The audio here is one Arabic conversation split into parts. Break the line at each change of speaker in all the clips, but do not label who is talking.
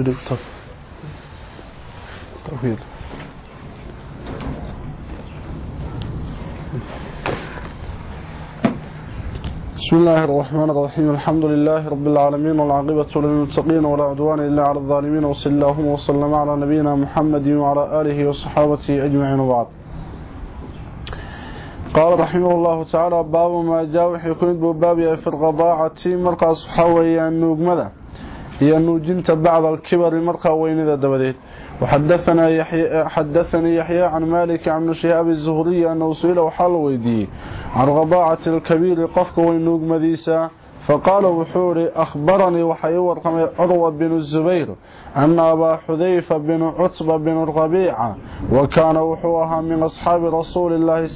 بسم الله الرحمن الرحيم. الحمد لله رب العالمين والعاقبة للمتقين ولا عدوان إلا على الظالمين. وصلى الله وسلم على نبينا محمد وعلى آله وصحابته أجمعين وبعد. قال رحمه الله تعالى باب ما جاء وحيكون بباب في القضاعة مرقى هي النوجنة بعد الكبر مرقى وين ذا دبديت وحدثنا يحيى حدثني يحيى عن مالك عن شهاب الزهري أنه سئل وحال ويدي عن غضاعة الكبير قفك وينوغ مديسا فقال وحوري أخبرني وحيور عروة بن الزبير أن أبا حذيفة بن عتبة بن الربيعة وكان وحوها من أصحاب رسول الله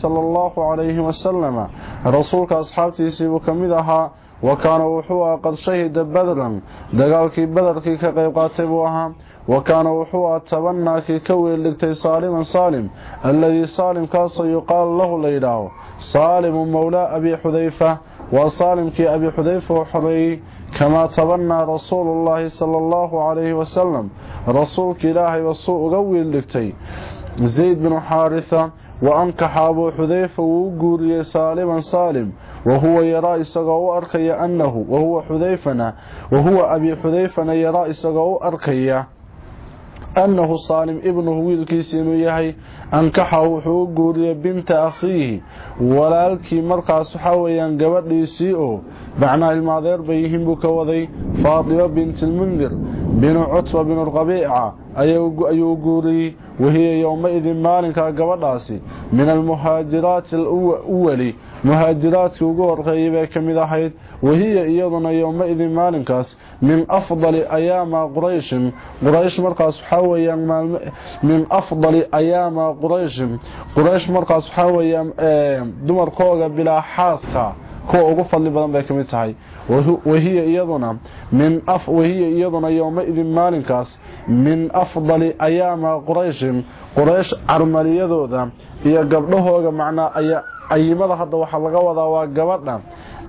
وكان وحوها قد شهد بدرا دقالك بدرك كقيب قاتبوها وكان وحوها تبنى كوي لكتي صالما صالم الذي صالم كاس يقال له ليلاه. صالم مولى أبي حذيفة. وصالم كي أبي حذيفة وحري. كما تبنى رسول الله صلى الله عليه وسلم. رسولك إلهي وصوء قوي لكتي زيد بن حارثة. وأنكح أبو حذيفة وقوري سالما صالم وهو يرى إسقاء أركي أنه وهو حذيفنا وهو أبي حذيفنا يرى إسقاء أركي أنه صالم ابنه ويلكيس إنه يهي أنكحه وحو قوري بنت أخيه ولالكي مرقى حويا قبل يسيئه. معنى الماذير بيهم بكوذي فاطمة بنت المنذر بن عطبة بن الربيعة أيو قوري وهي يومئذ مالك قبلاسي من muhaajiraadkii ugu horreeyay bay ka mid ahayd. Wahiya iyaduna yowmaidin maalinkaas min afdali ayaama qurayshin. Quraysh markaas waxaa weyaan min afdali ayaama qurayshin. Quraysh markaas waxaa weyaan dumarkooga bilaa xaaska kuwa ugu fadli badan bay ka mid tahay. Wahiya iyaduna min wahiya iyaduna yowma-idin maalinkaas min afdali ayaamaa qurayshin. Quraysh carmaliyadooda iyo gabdhahooga macnaa ayaa ayimada hadda waxaa laga wadaa waa gabadha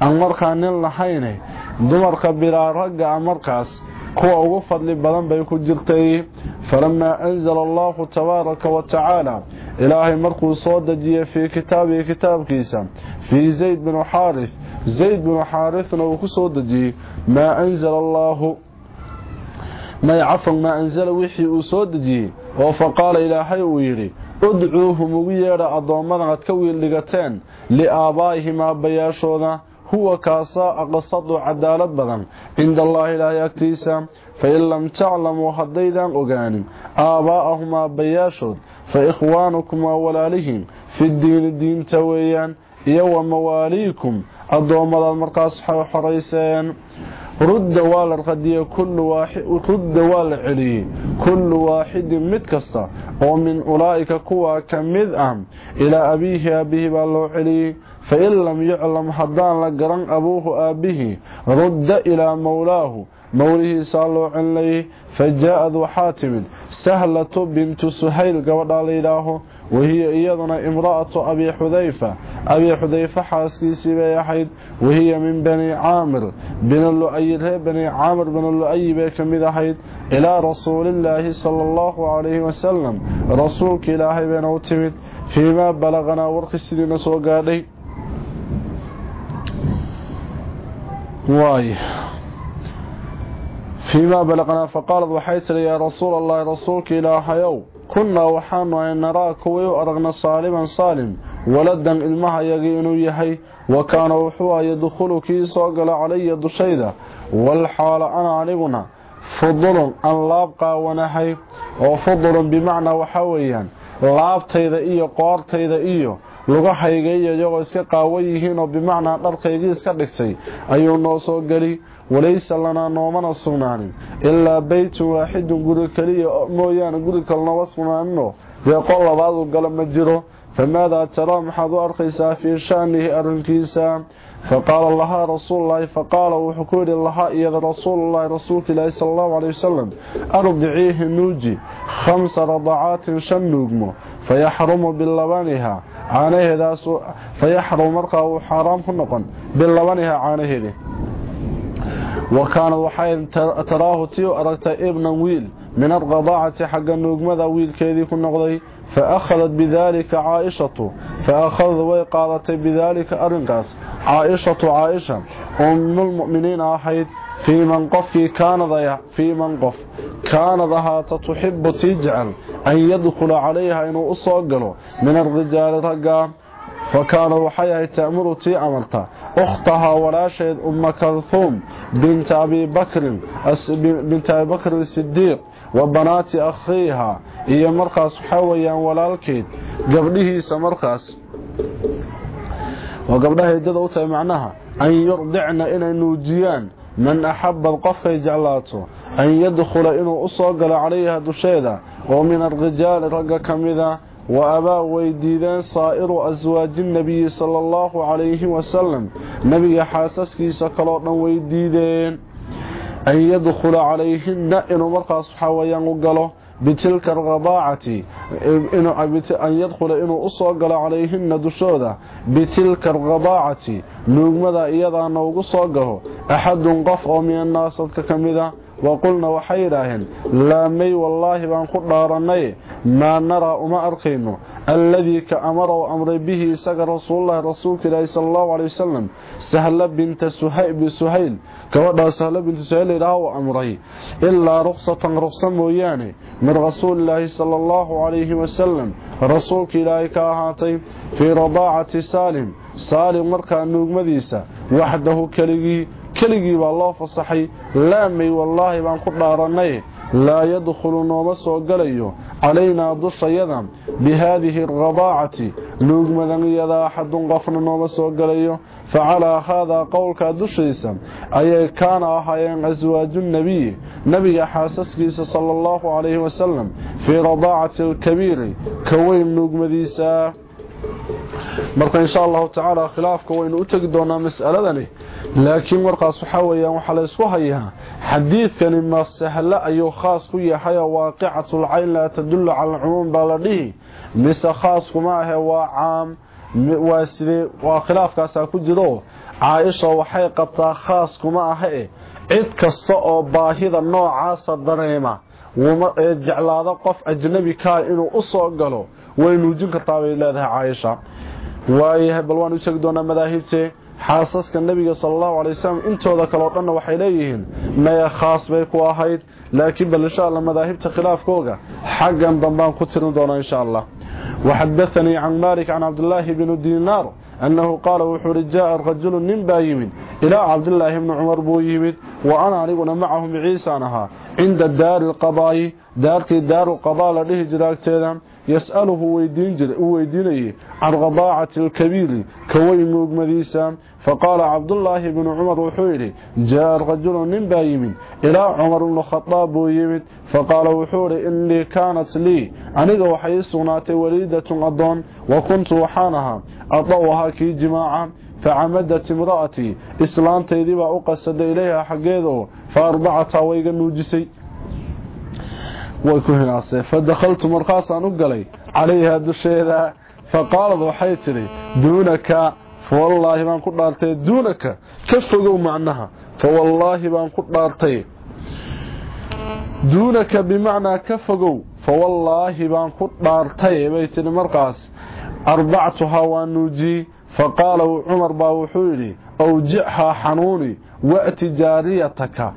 aan markaa nin lahayne dumarka bilaa ragga a markaas kuwa ugu fadli badan bay ku jirtay falamaa anzala allahu tabaaraka wa tacaala ilaahay markuu soo dejiyey fii kitaabihi kitaabkiisa fii zayd binu xaarif zayd binu xaarifna uu ku soo dejiyey maa anzala allaahu may cafan maa anzala wixii uu soo dejiyey oo faqaala ilaahay uu yidhi udcuuhum ugu yeedha addoommadan ad ka wiildhigateen liaabaa'ihim aabbayaashooda huwa kaasaa aqsadu cadaalad badan. Cinda allaahi ilaahay agtiisa fain lam taclamuu haddaydan ogaanin aabaa'ahum aabbayaashood fa ikhwaanukum waa walaalihim fi diini diinta weeyaan iyo wa mawaaliikum addoommadaad markaas xorayseen rudda waa la celiyey kullu waaxidin mid kasta oo min ulaa'ika kuwa ka mid ah ilaa abiihi aabbihi baa loo celiyey fain lam yuclam haddaan la garan abuuhu aabbihii rudda ilaa mowlaahu mowlihiisaa loo celinayay fa jaa-ad waxaa timid sahlatu bintu suhayl gabadhaa wahiya وهي ايضنا امرأة أبي حذيفة. أبي حذيفة حاسكي سيبايا حيد وهي من بني عامر. بن اللؤي بني عامر بن اللؤي بكمي ذا حيد؟ إلى رسول الله صلى الله عليه وسلم. رسولك الهي بن اوتمد فيما بلغنا ورخص دين سوقالي واي. فيما بلغنا فقال ابو حيث يا رسول الله رسولك إلى يوم. Kunnaa waxaanu ay naraa kuwii u aragna saaliman saalim waladan ilmahayagii inuu yahay wa kaana wuxuu ah yadkhulu kii soo gala calaya dushayda walxaala ana aniguna fudulun aan laab qaawanahay oo fudulun bimacnaa waxaa weeyaan laabtayda iyo qoortayda iyo lugahayga iyo iyagoo iska qaawan yihiin oo bimacnaa dharkaygii iska dhigtay ayuu noo soo geli وليس لنا نومنا صنعنا إلا بيت واحد قد كلي أؤمو يعني قد كلنا وصنعنا يقول الله بعض القلم مجره فماذا ترى محض أرخيسا في شأنه أرنكيسا فقال الله رسول الله فقال وحكور الله إذا رسول الله رسولك الله صلى الله عليه وسلم أربعيه نوجي خمس رضعات شنوكم فيحرم باللوانها عانيه ذا سوء فيحرم مرقه حرام خنقا باللوانها عانيه ذي. وكان وحي تراه تيو أركت ابنا ويل من الرضاعة حق النجمة ويل كيدي كن نغضي فأخذت بذلك عائشة فأخذ ويقالت بذلك أرنقاس. عائشة عائشة أم المؤمنين أحيد في من قف كان ضيع في من قف كان ضها تحب تجعل أن يدخل عليها إنه أصغله من الرجال رقام فكان وحيها تأمر تي أمرتا أختها ولا شيء أم كلثوم بنت أبي بكر بنت أبي بكر الصديق وبنات أخيها. هي مرقص حويا ولا الكيد قبله سمرقص. وقبلها يدد أوتى معناها. أن يرضعن إلى نوجيان من أحب القف جعلاته أن يدخل إنه أصغل عليها دشيدا. ومن الرجال رقا كمذا وأبا ويديدان صائر أزواج النبي صلى الله عليه وسلم نبي حاسسكي سكلونا ويديدين أن يدخل عليهن إنه مرقص حويا وقاله بتلك الرضاعة إنه أن يدخل إنه أصغل عليهن دشودا بتلك الرضاعة نوغمدا إيضا نوغ صغه أحد قف من الناس كمذا وقلنا وحيراهن لا مي والله بان قدارني ما نرى وما أرقينه. الذي كأمر وأمر به سقى رسول الله رسولك الله صلى الله عليه وسلم سهل بنت سهيل سهيل كوضع سهل بنت سهيل إله وأمره إلا رخصة رخصة موياني من رسول الله صلى الله عليه وسلم رسولك إلهي كاهاتي في رضاعة سالم. سالم كلغي بالله فصحي لا مي والله بان قدارني لا يدخل نوما سوغليو علينا دشيدا بهذه الرضاعة نوغمدن يدا أحد قفنا نوما سوغليو فعلى هذا قولك دشيسا أي كان أحيان أزواج النبي نبي حاسسكيس صلى الله عليه وسلم في رضاعة الكبير كوين نوغمديسا marka insha allahu tacaala khilaafka waynu u tegi doonaa mas'aladani laakiin markaas waxaa weeyaan waxaa la isku hayaa xadiidkani ma sahlo ayuu khaas ku yahay waaqicatul cayn laa tadullu cala alcumuum baa la dhihi. Mise khaas kuma ahe waa caam waa sidee waa khilaafkaasaa ku jiro? Caaisha waxay qabtaa khaas kuma ahe cid kasta oo baahida noocaasa dareema. ee jeclaado qof ajnabi kaa inuu u soo galo way nuujin kartaa bay leedahay caaisha. Waayahay bal waan u sheegi doonaa madaahibte xaasaska nebiga sala allahu alay wasalam intooda kale o dhanna waxay leeyihiin maya khaas bay ku ahayd laakiin bal insha allah madaahibta khilaafkooga xaggan dambaan ku tirin doonaa insha allah waxadathanii can malik can cabdillaahi bni dinaar أنه قال وحور جاء الرجل ننبا يمن إلى عبد الله بن عمر بو يمن وأنا أنيقنا معهم عيسى نها عند الدار القضاء دارك دار القضاء لديه جراكتنا يسأله ويدين جر ويدينيه عن رضاعة الكبير كوين مديسا فقال عبد الله بن عمر وحوري جاء facamadat imra'atii islaantaydii baa u qasaday ilayhaa xaggeedoo fa ardacataa wayga nuujisay way ku hinaasee fa dakhaltu markaasaan u galay calayhaa dusheeda faqaalad waxay tidhi duunaka fawallaahi baan ku dhaartay duunaka ka fogow macnaha fawallaahi baan ku dhaartay duunaka bimacnaa ka fogow fawallaahi baan ku dhaartay bay tidhi markaas ardactuhaa waa nuujiyey دارتي دونك بمعنى كفقوا فوالله بان كنت دارتي بيتني مرقاس أربعتها ونوجي فقال عمر باوحولي أوجعها حنوني وأتي جاريتك.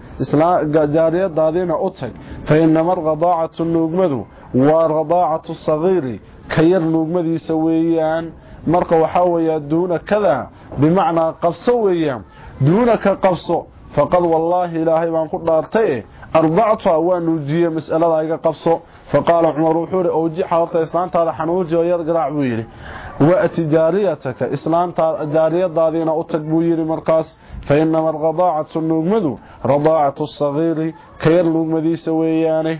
جارية دادين أتك فإنما الرضاعة النوغمد ورضاعة الصغير كير نوغمدي سويان. مرق وحاويا دون كذا بمعنى قفصويا دونك قفصو. فقد والله إلهي بان قد دارتيه أربعتها ونوجي مسألة أيها قفصو. فقال عمر وحوري أوجعها وقت إسلام هذا حنوجي watijaariyataka islaamtajaariyadaadiina u tag buu yidhi markaas. Fa inama alqadaacatu nuugmadu radaacatu sagiiri ka yar nuugmadiisa weeyaane.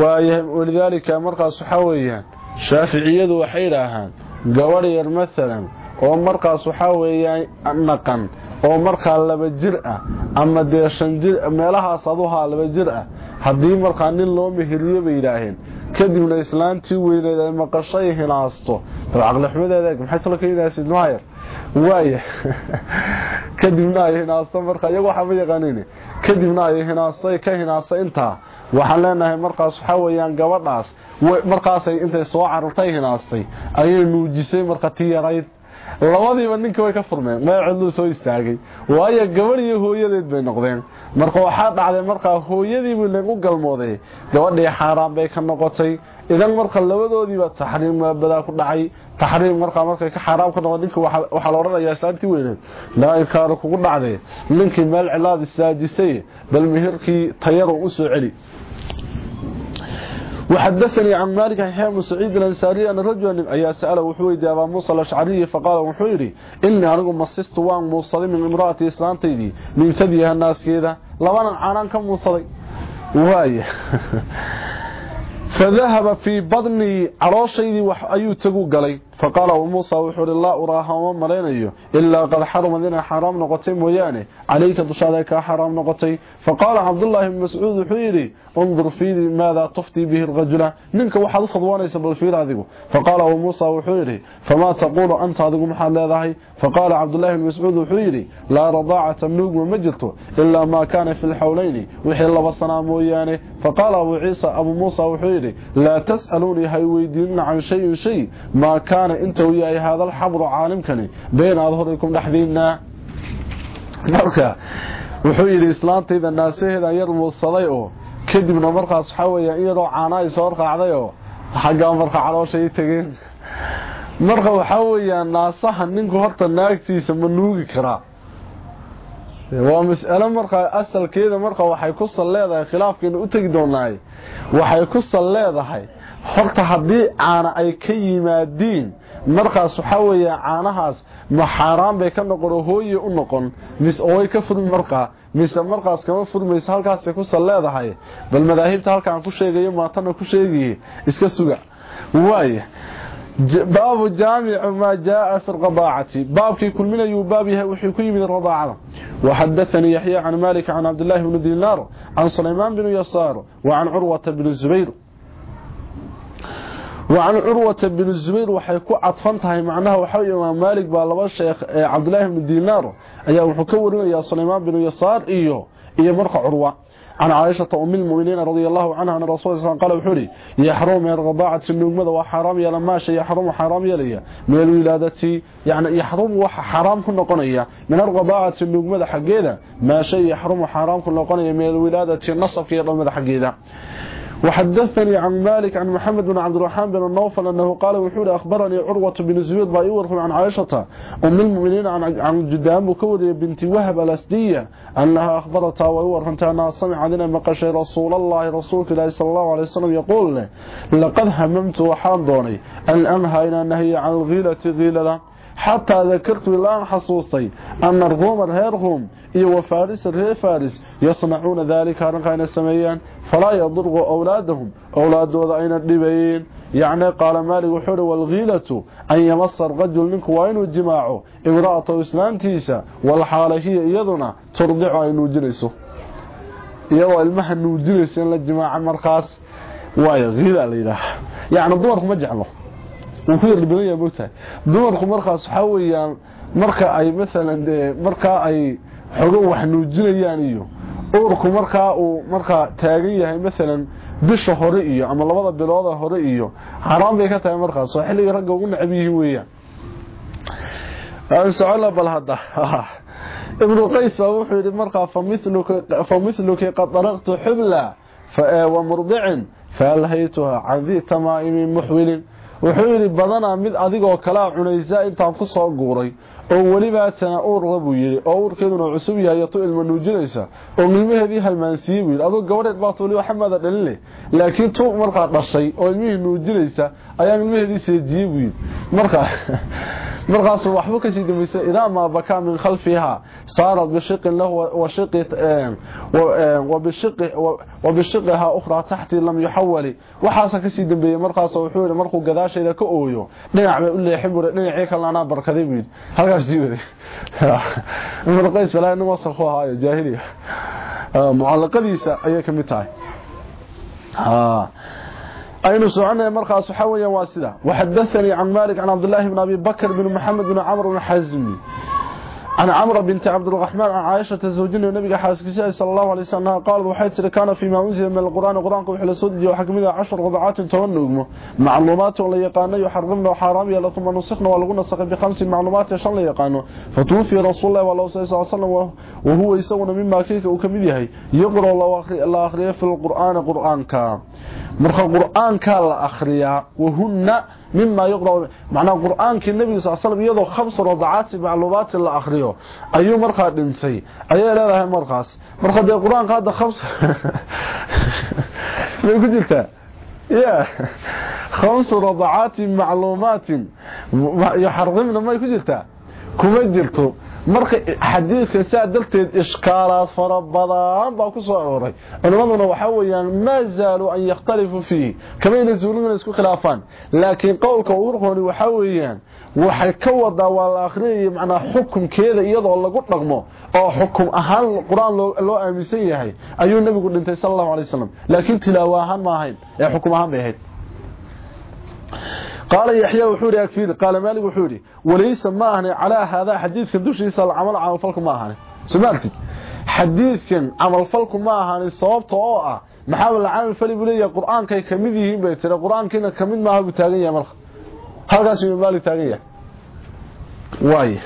Waaya walidaalika markaas waxaa weeyaan shaaficiyadu waxay idhaahaan gabadh yar maalan oo markaas waxaa weeyaan dhaqan oo markaa laba jir ah ama dee shan jir meelahaas aduhaa laba jir ah haddii markaa nin loo meheriyo bay yidhaaheen kadibna islaantii weyneed ay maqashay hinaasto caqli xumadeeda maxay tolo keenaysaa nooyar waaya kadibna ay hinaasto marka iyagu waxa ma yaqaaniin kadibna ay hinaastay ka hinaastay intaa waxaan leenahay markaas waxa weeyaan gabadhaas markaasay intay soo carurtay hinaastay ayay nuujisay marka tii yarayd labadiiba ninka way ka furmeen magaceeduu soo istaagay. Waayo gabadh iyo hooyadeed bay noqdeen. Marka waxaa dhacday markaa hooyadiibu lagu galmooday. Gabadhii xaaraan bay ka noqotay. Idan marka labadoodiiba taxriim maabadaa ku dhacay. Taxriim markaa markay ka xaaraam ka noqon ninka waxaa la odhanayaa islaantii weyneed laa inkaara kugu dhacday. Ninkii meel cilaad istaajisay bal mihirkii tayaro u soo celi وحدثني عن مالك حيام سعيد الأنساري أن رجلا أيا سأله وحويد أبا موسى الأشعري فقال وحويري إني أنه مصيست وان موصلي من امرأة إسلامتي دي من ثديها الناس كذا. لوانا عنان كم موصلي؟ وهاي فذهب في بطني عروشيدي وحأيو تقو قلي. فقال موسى وحور الله أراها ومرينيو إلا قد حرم ذنا حرام نقطي موياني. عليك دشادك حرام نقطي. فقال عبد الله بن مسعود حيري انظر في ماذا تفتي به الرجل. منك وحد فضوان يسبب الفيل هذه. فقال موسى وحيري فما تقول أنت هذه محل هذه؟ فقال عبد الله بن مسعود وحيري لا رضاعة منوق ومجلته إلا ما كان في الحولين. وحي الله بصنا موياني. فقال أبو عيسى أبو موسى وحيري لا تسألوني هاي عن شيء شيء ما كان kaana inta uu yahay hada alxabru caalimkani bayna adhurikum dhexdiinna. Marka wuxuu yidhi islaantayda naasaheedan yar muudsaday oo kadibna markaas waxaa weeya in yaroo caanaa i soo raacday oo xaggaa marka caloosha i tegeen. Marka waxaa weeyaa naasaha ninku horta naagtiisa ma nuugi karaa. Waa mas'alo markaa asalkeeda marka waxay ku sal leedahay khilaafkeenu u tegi doonaay waxay ku sal leedahay horta haddii caana ay ka yimaadiin markaas waxa weeya caanahaas ma xaaraan bay ka noqon hooye u noqon. Mise oo ka furmi markaa mise markaas kama furmayso halkaasay ku saleedahay bal madaahibta halkaan ku sheegayo maatana ku sheegaye iska suga. Waaya baabu jaamicu maa jaaa fi lqadaacati baabkii kulminayuu baab yahay wuxuu ku yimid radaacada waxadaanii yaxya can malik can cabdillaahi bni dinaar can sulaymaan bni yasaar wa can curwata bni zubayr وعن عروة بن الزبير waxay ku cadfan tahay macnaha waxa weeye Malik baa laba sheekh Abdullah ibn Dinar ayaa wuxuu ka warinaya Suleymaan bin Yasaar iyo iyo marka Urwa عن عائشة أم المؤمنين رضي الله عنها أن صلى الله قال وحوري يحرم من الرضاعة النجمة وحرام يلا ماشي يحرم حرام يلي من الولادة يعني يحرم وحرام كل قنية من الرضاعة النجمة حقيدة ماشي يحرم حرام كل قنية من الولادة النصف يلا حقيدة. وحدثني عن مالك عن محمد بن عبد الرحمن بن النوفل أنه قال وحول أخبرني عروة بن الزبير بايورهم عن عائشة أم المؤمنين عن, عن جدام مكوري بنت وهب الأسدية أنها أخبرتها ويورهم أنها سمع لنا مقشي رسول الله رسولك الله صلى الله عليه وسلم يقول لقد هممت وحان دوني أن إلى النهي عن الغيلة غيلة. حتى ذكرت الآن حصوصي أن الروم الهيرهم إيو فارس الهي فارس يصنعون ذلك أرنقين السميان فلا يضرغوا أولادهم. أولاد أين الدبين؟ يعني قال مالك وحور والغيلة أن يمص الرجل منك وين الجماع؟ امرأة إسلام تيسا والحالة هي إيضنا ترضع أين جلسه إيو المهن نجلس إن الجماع المرخاص واي غيلة لله. يعني الضمر مجعله wuu ku yardhibanaya mogtahay dumarku markaas waxaa weeyaan marka ay maalan dee markaa ay xogo wax nuujinayaan iyo uurku markaa uu markaa taagan yahay maalan bisha hore iyo ama labada bilooda hore iyo xaaraan bay ka tahay markaas. Oo xilliga ragga ugu necab yihiin weeyaan. Socona bal hadda. Ibnu qays baa wuxuu yidhi markaa famithluki qad daraqtu xubla wa murdicin faalhaytuha can dii tamaa'imin muxwilin wuxuu yidhi badanaa mid adigoo kalaa cunaysa intaan ku soo guuray oo welibaatana uurla buu yidhi oo uurkeeduna cusub yahay tu ilma nuujinaysa oo ilmaheedii halmaansiiyey buu yidhi aduu gabadheed baat waliba xamaada dhalinle laakiin tu markaa dhashay oo ilmihii nuujinaysa ayaan ilmaheedii seejiyey buu yidhi markaa markaasuu waxba kasii dambaysa idaa maa bakaa min khalfiha saarat bishiqin lahu wabishiqihaa ukhraa taxtii lam yuxawali waxaasa kasii dambeeyey markaas wuxuu yidhi markuu gadaashayda ka ooyo dhinac bay u leexin buu dhinacii kalena anaa barkaday buu yidhi halkaas sii waday ibnu qays balaa nin wasakhu ahaayo ka mid tahay aynu soconay markaas waxa weeyaan waa sida waxadathani an malik an abdullah ibn abi bakr ibn muhammad ibn amr ibn hazm عن عمرو بنت عبد الرحمن عن عائشة زوجين النبي حاسكسي صلى الله عليه وسلم قال وحيت كان فيما أنزل من القرآن القرآن وحل سود وحكمنا عشر قضعات تونغمو معلومات ولا يقانا يحرمنا وحرام يلا ثم نسخنا ولغنا نسخ بخمس معلومات يشان لا يقانا فتوفي رسول الله والله صلى الله عليه وسلم وهو يسون مما كيك yahay يقرأ الله أخري الله أخري في القرآن قرآن كا مرخ القران كلا أخريا وهن مما يقرأ معنى القران كي النبي صلى الله عليه وسلم يدو خمس رضعات معلومات لا أخريو. أيو مرخا دنسي اي لا لا مرخاس مرخا دي القرآن قاد خمس لو قلت يا. خمس رضعات معلومات. يحرمنا ما يجلتا كما جلتو marka xadiidka saa darteed ishkaalaad fara badan baa ku soo arooray culimaduna waxa weeyaan ma zaalu an yakhtalifu fiihi kamayna zuulina isku khilaafaan laakiin qowlka urqooni waxa weeyaan waxay ka wadaa waa la akhriyay macnaa xukunkeeda iyadoo lagu dhaqmo oo xukum ahaan qur-aan loo aaminsan yahay ayuu nabigu dhintay sal allahu alay wasalam laakiin tilaawo ahaan ma ahayn ee xukum ahaan bay ahayd قال يحيى وحوري أكفير قال مالك وحوري. وليس ما أهني على هذا حديث كان دوش يسأل عمل عمل فلكم ما أهني. سمعتك حديث كان عمل فلكم ما أهني صواب طواء. محاول العامل فلي بلي قرآن كي كميده بيتر قرآن كنا كميد ما هو بتاغية ملخ. هذا اسمه مالك تاغية واي.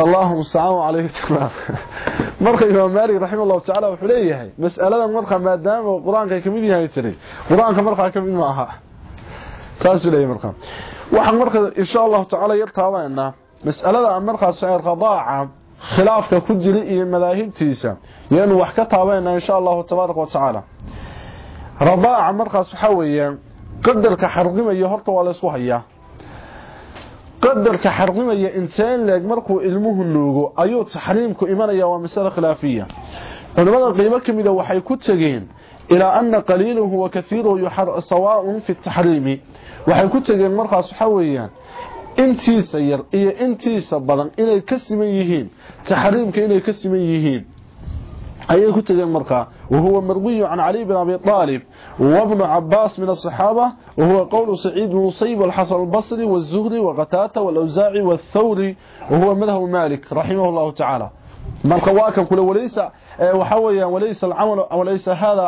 اللهم استعانوا عليه السلام marka imaam maalik raximahullahu tacaala wuxuu leeyahay mas'aladan marka maadaama qur-aanka ay kamid yahay tiri qur-aanka markaa kamid ma aha saasuu leeyahay marka. Waxaan marka insha allahu tacaala yar taabanaa mas'alada aan markaas qadaaca khilaafka ku jira iyo madaahibtiisa yaanu wax ka taabanaa insha allahu tabaaraka wa tacaala. Radaaca markaas waxa weeyaan qadarka xarqimaya horta waa la isku hayaa. Qadarka xarqimaya inteen leeg markuu ilmuhu nuugo ayuu taxriimku imanaya waa mas'ala khilaafiya. Culimada qiimo kamida waxay ku tageen إلى أن قليله وكثيره يحر سواء في التحريم. وحي كتك المرخص حويا أنت سير إيا إنتي سبلا إلى كسميهين تحريمك إلى يهين. أي كتك المرقى وهو مروي عن علي بن أبي طالب وابن عباس من الصحابة وهو قول سعيد بن مصيب والحسن البصري والزهري وغتاتة والأوزاعي والثوري وهو منه مالك رحمه الله تعالى. Marka waa kan kule walaysa waxa weeyaan walaysa al-amal walaysa hada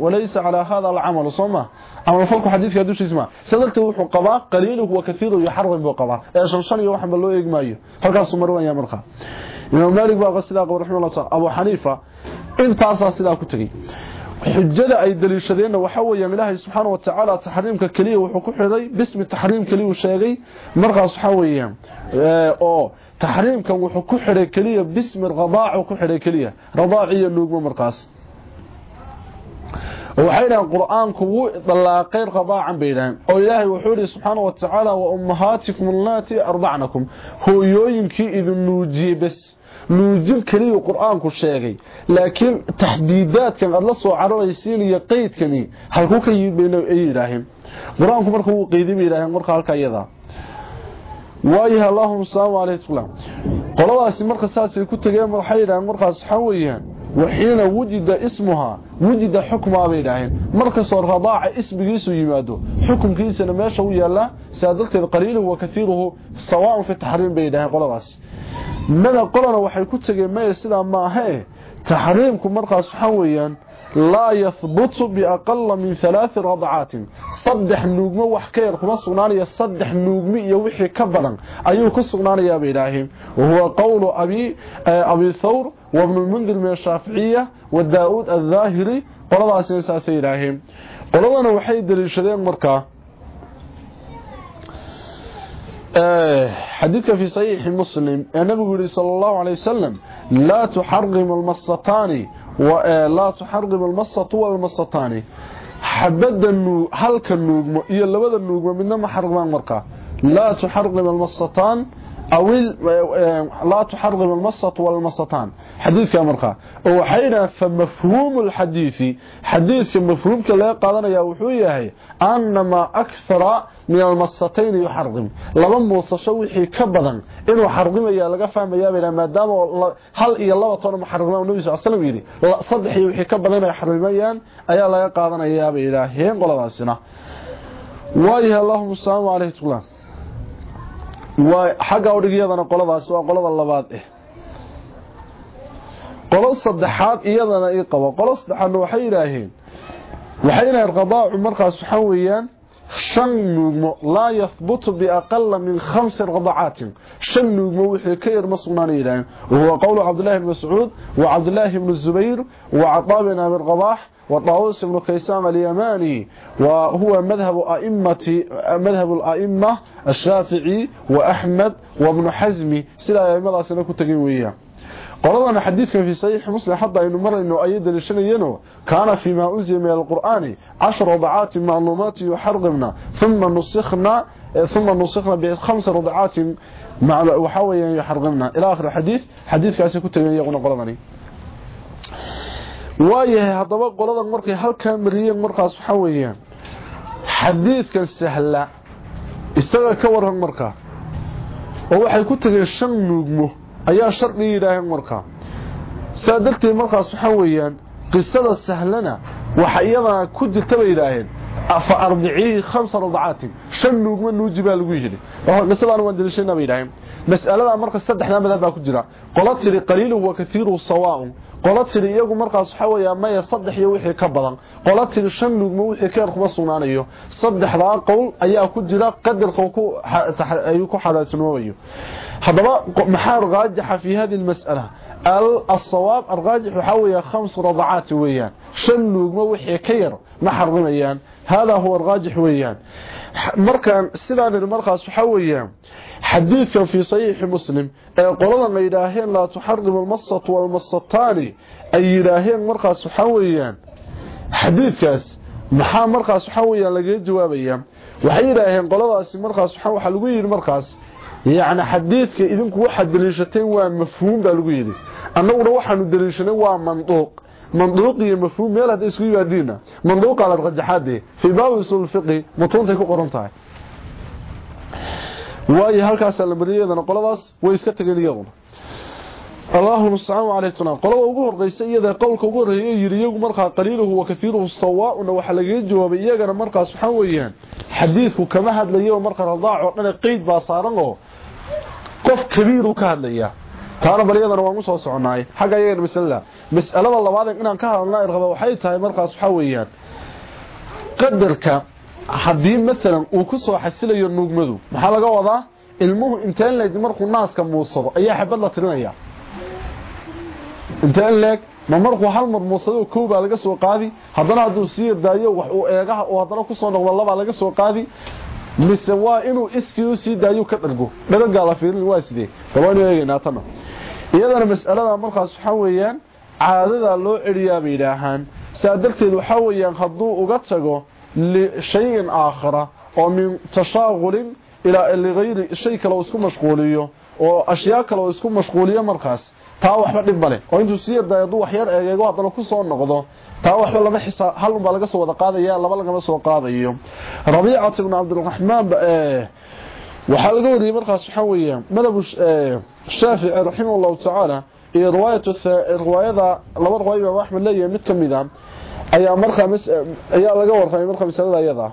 walaysa ala hada al-amal soma ama falku xadiidka dushiisma sadaqta wuxuu qabaa qaliiluhu wa kathiruhu yuharrim buu qabaa ee shan shan iyo waxba loo eegmaayo halkaas marwaya marka imaam malik baa qasida qabo raximahullah ta'ala abu hanifa intaas sidaa ku tagay xujada ay daliishadeen waxa weeyaan ilaahay subxaanahu wa ta'ala tahriimka kaliya wuxuu ku xiray bismi tahriim kaliya uu sheegay markaas waxa weeyaan oo bismi radaac ku xiray kaliya radaac iyo nuugmo markaas waxayna quraanku wuu dalaaqay radaacan beedan oo ilaahay wuxuu yiri subxaanahu wa ta'ala wa ummahatikum allati arda'nakum hooyooyinkii idin nuujiyay bas nuujin kaliya quraanku sheegay laakiin taxdiidaadkan aad la soo cararaysiin iyo qeydkani halku ka yimid ay yiraahdeen quraanku markuu uu qeydiyay yiraahdeen marka halka iyada allahum salaamu alayhi wasallam qoladaasi marka saasay ku tageen waxay yiraahdeen markaas waxa weeyaan وحين وجد اسمها وجد حكمها بيداهين مركز الرضاعة اسمه يمادو. حكم كيسنا ماشا ويالا سادلت قليله وكثيره سواء في التحريم بيداهين قلباس ماذا قلنا وحي كتغي ما يسلا ما هي. تحريمكم لا يثبت بأقل من ثلاث رضعات. صدح النوغم وحكير كما سغنانيا صدح wixii ka badan ayuu ku sugnaanaya beedaahin وهو قول أبي أبي ثور وابن المنذر من الشافعية وداود الظاهري. qoladaas insaas ilaahin qoladana waxay daliishadeen marka حديث في صحيح مسلم. النبي صلى الله عليه وسلم لا تحرم المصتان آه، ولا تحرقم المصة طول المصة الثاني حبدا هلك النوغم إيا اللبدا النوغم من دم حرقمان مرقا لا تحرقم المصة الثاني أو لا تحرم المصة والمصتان حديث كامرقا وحين فمفهوم الحديث حديث مفهوم كلا قادنا يا وحوية أنما أكثر من المصتين يحرم لما موصشو وحي كبدا إنه حرم يا لغا فهم يا بلا مادام هل إيا الله طول محرمه النبي صلى الله عليه وسلم يري. صدحي وحي كبدا يحرميان أيا لغا قادنا يا بلا هين قلباسنا. waayahay allahuma asalaamu caleyh tula waa xagga udhigyadana qoladaas waa qolada labaad eh qolo saddexaad iyadana ii qabo qolo saddexaadna waxay yidhaaheen waxay yidhaheen qadaacu markaas waxaa weeyaan shan nuugmo laa yahbutu biaqala min khamsi qadacaatin shan nuugmo wixii ka yar ma sugnaana yidhaaheen wahuwa qowlu cabdillahi bni mascuud wa cabdillaahi bni zubayr wa cataa bin abi rabaax وطاووس بن كيسان اليماني وهو مذهب أئمة مذهب الأئمة الشافعي وأحمد وابن حزم. سلا أئمة سنكو تقوية قرضنا حديث في صحيح مسلم حتى إنه مرة إنه أيد للشنينه كان فيما أنزل من القرآن عشر رضعات معلومات يحرغمنا ثم نسخنا ثم نسخنا بخمس رضعات مع وحاويا يحرغمنا إلى آخر الحديث حديث كاسي كنت يقول قرضني waayahay haddaba qoladan markay halkaa mariyeen markaas waxaa weeyaan xadiidkan sahla isaga ka waran markaa oo waxay ku tageen shan nuugmo ayaa shardi yidhaaheen markaa saa darteed markaas waxaa weeyaan qisada sahlana waxa iyadana ku jirta bay yidhaaheen fa arbiciihi khamsa radacaatin shan nuugmo nuuji baa lagu yidhi qisadaan waan daliishana bay yidhaaheen mas'alada marka saddexdaa madhab baa ku jira qola tiri qaliiluhu wa kathiiruhu sawaaun qola tiri iyagu markaas waxa weeyaa maya saddex iyo wixii ka badan qola tiri shan nuugmo wixii ka yar kuma sugnaanayo saddexdaa qowl ayaa ku jira qadarka ayuu ku xalaaltinoobayo haddaba maxaa raajixa fi hadi lmas'ala الصواب الراجح وحاوية خمس رضعات ويان شن نوغما وحي كير ما حرميان هذا هو الراجح ويان مركان سيدان المركز وحاويان حديث كان في صحيح مسلم قولنا ما يراهين لا تحرم المصة والمصتان أي يراهين مركز وحاويان حديث كاس maxaa markaas waxa weeyaan laga jawaabayaa waxay yiraahdeen qoladaasi markaas waxa waxa lagu yiri markaas yaani xadiidka idinku waxa daliishateen waa mafhuum baa lagu yiri annaguna waxaanu daliishanay waa manduuq manduuq iyo mafhuum meel hada isku yimaadiina manduuq ala rajaxade fi baab usul fiqi mutunta ku qoran tahay waayo halkaas la mariyadana qoladaas way iska tageen iyaguna اللهم استعان عليتنا قلوا ugu horreysay iyada qowlka ugu horeeyay yiri iyagu marka qaliiluhu wa kathiruhu sawaa'una waxa laga jawaabay iyagana markaas waxa weeyaan xadiidku kama hadlayo marka radaaco dhan qeyd baa saaran oo qof kabiir ka hadlaya taana baliyadana waan soo soconaay xaga iyaga mas'ala mas'alada labaad inaan ka hadalnaa irqaba waxay tahay markaas waxa weeyaan qadarka haddii mesela uu ku soo xasilayo nuugmadu maxaa laga wadaa? Ilmuhu intaan leed markuu naaska muusado ayaa xabad la tirinaya. Inta leeg ma markuu hal mar muusado kooba laga soo qaadi? Hadana haduu sii daayo wax uu eegaha oo hadana ku soo noqdo laba laga soo qaadi? Mise waa inuu iskii sii daayo ka dhargo? Dhagaga la fiirin waa sidee? Dabaan eegaynaa tana. Iyadana mas'alada markaas waxa weeyaan caadada loo celiyaa bay ilaahan saadarteed waxa weeyaan haduu uga tago li shay'in aakhara oo min tashaghulin ila ghayri shay kale isku mashquuliyo oo ashyaa kale isku mashquuliyo markaas taa waxba dhib male oo intuu sii yardaayadu wax yar eegeego haddana ku soo noqdo taa waxba lama xisaab hal baa laga soo wada qaadaya laba lagama soo qaadayo rabiicat ibn cabdiraxmaan waxaa laga wariyey markaas waxaa weeyaan madhabu shaafici raximahullahu tacaala iyo riwaayatu riwaayada laba riwaayo imaam leeyahay mid ka ayaa markaa ayaa laga warramay markaa masalada iyada.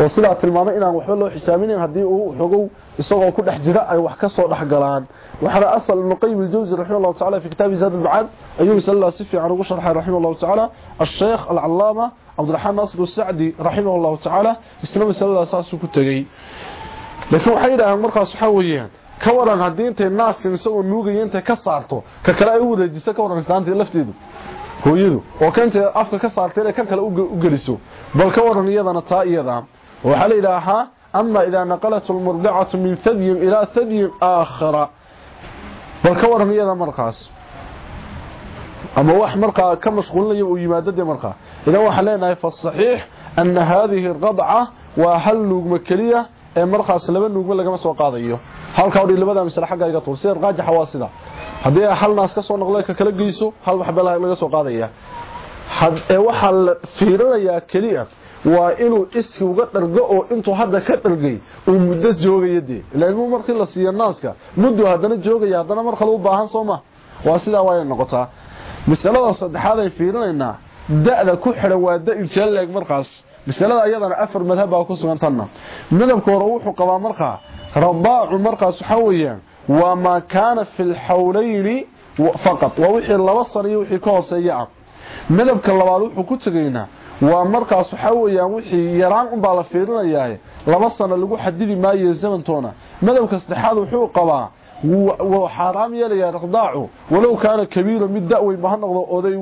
Oo sidaa tilmaamay inaan waxba loo xisaabinin haddii uu xogow isagoo ku dhex ay wax ka soo dhex galaan. Asal ibnu qayim aljawsi raxima allahu tacala fi kitaabi zaad ayuu masalada si fiican ugu sharxay raxima allahu tacaala asheekh alcalaama cabdiraxmaan naasir sacdi raximah allahu tacaala isna masaladaa saasuu ku tegey. Laakiin waxay yidhaaheen markaas waxaa weeyaan ka waran haddii intay naaskan isagoo nuugaya ka saarto ka kale ay u wareejiso ka waran islaanta lafteedu hooyadu. Oo kanta afka ka saartay kan kale u geliso. Bal ka waran iyadana taa iyada. Waxa la ilaaha amma idha naqalat al-murdi'atu min thadyi ila thadyi akhara bal ka waran iyada markaas. Ama wax markaa ka mashquulinayo uu yimaado markaa idan leenahay fa sahih anna hadhihi ar-rad'a wa hal lugma kaliya ee markaas laba nuugma lagama soo qaadayo. Halka hore labada mas'ala xagga iga tuur. Waa sida haddii hal naas ka soo noqday ka kala geyso hal waxba laga soo qaadaya. Ee waxa la fiirinayaa kaliya waa inuu iski uga dhargo oo intuu hadda ka dhargay uu muddo joogayade ilaa markii la siiyo naaska muddo haddana joogaya haddana mar kale u baahan soo waa sidaa waa noqotaa. Masalada saddexaad ay fiirinaynaa da'da ku xidhan waa da injeeleeg markaas masalada iyadana afar madhab baa ku sugan tanna. Madhabka hore wuxuu qabaa markaa radaacu markaas waxa weeyaan lxawlayni faqad waa wixii laba sano iyo wixii ka hooseeya ah madhabka labaad wuxuu ku tegaynaa waa markaas waxa weeyaan wixii yaraan unbaa la fiirinayaa laba sano lagu xadidi maayo zamantoona madhabka saddexaad wuxuu qabaa wuu xaaraam yeelayaa raqdaacu walow kaana kabiira mid da-weyn ba ha noqdo oday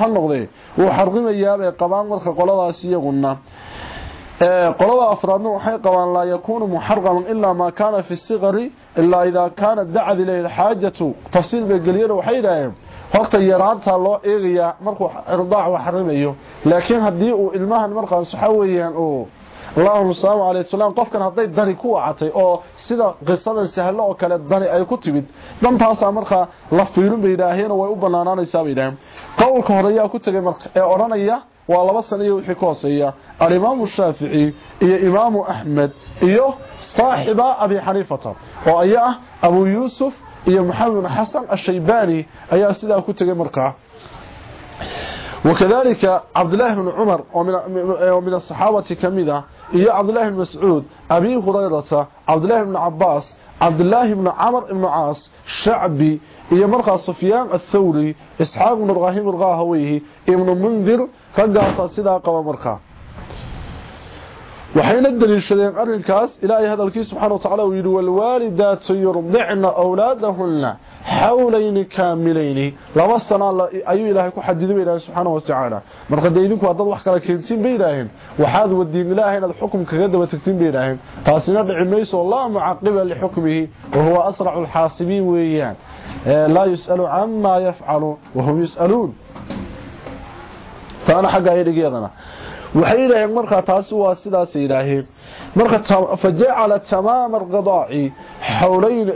ha noqdee wuu xarqimayaabay qabaan marka qoladaas iyaguna قولوا أفراد نوع حقيقة لا يكون محرقما إلا ما كان في الصغر إلا إذا كانت دعا إليه الحاجة تفصيل بقليل وحيدا وقت يرادت الله إغياء مركو إرضاع وحرم لكن هديئوا إلمهن مركو سحويا أوه allahuma salaamu calayh salaam qofkan hadday dani ku wacatay oo sida qisadan sahlo oo kale dani ay ku timid dantaasaa markaa la fiirin bay yidhaaheen way u banaanaanaysaa bay yidhaaheen qowlka hore ayaa ku tegay marka ee odhanaya waa laba sano iyo wixii ka hooseeya alimaamu shaafici iyo imaamu axmed iyo saaxiba abi xaniifata oo aya ah abu yuusuf iyo maxamed bin xasan ashaybani ayaa sidaa ku tegay markaa وكذلك عبد الله بن عمر ومن الصحابة كمدة إيا عبد الله بن مسعود أبي هريرة عبد الله بن عباس عبد الله بن عمر بن عاص شعبي إيا مرقى صفيان الثوري إسحاق بن إبراهيم الغاهويه ابن منذر كقاصة صداقة ومرقى. وحين الدليل سليم قرر الكاس إلهي هذا الكيس سبحانه وتعالى ويدو الوالدات يرضعن أولادهن حولين كاملين. لمسنا أي إلهي كحدد بإله سبحانه وتعالى. من قد يدنك وأضل وحكا لكيمتين بإلهين. وحاذ ودين الله إلهي الحكم كغدا وتكتين بإلهين. فاسنا بعميس والله معقبا لحكمه وهو أسرع الحاسبين وإيان لا يسأل عما يفعل وهم يسألون. فأنا حقا إلي قيادنا. Waxay yidhaaheen markaa taasi waa sidaas yidhaaheen marka fajacala tamaama alqadaaci xawlayn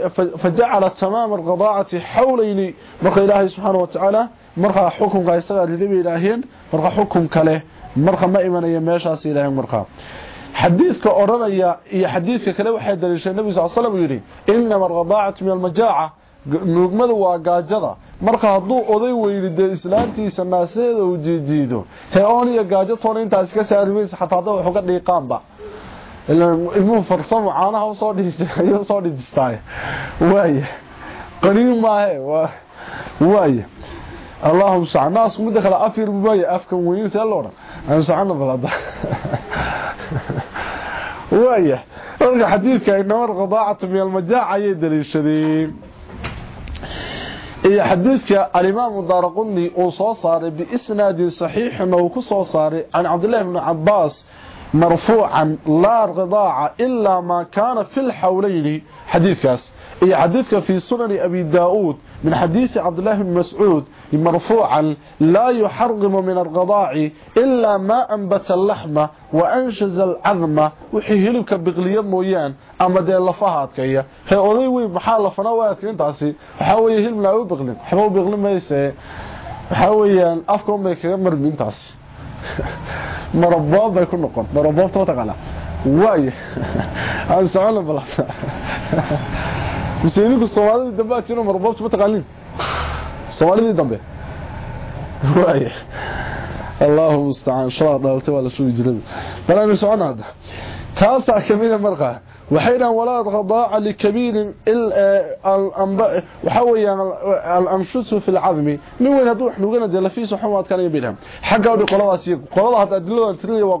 fajacala tamaama alqadaacati xawlayni marka ilaahay subxaana wa tacaala markaa xukunka isagaa riday bay yidhaaheen xukun kale marka ma imanaya meeshaas yidhaaheen markaa xadiidka odhanaya iyo xadiidka kale waxay daliisheen nabigu sal slam uu yidhi inama alqadaacatu min almajaaca nuugmadu waa gaajada. Marka hadduu oday weyni dee islaantiisa naasaheeda uu jiijiido hee oon iyo gaajo toona intaas ka saari maysa xataa hadda wax uga dhiiqaanba. Ilmuhu farsamo caanaha u soo ayuu soo dhijistaay waaya qaniin maahe waaya allahuma saca naasku midda kale afyar bumaaya afkan weyn see aan socona balada waaya marka xadiidka inama alqadaacatu min almajaaca ayay daliishadeen إذا حدثك الإمام الضارقني وصوص صار بإسناد صحيح ما هو كصوص عن عبد الله بن عباس مرفوعا لا رضاعة إلا ما كان في الحولين حديثك إذا في سنن أبي داود xadiidi cabdillahi bni mascuud marfuucan laa yuxarimu min alqidaaci ilaa maa anbata alaxma wa anshaza alcadma wixii hilibka biqliya mooyaan ama dee lafaha adkeeya hee oday weyn maxaa lafana waa adkeyntaasi waxaa weeye hilibna u biqlin waxba u biqlin mayse waxaa weeyaan afka unbay kaga marmi intaas waay aan socona bal muslimiinku soomaalidii dambe aad jiro maraboobta mataqaanin soomaalidii dambe waay allahu mustacaan shalaa dhaaltay waa la shugi jiray bal aanu socona hadda taasaa kamida markaa waxay dhahan walaa qadaaca likabiirin waxaa weeyaan alamshusu fi lcadmi nin weyn hadduu wax nugana dee lafiisa waxuma adkaanaya bay dhahan xagga odhi qoladaas iyagu qolada hadda adiladan tirinaya waa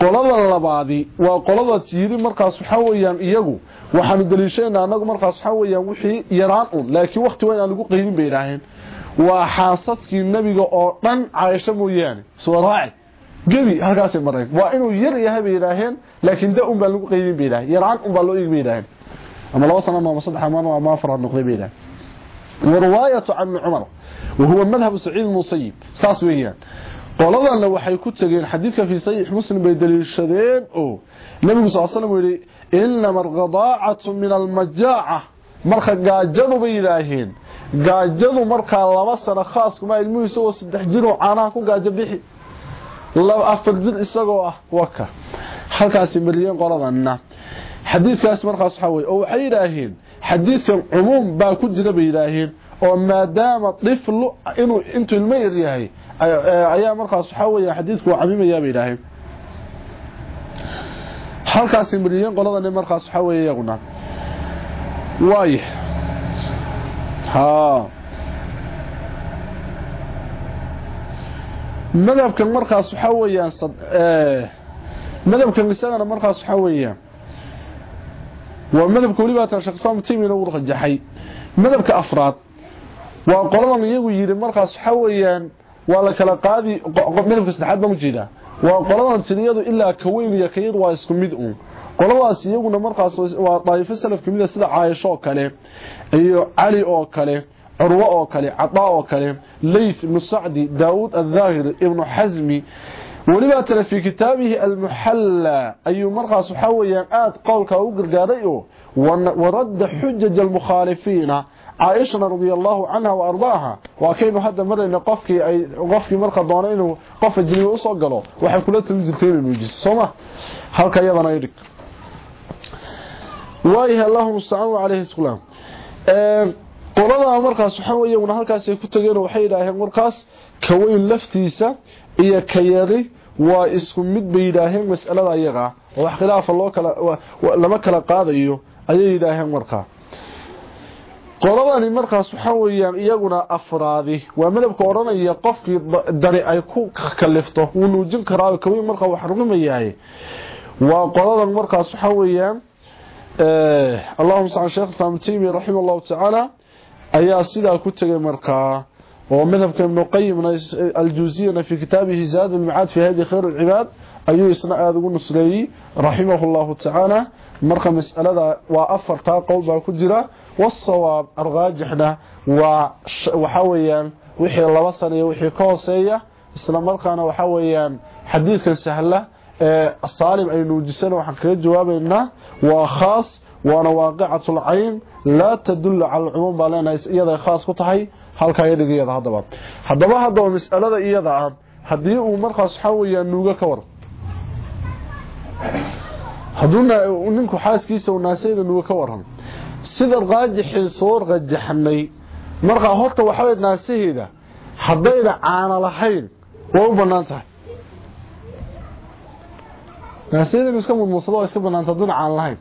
qolada tir laba sana wixii ka hooseeya qolada labaadi waa qolada yiri markaas waxaa weeyaan iyagu waxaanu daliishanayna anagu markaas waxaa weeyaan wixii yaraan un laakiin waqti weyn aan lagu qeydin bay idhaaheen waa xaasaskii nebiga oo dhan caaisho mooyaane soo raaci gebi halkaasay mareen waa inuu yar yahay bay yidhaaheen laakiin da un baa lagu qeydin bay yidhaheen yaraan un baa loo eegi bay yidhaheen ama laba sana ama saddex ama ama afar noqday bay yidhaheen ورواية عن عمر وهو مذهب سعيد المصيب ساس ويان qoladana waxay ku tageen xadiidka fi sahih muslim bay daliishadeen oo nabigu sallallahu alayhi wasallam yiri inna marqadaa'atu min al-majaa'a marka gaajadu bay yiraahdeen gaajadu marka laba sano khaas kuma ilmihiisa oo saddex jir oo caanaha ku gaajo bixi. Afar jir isagoo ah waka halkaas mariyeen qoladana xadiidkaas markaas waxa weey oo waxay yiraahdeen xadiidkan umum baa ku jira bay yiraahdeen oo maadaama tiflu inuu intuu ilmo yar yahay ayaa markaas waxa weeye xadiidku waa camimaya bay yiraahdeen halkaas mariyeen qoladana markaas waxa weeye iyaguna waay ha madhabkan markaas waxa weeyaan madhabkan isagana markaas waxa weeyaan waa madhabka waliba ta shakhsan tiimina uu rajaxay madhabka afraad waa qoladan iyagu yiri markaas waxa weeyaan ولا كلا قادي قبل في سحابه مجيدا وقلوان سنيدو إلا كويميا كير وا اسكو ميدو قلواس ايغونا مرقاس وا طائفه سلف عايشة أو أي علي أو كاله عروة أو كاله عطاء أو كاله ليس مسعدي داوود الظاهر ابن حزم. ولما ترى في كتابه المحلى. اي مرقاس حويا قاد قولك أو غرغاداي ورد حجج المخالفين. caaishana radia allaahu canha wa ardaaha waa kaynu hadda marayna qofkii ay qofkii marka doono inuu qof ajnibi u soo galo waxay kula tali jirtay inay halka iyadana ay dhig. Waayaha allahuma ustacaan caleyhi slaam qoladaa markaas waxaa wey iyaguna halkaasay ku tageen waxay yidhaaheen markaas ka weyn laftiisa iyo ka yari waa isku mid bay yidhaaheen mas'alada ayaga. Ah wax khilaafa loo kala lama kala qaadayo ayay yidhaaheen markaa qoladani markaas waxa weeyaan iyaguna afraadi. Waa madabka odhanaya qofkii dari ay ku kalifto wuu nuujin karaa kawii markaa wax rumiyahay waa qoladan markaas waxa weeyaan eh, allahuma sal sheekh islaam taymiya raxima ayaa sidaa ku tegay markaa oo madhabka ibnu qayimna eh, aljuusiyana fii kitaabihi zaad almicaad fi hadi khayr alcibaad ayuu isna aada ugu nusreeyey raximahu llahu tacaala marka masalada waa afartaa qowl ku jira wasawaab arraajixna waa waxa weeyaan wixii laba sana iyo wixii ka hooseeya isla markaana waxa weeyaan xadiidkan sahla ee saalim ay nuujisana waxaan kaga jawaabaynaa waa khaas waana waaqicatu lcayn laa tadullu cala alcumuum baa leenahay iyaday khaas ku tahay halkaa yadhig iyada haddaba. Haddaba haddaba masalada iyada ah haddii uu markaas waxaa sida raajixii soo rajaxnay. Markaa horta waxaweyd naasihiida haddayna caana lahayn way u bannaan tahay. Naasiyada inu iska mudmuunsado waa iska banaanta hadduna caana lahayn.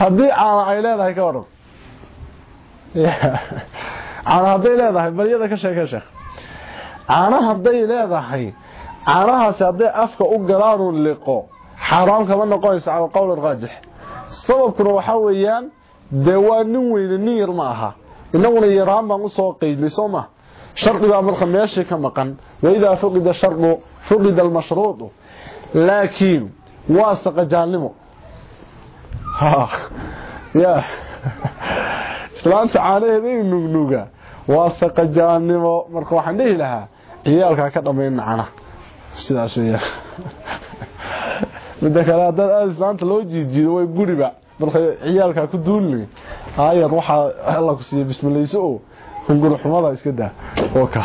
Haddii caana ay leedahay ka odhan caana hadday leedahay balyada ka sheekee sheekh caana hadday leedahay caanahaasi hadday afka u galaanu liqo xaaraam kama noqonayso cala qowl raajix. Sababkuna waxaa weeyaan dee waa nin weyne nin yar ma aha. Inaguna yaraan baan u soo qeydnay soo ma? Shardi baa marka meeshii ka maqan. Waidaa fuqida shardu fuqida almashruudu. Laakiin waa saqajaalnimo ya. Islaanta caanaheeda in nugnuga waa saqajaalnimo marka waxaan dhihi lahaa ciyaalkaa ka dhamayn macana sidaas weya midda kale haddaad aada islaanta loo jiijiido way guriba. Markay ciyaalkaa ku duulli ayad waxaa alla ku siiya bismilayso oo hunguri xumada iska daa. Oo ka.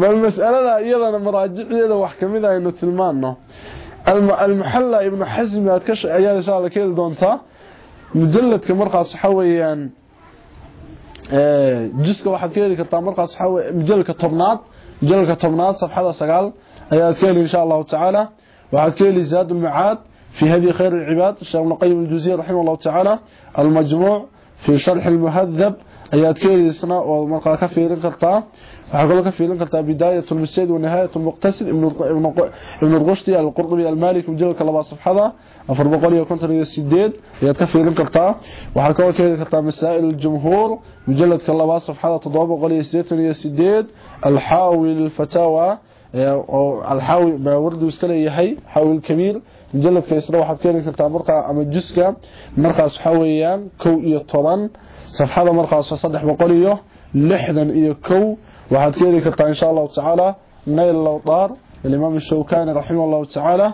Bal mas'alada iyadana maraajiceeda wax ka mid ah aynu tilmaano almuxalla ibnu xasmi aad ka ayaa insha alla ka mujalladka markaas waxa weeyaan juska waxaad ka heli kartaa markaas waxa mujalladka tobnaad. Tobnaad safxada 9 ayaa ka heli insha Allah ta'ala waxaad ka heli zaad al-ma'ad في هذه خير العباد الشيخ ابن القيم الجوزي رحمه الله تعالى المجموع في شرح المهذب. ايات كيسنا ومرقا كفيرين كرتا وحقول كفيرين كرتا بداية المسيد ونهاية المقتصد. ابن الغشتي القرطبي المالك مجلد كلابا صفحة أفر بقولي السديد ايات كفيرين كرتا وحقول كفيرين كرتا مسائل الجمهور. مجلد كلابا صفحة تضوب بقولي السديد الحاوي الفتاوى الحاوي ما ورد وسكله يحي حاوي الكبير. mujaladka isna waxaad heli kartaa markaa ama juska markaas kow iyo toban safxada markaas saddex boqol iyo lixdan iyo kow ka heli kartaa insha allahu tacaala nayl lawdaar الإمام الشوكاني رحمه الله تعالى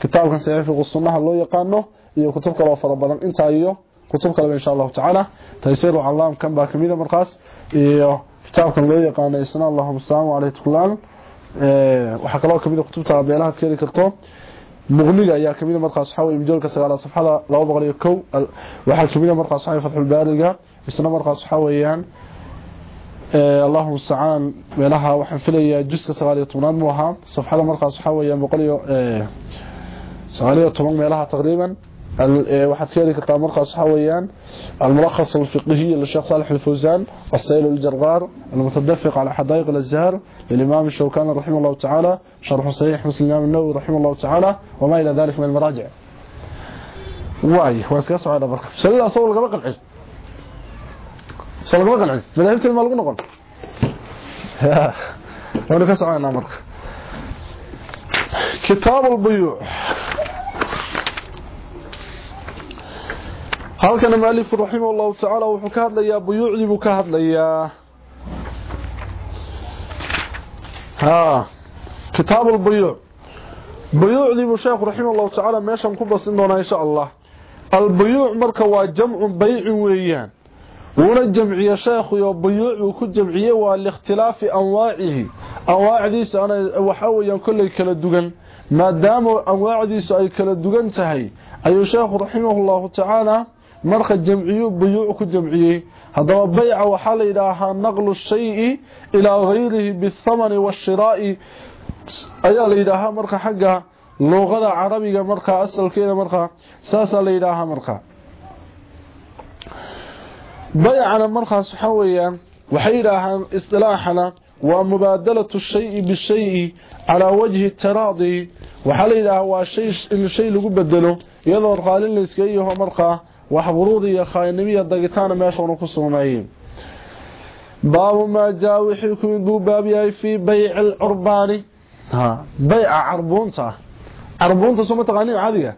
kitaabkan saxiifiga sunnaha loo yaqaano iyo kutub kale oo fara badan inta iyo kutub kale insha Allah ta'ala taysiir al-alam kan baa kamida markaas iyo kitaabkan loo yaqaano isna Allahumma salli alayhi tuqlan ee waxa kale oo kamida kutubta beelaha ka heli karto muqniga ayaa kamida markaas waxa weeye mujallka sagaal safxada 201 waxa kamida markaas waxa fathul baariga isna markaas waxa weeyaan اللهم استعان meelaha waxaan filayaa juska 19 muu ahaa safxada markaas waxa weeyaan 119 meelaha taqriiban waxaad ka heli kartaa markaas waxa weeyaan الملخص الفقهي للشيخ صالح الفوزان السيل الجرغار المتدفق على حدائق الازهار للإمام الشوكاني رحمه الله تعالى شرح صحيح مسلم الإمام النووي رحمه الله تعالى وما إلى ذلك من المراجع. واي واسكا سؤال برك سلا سو لغا salagama qancin madaahibteed ma lagu noqon? Waanu ka soconaa marka. Kitaab albuyuuc halkana mualifu raximah allahu tacaala wuxuu ka hadlayaa buyuucdii buu ka hadlayaa. Ha kitaab albuyuuc buyuucdii buu sheekhu raximah allahu tacaala meeshaan ku basin doonaa insha allah. Albuyuuc marka waa jamcu baycin weeyaan. Ku jamciye waa liikhtilaafi anwaacihi anwaacdiisa waxa weeyaan kulli kala dugan maadaama anwaacdiisu ay kala dugan tahay ayuu sheekhu rahimahullahu ta'ala marka jamciyo buyuuc ku jamciyey hadaba bayca waxaa la yidhaahaa naqlu shayi ilaa gayrihi bithamani washiraa'i ayaa la yidhaahaa marka xagga luuqada carabiga markaa asalkeeda markaa saasaa la yidhaahaa marka بيع على مرخص حويا. وحيراها إصطلاحنا ومبادلة الشيء بالشيء على وجه التراضي. وحليل هو الشيء الشيء اللي يبدله يظهر قالين لسكي هو مرقى وحبروضي يا خاينمية الدقيتان ما يشعر نفسهم باب ما جاء وحيكم يقول باب اي في بيع العرباني ها. بيع عربونتا. عربونتا سمتغاني عادية.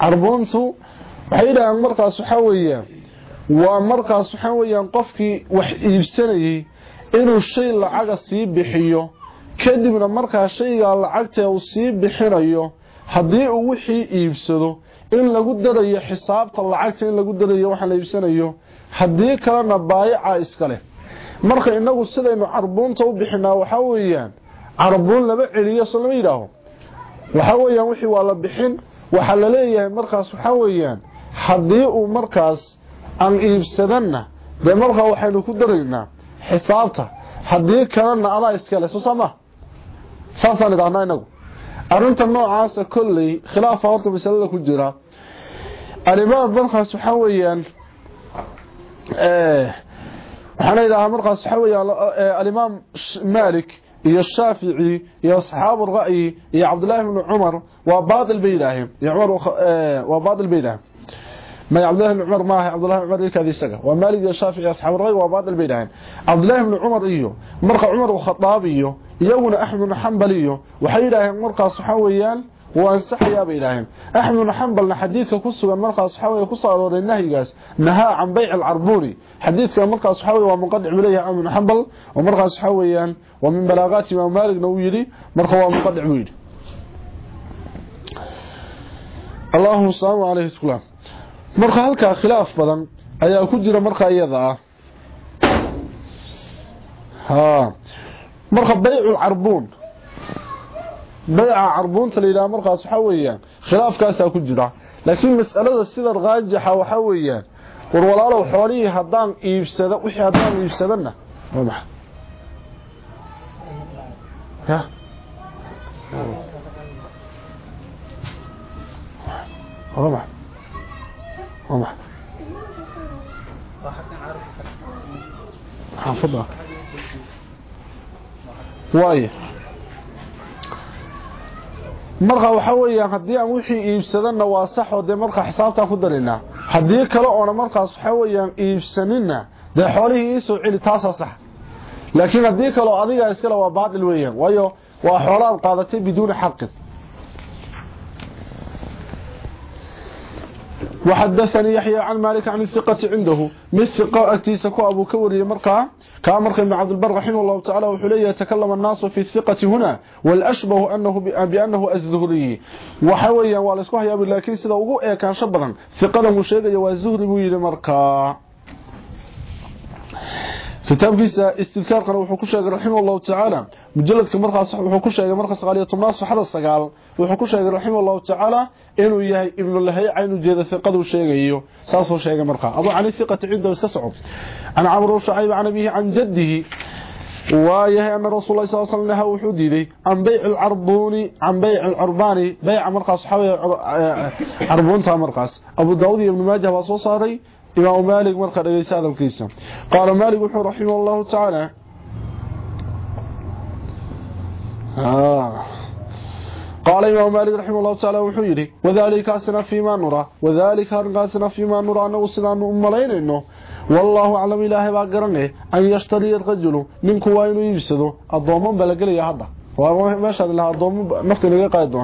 عربونتا. وحيلا مرخى سحويا waa markaas waxaa weeyaan qofkii wax iibsanayey inuu shay lacaga sii bixiyo kadibna markaa shaygaa lacagtee uu sii bixinayo haddii uu wixii iibsado in lagu darayo xisaabta lacagta in lagu darayo waxa la iibsanayo haddii kalena baayaca iskale marka inagu sidaynu carbuunta u bixinaa waxaa weeyaan carbuun lama celiyo so lama yidhaaho. Waxaa weeyaan wixii waa la bixin waxaa la leeyahay markaas waxaa weeyaan haddii uu markaas aan iibsadanna dee markaa waxaynu ku daraynaa xisaabta haddii kalena adaa iskale soo sama saasaan idhahnaa inagu arrinta noocaasa kolley khilaafa horta masalada ku jira alimaam markaas waxaa weeyaan waxaana idhahaa markaas waxaa weeyaan alimaam malik iyo shaafici iyo asxaabu ra'yi iyo cabdullaahi bnu cumar waa baatil bay yidhaaheen iyo cumar waa baatil bay yidhaaheen ما عبد الله بن عمر ما عبد الله بن عمر كذا يسقى ومالك يا شافعي يا أصحاب الرأي وبعض البيدعين. عبد الله بن عمر ايو مرق عمر الخطاب ايو يونا أحمد بن حنبل ايو وحي إلى مرق صحويان وانسح يا بيدعين أحمد بن حنبل حديثه كسو مرق صحوي كسالود نهيغاس نهى عن بيع العربوري. حديث كان مرق صحوي ومقدع عليه أحمد بن حنبل ومرق صحويان ومن بلاغات ما مالك نو يدي مرق هو مقدع ويدي اللهم صل عليه وسلم. Marka halkaa khilaaf badan ayaa ku jira marka iyada ah ha marka bay'ul arbuun bay'a arbuunta leeyahay markaas waxa weeyaan khilaafkaas ku jira laakiin mas'alada sida raajixa waxa weeyaan war walaalow xoolihii hadaan iibsado wixii hadaan iibsadana waa maxay ha waa xaafada waay marka waxa weeyaan haddii aan wixii iibsadana waa sax oo dee markaa xisaabtaan ku dalina haddii kale oona markaas waxa weeyaan iibsanina dee xoolihii ii soo celi taasaa sax. Laakiin haddii kaleoo adigaa iskale waa baadil weeyaan waayo waa xoolaan qaadatay biduuni xaqin. وحدثني يحيى عن مالك عن الثقة عنده. من الثقة أكتيسك أبو كوري مرقى. كامرخي بن عبد البر رحمه الله تعالى وحليا تكلم الناس في الثقة هنا والأشبه أنه بأنه الزهري. وحويا والاسكوح يا أبو الله كريس وقوئي إيه كان شبرا ثقة مشيقة والزهري بوير مرقى. كتاب استذكار قنوح كشاق رحمه الله تعالى. مجلد كمرخى صحب حكشاق مرخى صغالية تمناص حرص قال wuxuu ku sheegay raximahullahu tacaala inuu yahay ibnu lahay aynu jeeda fiqadu sheegayo saasoo sheegay markaa abu cali fiqati cinda iska socod an amru shuayb an abihi an jaddihi waayahay ana rasuul sallallahu alayhi wasallam wuxuu diiday an bay'il arbuni an bay'il arbani bay'a markaas waxa weeye arbunta markaas abu daawud ibn majah waa soo saaray مالك مرقى ليس هذا الكيسة قال مالك رحمه الله تعالى آه. قال إمام مالك رحمه الله تعالى وحيري وذلك أسنا فيما نرى وذلك أسنا فيما نرى أنه سنان أمالين إنه. والله أعلم إلهي باقرنه أن يشتري الرجل من كوين يبسده الضومان بلقلي هذا. وما الله أضوم نفتي لغا قايد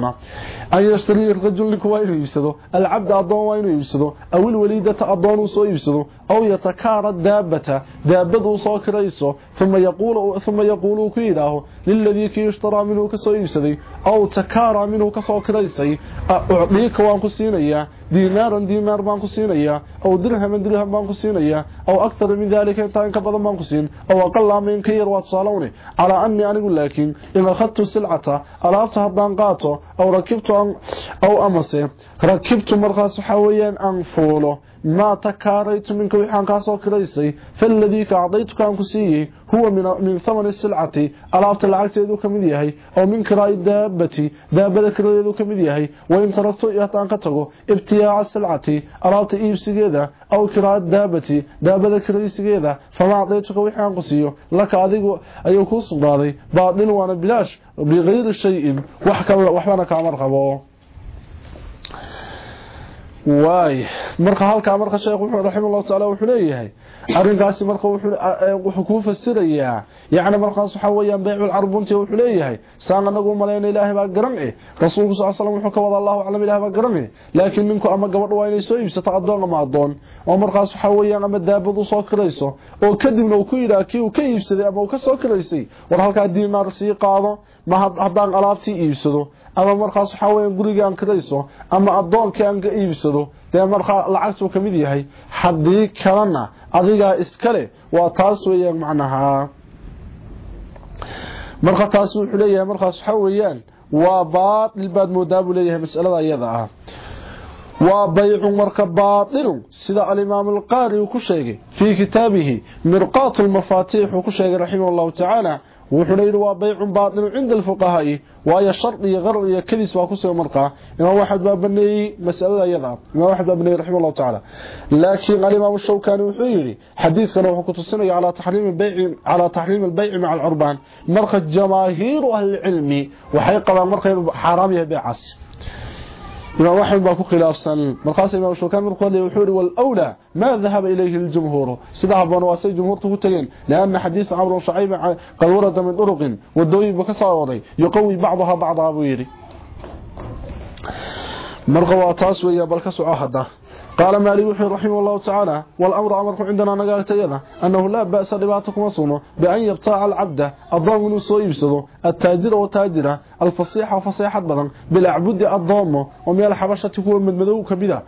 أن يشتري الرجل لك وإنه يبسده العبد أضوم وإنه يبسده أو الوليدة أضوم وصو يبسده أو يتكار الدابة دابة وصو كريسه ثم يقول ثم يقول كيداه للذي كي يشترى منه كسو يبسده أو تكار منه كسو كريسي أعطيك وانكو سينيا دينارا دينار بانكو سينيا أو درهم درهم بانكو سينيا أو أكثر من ذلك انتان كبضا بانكو سين أو أقل من كير واتصالوني. على أني أنا أقول لكن إن أخذت السلعة ألابتها بانقاته أو ركبت أو أمسي ركبت مرخص حويا أنفوله ما تكاريت منك وحان كاسو كريسي فالذي كعضيتك أنكو سيه هو من, من ثمن السلعة ألابت العكس يدو كمد يهي أو من كراء الدابة دابة كراء يدو كمد يهي وإن تركت يهتان كتغو ابتياع السلعة ألابت إيب سيجيدا أو كراء الدابة دابة كراء سيجيدا فما أعطيتك وحان قسيه لك أذيك أيوكو صداري باطل وأنا بلاش بغير الشيء وحبانا كامر قبو waay marka halkaa marka sheekh wuxuu raximahullahu tacaala wuxuu leeyahay arrinkaasi marka wuxuu kuu fasirayaa yacni markaas waxaa weeyaan baycul carbunti wuxuu leeyahay saan anagu malayna ilaahay baa garance rasuulku sal slam wuxuu ka wada allahu aclam ilahay baa garane laakiin ninku ama gabadh waa inay soo iibsato addoon ama addoon oo markaas waxaa weeyaan ama daabad soo kirayso oo kadibna uu ku yidhaha kii uu ka iibsaday ama uu ka soo kiraysay war halkaa diinaar sii qaado ma haddaan alaabtii iibsado ama markaas waxaa weya guriga aan kirayso ama addoonkii aan ka iibsado dee markaa lacagtuu ka mid yahay haddii kalena adigaa iskale waa taas weeyaan macnaha. Marka taas wuxuu leeyahay markaas waxaa weeyaan waa baatil baad moodaa buu leeyahay masalada iyada ah. Waa baycu marka baatilun sida alimaam alqaari uu ku sheegay fii kitaabihi mirqaat lmafaatiix uu ku sheegay raximah allahu tacaala وخليل وبيع باطل عند الفقهاء وهي شرط يغر يكلس واكو سو مرقه انه واحد باب بني مسألة يضع ما واحد باب بني رحمه الله تعالى. لكن قال إمام الشوكاني وحيري حديث كانوا كتسني على تحريم البيع على تحريم البيع مع العربان. مرقه جماهير أهل العلم وحيقه مرقه حرام يبيع عسل إمام أحمد باكو خلافسا. مرخاص إمام الشوكان من قال وحوري والأولى ما ذهب إليه الجمهور. سيدها بانواسي جمهور تكتلين لأن حديث عمرو شعيب قد ورد من طرق والدوي بكساوري يقوي بعضها بعض أبويري. مرقوا تاسوية بل كسعى هذا قال مالي وحي رحمه الله تعالى والأمر أمركم عندنا نقالت يدا أنه لا بأس لباتكم وصونه بأن يبتاع العبد الضام نسو يبسده التاجر والتاجرة الفصيحة وفصيحة بدن بالأعبد الضام ومن الحبشة تكون من مدو كبدا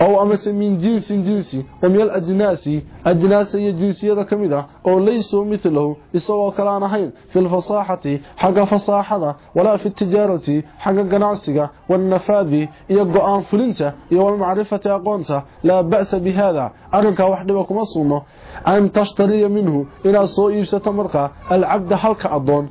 أو أمس من جنس جنسي ومن الأجناس أجناس هي جنسية كمدة أو ليسوا مثله إسوا كلان حين في الفصاحة حق فصاحة ولا في التجارة حق قناعسك والنفاذ يقع عن فلنسة والمعرفة أقونته لا بأس بهذا. أرنك وحدكم أصنه أن تشتري منه إلى سوء ستمرق العبد حلق أضون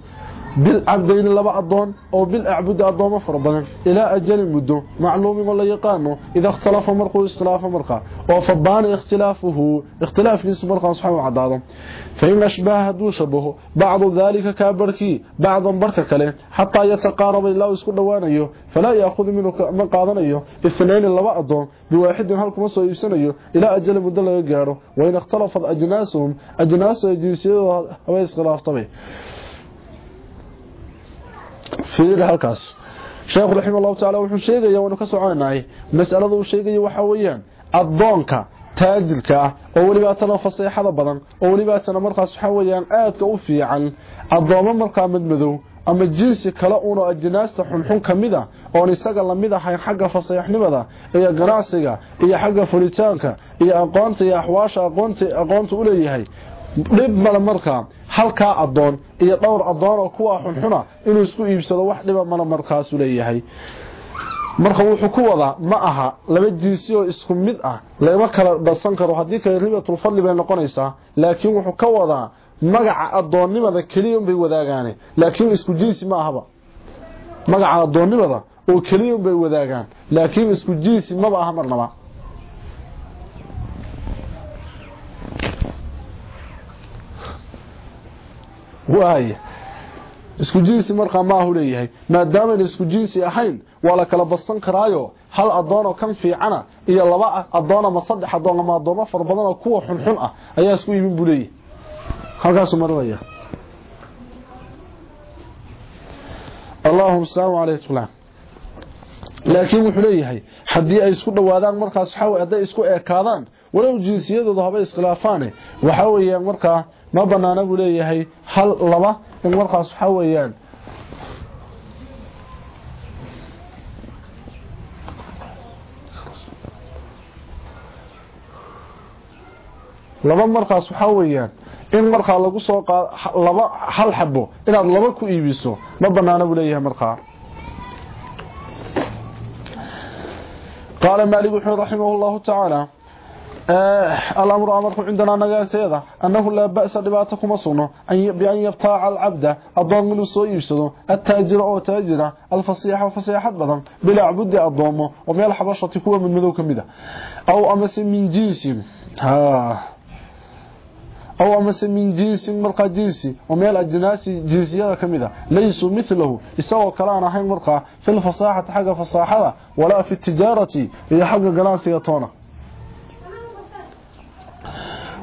بالعبدين لبا أضون أو بالأعبد أضون فربنا. إلى أجل مدو معلوم ولا يقانو إذا اختلف مرقه اختلاف مرقه وفبان اختلافه. اختلاف نسب مرقه سبحانه وعداده فإن أشباه دو شبه. بعض ذلك كابركي بعض بركة كله. حتى يتقارب الله يسكن دوانيه فلا يأخذ منه من قادنيه اثنين لبا أضون بواحد هلكم سو يسنيه إلى أجل مدو لا يقاره وإن اختلفت أجناسهم. أجناس جنسيه هو اسخلاف طبيعي. Fiir halkaas. Sheekhu raximahullahu tacaala wuxuu sheegaya waanu ka soconaynay mas'alada uu sheegaya waxa weeyaan addoonka taajirka ah oo welibaatana faseexada badan oo welibaatana markaas waxaa weeyaan aadka u fiican addoomo markaa madmadow ama jinsi kale uuna ajnaasta xunxun ka mid a oon isaga la mid ahayn xagga faseexnimada iyo ganacsiga iyo xagga furitaanka iyo aqoonta iyo axwaasha aqoonta u leeyahay dhib male markaa halkaa adoon iyo dhowr adoon oo kuwa xunxuna inuu isku iibsado wax dhiba male markaasu leeyahay. Marka wuxuu ku wadaa ma aha laba jinsi oo isku mid ah lama kala badsan karo haddii kale ribatulfadli bay noqonaysaa laakiin wuxuu ka wadaa magaca adoonnimada keliya bay wadaagaane laakiin isku jinsi ma ahaba. Magaca adoonnimada oo keliya bay wadaagaan laakiin isku jinsi maba aha marnaba waaya isku jinsi markaa maahu leeyahay. Maadaamayn isku jinsi ahayn waa la kala badsan karaayo. Hal adoonoo kan fiicana iyo laba adoon ama saddex adoon ama adoomo fara badanoo kuwa xunxun ah ayaa isku iibin buu leeyahay. Halkaasuu marinaya laakiin wuxuu leeyahay haddii ay isku dhowaadaan markaas waxaa hadday isku eekaadaan walow jinsiyadooda haba iskhilaafaane waxaa weeyaan markaa ma banaana buu leeyahay hal laba in markaas waxa weeyaan. Laba markaas waxa weeyaan in markaa lagu soo qaado laba hal xabo inaad laba ku iibiso ma banaana buu leeyahay markaa qaala maalik wuxuu raximah allahu tacaala الأمر أمرك عندنا نقاكتيدا أنه لا بأس لباتكم أصنه بأن يبتاع العبد. الضوم من السوء يفسده. التاجر أو تاجرة. الفصيحة وفصيحة بدن بلا عبد الضوم ومن الحبشة تكون من مذوك مدى. أو أمس من جنس. ها. أو أمس من جنس مرقى جنسي وميل الجناس جنسية كمدة ليسوا مثله. يسوى كلانا حين مرقى. في الفصاحة حق فصاحة. ولا في التجارة. هي حق قناسية طونة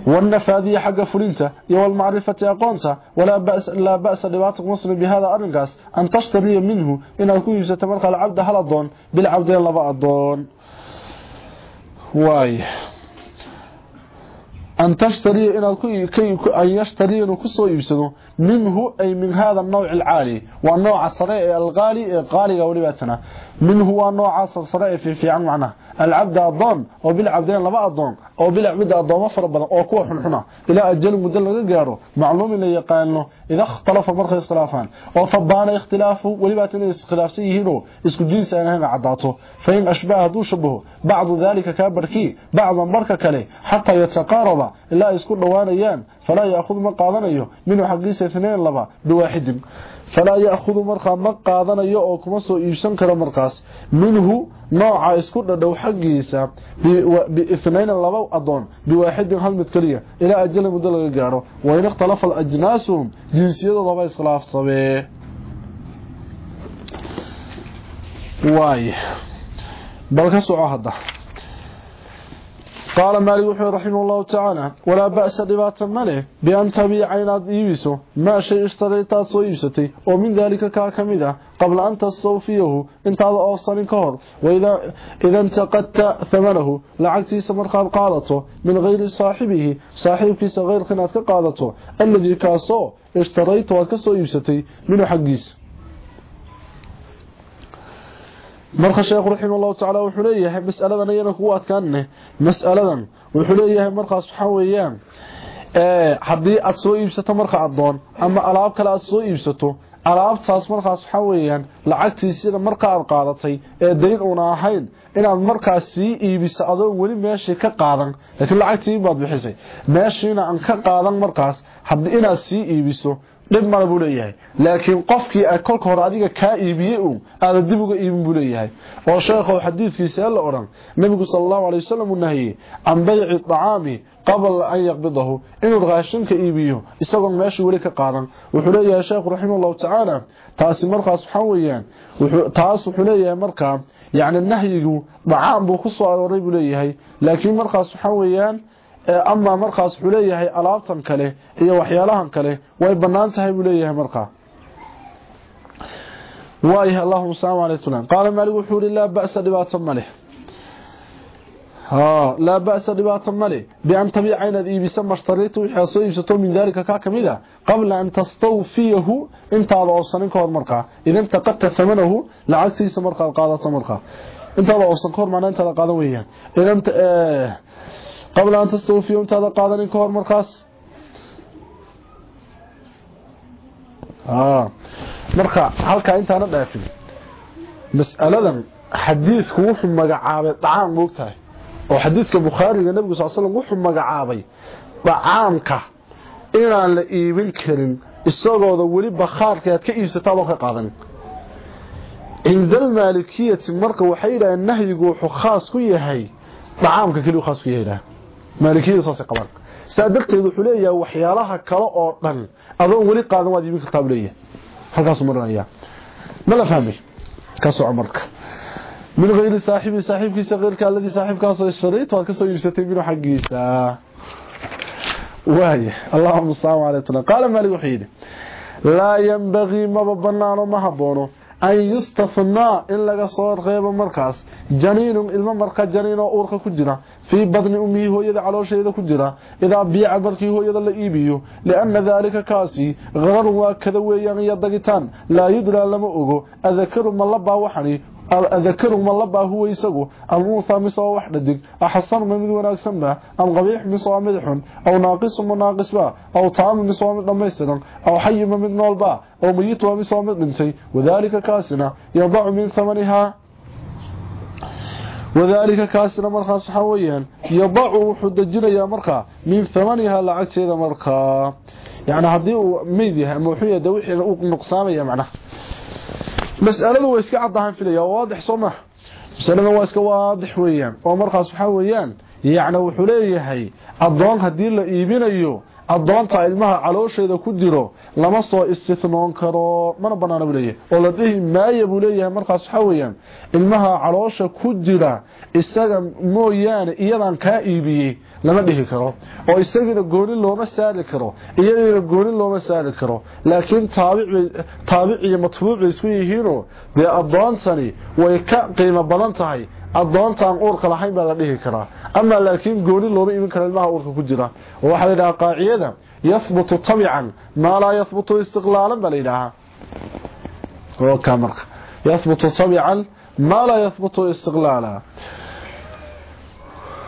والنفاذية حق فلنته يو المعرفة أقونته ولا بأس, لا بأس لباطق مصر بهذا أرنقاس أن تشتري منه إن أكون يستمرق العبد هل الضون بالعبدين لبا الضون. واي. أن تشتري إن أن يشتري إنه كسو يبسده منه أي من هذا النوع العالي والنوع الصريع الغالي غالي ولباتنا منه هو النوع الصريع في في عن معناه العبد الضون أو بالعبدين لبا الضون أو بالعبد مفر بدن أو كوح حنا إلى أجل مدل غارو معلوم إلا يقانه إذا اختلف مرخ اختلافان. أو فبان اختلافه ولباتنا اختلاف سيهينو إسكو جنس أنا هنا عداته. فإن أشباه دو شبهه بعض ذلك كابركي بعض مركة كلي. حتى يتقارب. إلا إسكو دوانيان فلا يأخذ ما قادنيه منه حقيسة اثنين falaa ya'khudu markaa ma qaadanayo oo kuma soo iibsan karo markaas. Minhu nooca isku dhadhow xaggiisa biithnayn laba adoon biwaaxidin hal mid keliya ilaa ajala muddo laga gaadho. Wain ikhtalafa ajnaasu jinsiyadoodaba iskhilaafsabee. Waay bal ka soco hadda. قال مالك رحمه الله تعالى ولا بأس دبات ماله بأن تبيع عينات إيبسو ما شيء اشتريتات سو ومن ذلك كاكمدة. قبل أن تصوفيه انت هذا أوصل كهر. وإذا إذا انتقدت ثمنه لعكتي سمرخان قالته. من غير صاحبه صاحبك غير خنات قالته الذي كاسو اشتريت وكسو إيبستي منه حقيس. Marka sheekhu raximahullahu tacaala wuxuu leeyahay mas'aladan ayana kugu adkaanne mas'aladan wuxuu leeyahay markaas waxaa weeyaan haddii aad soo iibsato marka addoon ama alaab kale aad soo iibsato alaabtaas markaas waxaa weeyaan lacagtiisina marka aad qaadatay ee dayn uuna ahayn inaad markaas sii iibiso adoon weli meeshii ka qaadan laakiin lacagtii baad bixisay. Meeshiina aan ka qaadan markaas inaad sii iibiso dhib male buu leeyahay laakiin qofkii ay kolka hore adiga kaa iibiyey uun aada dib uga iibin buu leeyahay oo sheekhow xadiidkiisa la odhan nebigu sala allahu alay wasalam uu nahiyey can bayci dacaami qabla an yaqbidahu inuu raashinka iibiyo isagoon meesha weli ka qaadan wuxuu leeyahay sheekhu raximah allahu tacaala taasi markaas waxaa weeyaan taas wuxuu leeyahay markaa yacni nahyigu dacaam buu ku soo arooray buu leeyahay laakiin markaas waxaa weeyaan ama markaas wuxuu leeyahay alaabtan kale iyo waxyaalahan kale way bannaan tahay buu leeyahay markaa waayahay allahuma salaam alay tulan qaala maalik wuxuu ihi laa ba'sa dhibaato ma leh. Laa ba'sa dhibaato ma leh. Bian tabiica inaad iibisa mashtarita wixii aad soo min daalika ka mid qabla an tastawfiyahu intaada oobsanin ka hor markaa idan taqadta amanahu lacagtiisa markaad qaadato markaa intaada oobsan ka hor maana intaada qaadan weeyaan. Idan qabla an tastawfiyahu intaada qaadanin ka hor markaas marka halkaa intaana dhaafin mas'aladan xadiidku wuxuu magacaabay dhacaan moogtahay oo xadiidka bukhaariga nebigu sal slam wuxuu magacaabay dhacaamka inaan la iibin karin isagooda weli bakhaarka aad ka iibsataa loo ka qaadanin cinda almaalikiyati marka waxay yidhaaheen nahyigu wuxuu khaas ku yahay dhacaamka keliyu khaas ku yahay maalikiyadu saasay qabaan sidaa darteed wuxuu leeyahay waxyaalaha kale oo dhan adoon weli qaadan waad iibin kartaa leeyahay halkaasuu marinaya ma la fahmay ka soco marka min hayri saaxibi saaxiibkiisa keyrka alladii saaxiibkaasoo ishtarayto aad kasoo iibsatay minhu xaggiisa waaya allahuma salaam calaytuna qaala maalik wuxuu yidhi laa yanbagii maba banaano ma haboono an yustathnaa in laga soo reebo markaas. Janiinun ilmo marka janiin oo uurka ku jira. Fii badni ummihi hooyada caloosheeda ku jira. Idaa biica markii hooyada la iibiyo. Lianna daalika kaasi qararun waa kada weeyaan iyo dagitaan. Laa yudraa lama ogo. Adakaru ma labaa waxani اذكره من الله هو يسقو الوفا مصوا وحدق احسن من مد وناغسن با أم مدحن. أو ناقص من ناقص با. أو تام مصوا مدميسن أو حي من مد نول أو ميت مصوا مدنسي وذلك كاسنا. يضع من ثمنها. وذلك كاسنا مرخا صحويا. يضع حد حدجنا يا مرخا من ثمنها لعكس هذا مرخا يعني هذه ميدها موحية دوحي لأوق نقصامية معنى. Soo ma mas'alada waa iska waadix weeyaan oo markaas waxa weeyaan yacni wuxuu leeyahay adoon hadii la iibinayo adoonta ilmaha caloosheeda ku jiro lama soo istithnoon karo mana banaana buu leeyahay. Oo la dhihi maaya buu leeyahay markaas waxa weeyaan ilmaha caloosha ku jira isaga mooyaane iyadan kaa iibiyey lama dhihi karo oo isagiina gooni looma saari karo iyadiina gooni looma saari karo. Laakiin taabic iyo matbuuc bay isku yihiinoo dee addoontani way ka qiimo badan tahay. Addoontaan uurka lahayn baa la dhihi karaa. Ama laakiin gooni looma imin karo ilmaha uurka ku jira. Oo waxaa la yidhaha qaaciyada يثبت طبعا. ما لا يثبت استقلالا بل إلها هو يثبت طبعا ما لا يثبت استقلالا.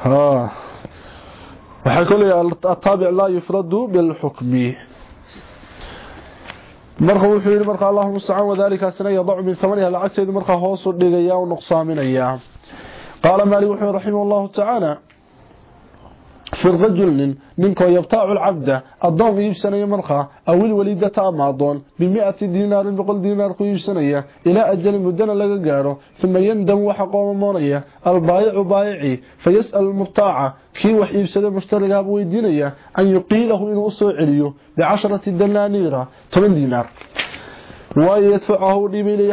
آه. وحيقول لي الطابع لا يفرد بالحكم. مرقه الحرير مرقه الله المستعان وذلك السنة يضع من ثمانية العكسة إذ مرقه هو صدقيا ونقصى من أيام. قال مالي وحي رحمه الله تعالى في الرجل منك يبتاع العبد الضوء يبسن يمرخى أو الوليدة أماضون بمئة دينار بقل دينار يبسن إلى أجل مدن لقاره ثم يندم وحق ممرية البايع بايعي فيسأل المرطاعة في وحي يبسن مشترك أبوه الدينية أن يقيله إن أصعره بعشرة دنانيرة ثمان دينار.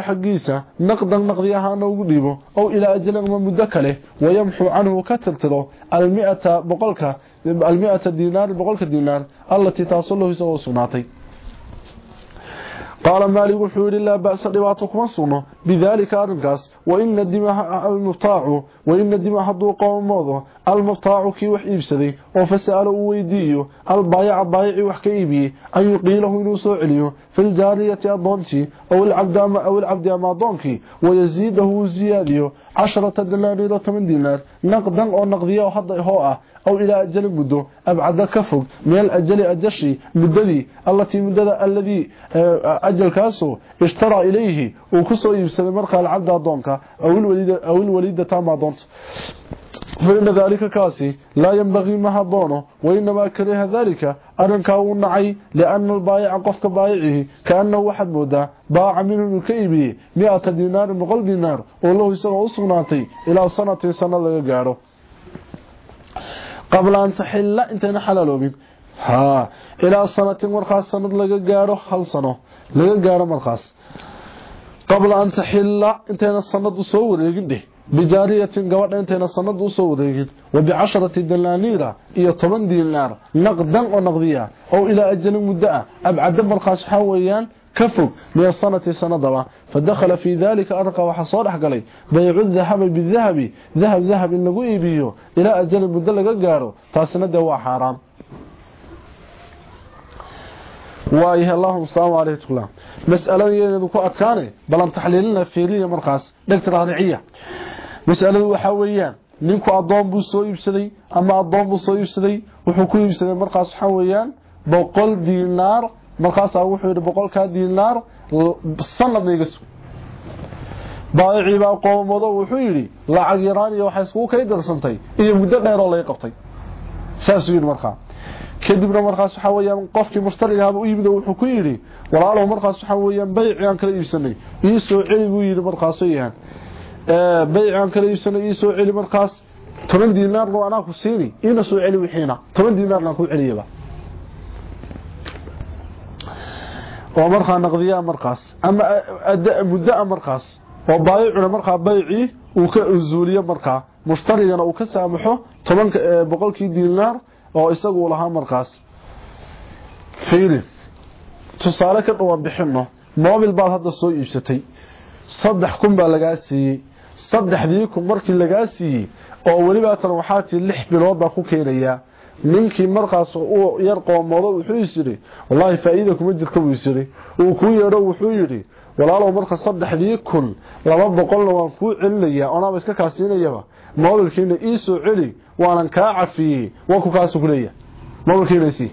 Xaggiisa naqdan naqdi ahaana ugu dhiibo ow ilaa ajalin ama muddo kale wayamxu canhu ka tirtiro almiata boqolka almiata diinaar boqolka diinaar allatii taasoo lahu isagoo sugnaatay قال مالك وحول الله بأس رباطك مصنة بذلك أرنكاس وإن الدماء المبطاع وإن الدماء حدو قوم موضة المبطاع كي وحيبسدي وفسأل ويديو البايع بايع وحكيبي أن يقيله ينوسو عليه في الجارية الضنتي أو العبد أما, أو العبد أما أضونكي ويزيده زياده 10 دينار إلى 8 دينار. نقدا أو نقديه هدا هو أو إلى أجل مدة. أبعد كفق من الأجل اجشي مددي التي مدده الذي آه، أجل كاسو اشترى إليه. وكسو يبسد مرخه العبد ادونكا أو الوليده أو الوليدة تام ادونت aw ilwaliidata ama adoonta faina daalika kaasi laa yanbagii ma haboono wainamaa kariha daalika arrinkaa wuu nacay liana albaayica qofka baayicihi kaanahu waxaad moodaa baaca minhu inuu ka iibiyey mi-ata diinaarin boqol diinaar oo lahu isagoo u sugnaatay ilaa sanatin sano laga gaadho qabla an taxilla intayna xalaaloobin haa ilaa sanatin markaas sanad laga gaadho hal wareegin wa bicasharati danaaniira iyo toban diinaar naqdan oo naqdiya oo ilaa ajalin muddo ah abcada markaas waxaa weeyaan كفوق من السنة سنة فدخل في ذلك أرقى وحصول أحقلي بيع الذهب بالذهب ذهب ذهب إنه إيبيه إلى أجل المدلق قارو تاسنة هو حرام waayahay allahuma salaamu aleyh tula mas'aladeedu ku adkaanay balan taxliilina fiiriya markaas dhegta raadiciya mas'aladu waxa weeyaan ninku adoon buu soo iibsaday ama adoon buu soo iibsaday wuxuu ku iibsaday markaas waxa weeyaan boqol diinaar markaas wuxuu yidhi boqolkaa diinaar sanadna iga sug baayicii baa qoomado wuxuu yidhi lacag yaraan iyo waxay iskugu kay darsantay iyo muddo dheer oo laga qabtay saasuu yidhi markaa kadibna markaas waxa weeyaan qofkii mushtariga ah u yimid wuxuu ku yiri walaalow markaas waxa weeyaan bayci aan kala iibsanay ii soo celi buu yiri markaas yahan ee bayci aan kala iibsanay ii soo celi markaas 10 diinaar oo anaa ku siini. Ina soo celi wixiina. 10 diinaar aan ku celiyaba. Oo markaa naqdiyaa markaas. Ama muddo markaas. Oo baayicuna markaa bayci uu ka uzuuliyo markaa. Mushtarigana uu ka saamaxo 10 boqolkii diinaar oo isagu lahaa markaas. Fiili. Tusaale ka dhawaan bixino mobil baad hadda soo iibsatay. Saddex kun baa lagaa siiyey saddexdii kun markii lagaa siiyey oo weliba tan waxaa tii lix bilood baa ku keenayaa ninkii markaas uu yar qoomoodo wuxuu isiri wallaahi faa'iida kuma jirta buu isiri uu ku yeedho wuxuu yidhi walaalow marka saddexdii kun laba boqolna waan kuu celinayaa onaaba iska kaasiinayaba. Mobilkiina ii soo celi waanan kaa cafiyey waan ku kaasu ku leeyahay. Mobilkiina isii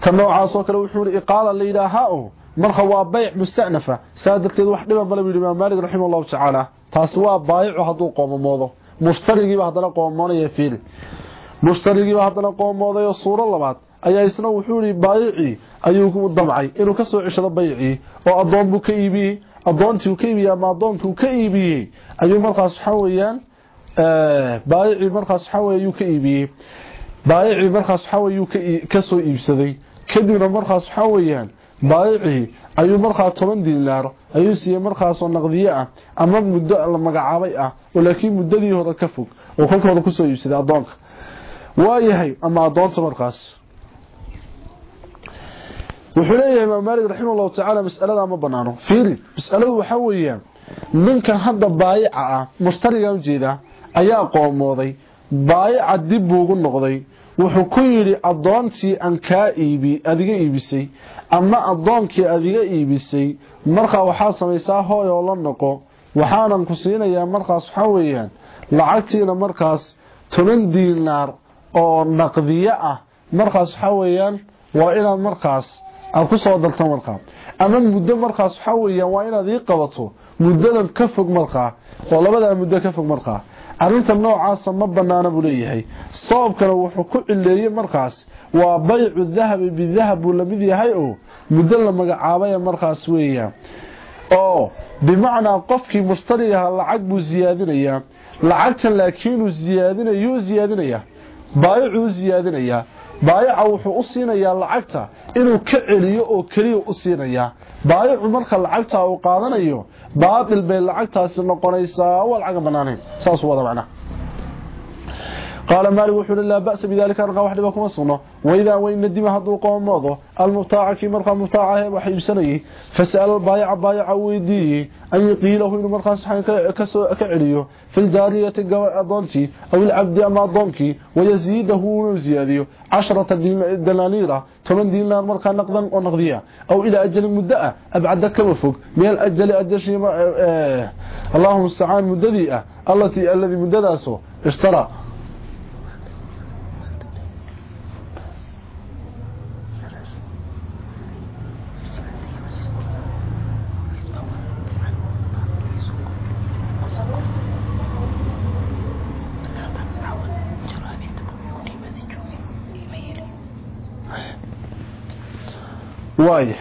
tan noocaasoo kale wuxuu yidhi iqaala la marka waa bayc musta'nafa saa darteed wax dhiba male yidhi imaam maalik raximah allahu tacaala taasi waa baayicu hadduu qoomamoodo mushtarigiiba haddana qoomoonaya fiili mushtarigiiba haddana qoomoodayo suuro labaad. Ayaa isna wuxuu yidhi baayicii ayuu damcay. Inuu ka soo ceshado baycii oo addoon buu ka iibiyey. Addoontii uu ka iibiyey ama addoonkii uu ka iibiyey ayuu markaas waxaa weeyaan baayicii markaas waxaa ka iibiyey. Baayicii markaas waxaa weye soo iibsaday. Kadibna markaas waxaa weeyaan baayicii ayuu markaa toban diinaar ayuu siiyey markaasoo naqdiye ah ama muddo la magacaabay ah oo laakiin muddadii hore ka fog oo kolka hore ku soo iibsaday addoonka. Waayahay ama addoonta markaas? Wuxuu leeyahay imaam maalik raximah allahu tacaala mas'alada ma banaano. Fiiri mas'aladu waxaa weeyaan ninkan hadda baayica ah mushtariga ujeeda ayaa qoomooday baayica dib buu ugu noqday wuxuu ku yidhi addoontii aan kaa iibi adiga iibisay ama addoonkii adiga iibisay markaa waxaa samaysaa hooy oo la noqo. Waxaanan ku siinayaa markaas waxaa weeyaan lacagtiina markaas toban diinaar oo naqdiye ah. Markaas waxaa weeyaan waa inaad markaas aad ku soo darto markaa. Ama muddo markaas waxaa weeyaan waa inaad ii qabato. Muddadan ka fog markaa oo labadaa muddo ka fog markaa arrinta noocaasa ma banaana buu leeyahay. Sababkana wuxuu ku cileeyey markaas waa baycu dahabi bidahab buu la mid yahay oo muddo la magacaabaya markaas weeyaan. Oo bimacnaa qofkii mushtarigaha lacag buu siyaadinayaa lacagtan laakiinuu siyaadinayuu siyaadinayaa baayicuu siyaadinayaa baayica wuxuu u siinayaa lacagta inuu ka celiyo oo keliya u siinayaa baayicu marka lacagta uu qaadanayo baatil bay lacagtaasi noqonaysaa waa lacaga banaanayn saas wada macnaha قال مالك وحول لا بأس بذلك أرقى وحده بكم صنع وإذا وإن ندم هدو قوم المبتاع كي مرقى مبتاعه وحيب سنيه فسأل البايع بايع ويديه أن يقيله إنه مرقى سحان كعليه. في الجارية أضونتي أو العبد أما أضونكي ويزيده زياديه عشرة دنانيرة ثمان دينار مرقى نقضا ونقضية أو إلى أجل مدة أبعد كمفق من الأجل أجل شيء آه اللهم استعان مددئة التي الذي مددأسه اشترى. Waay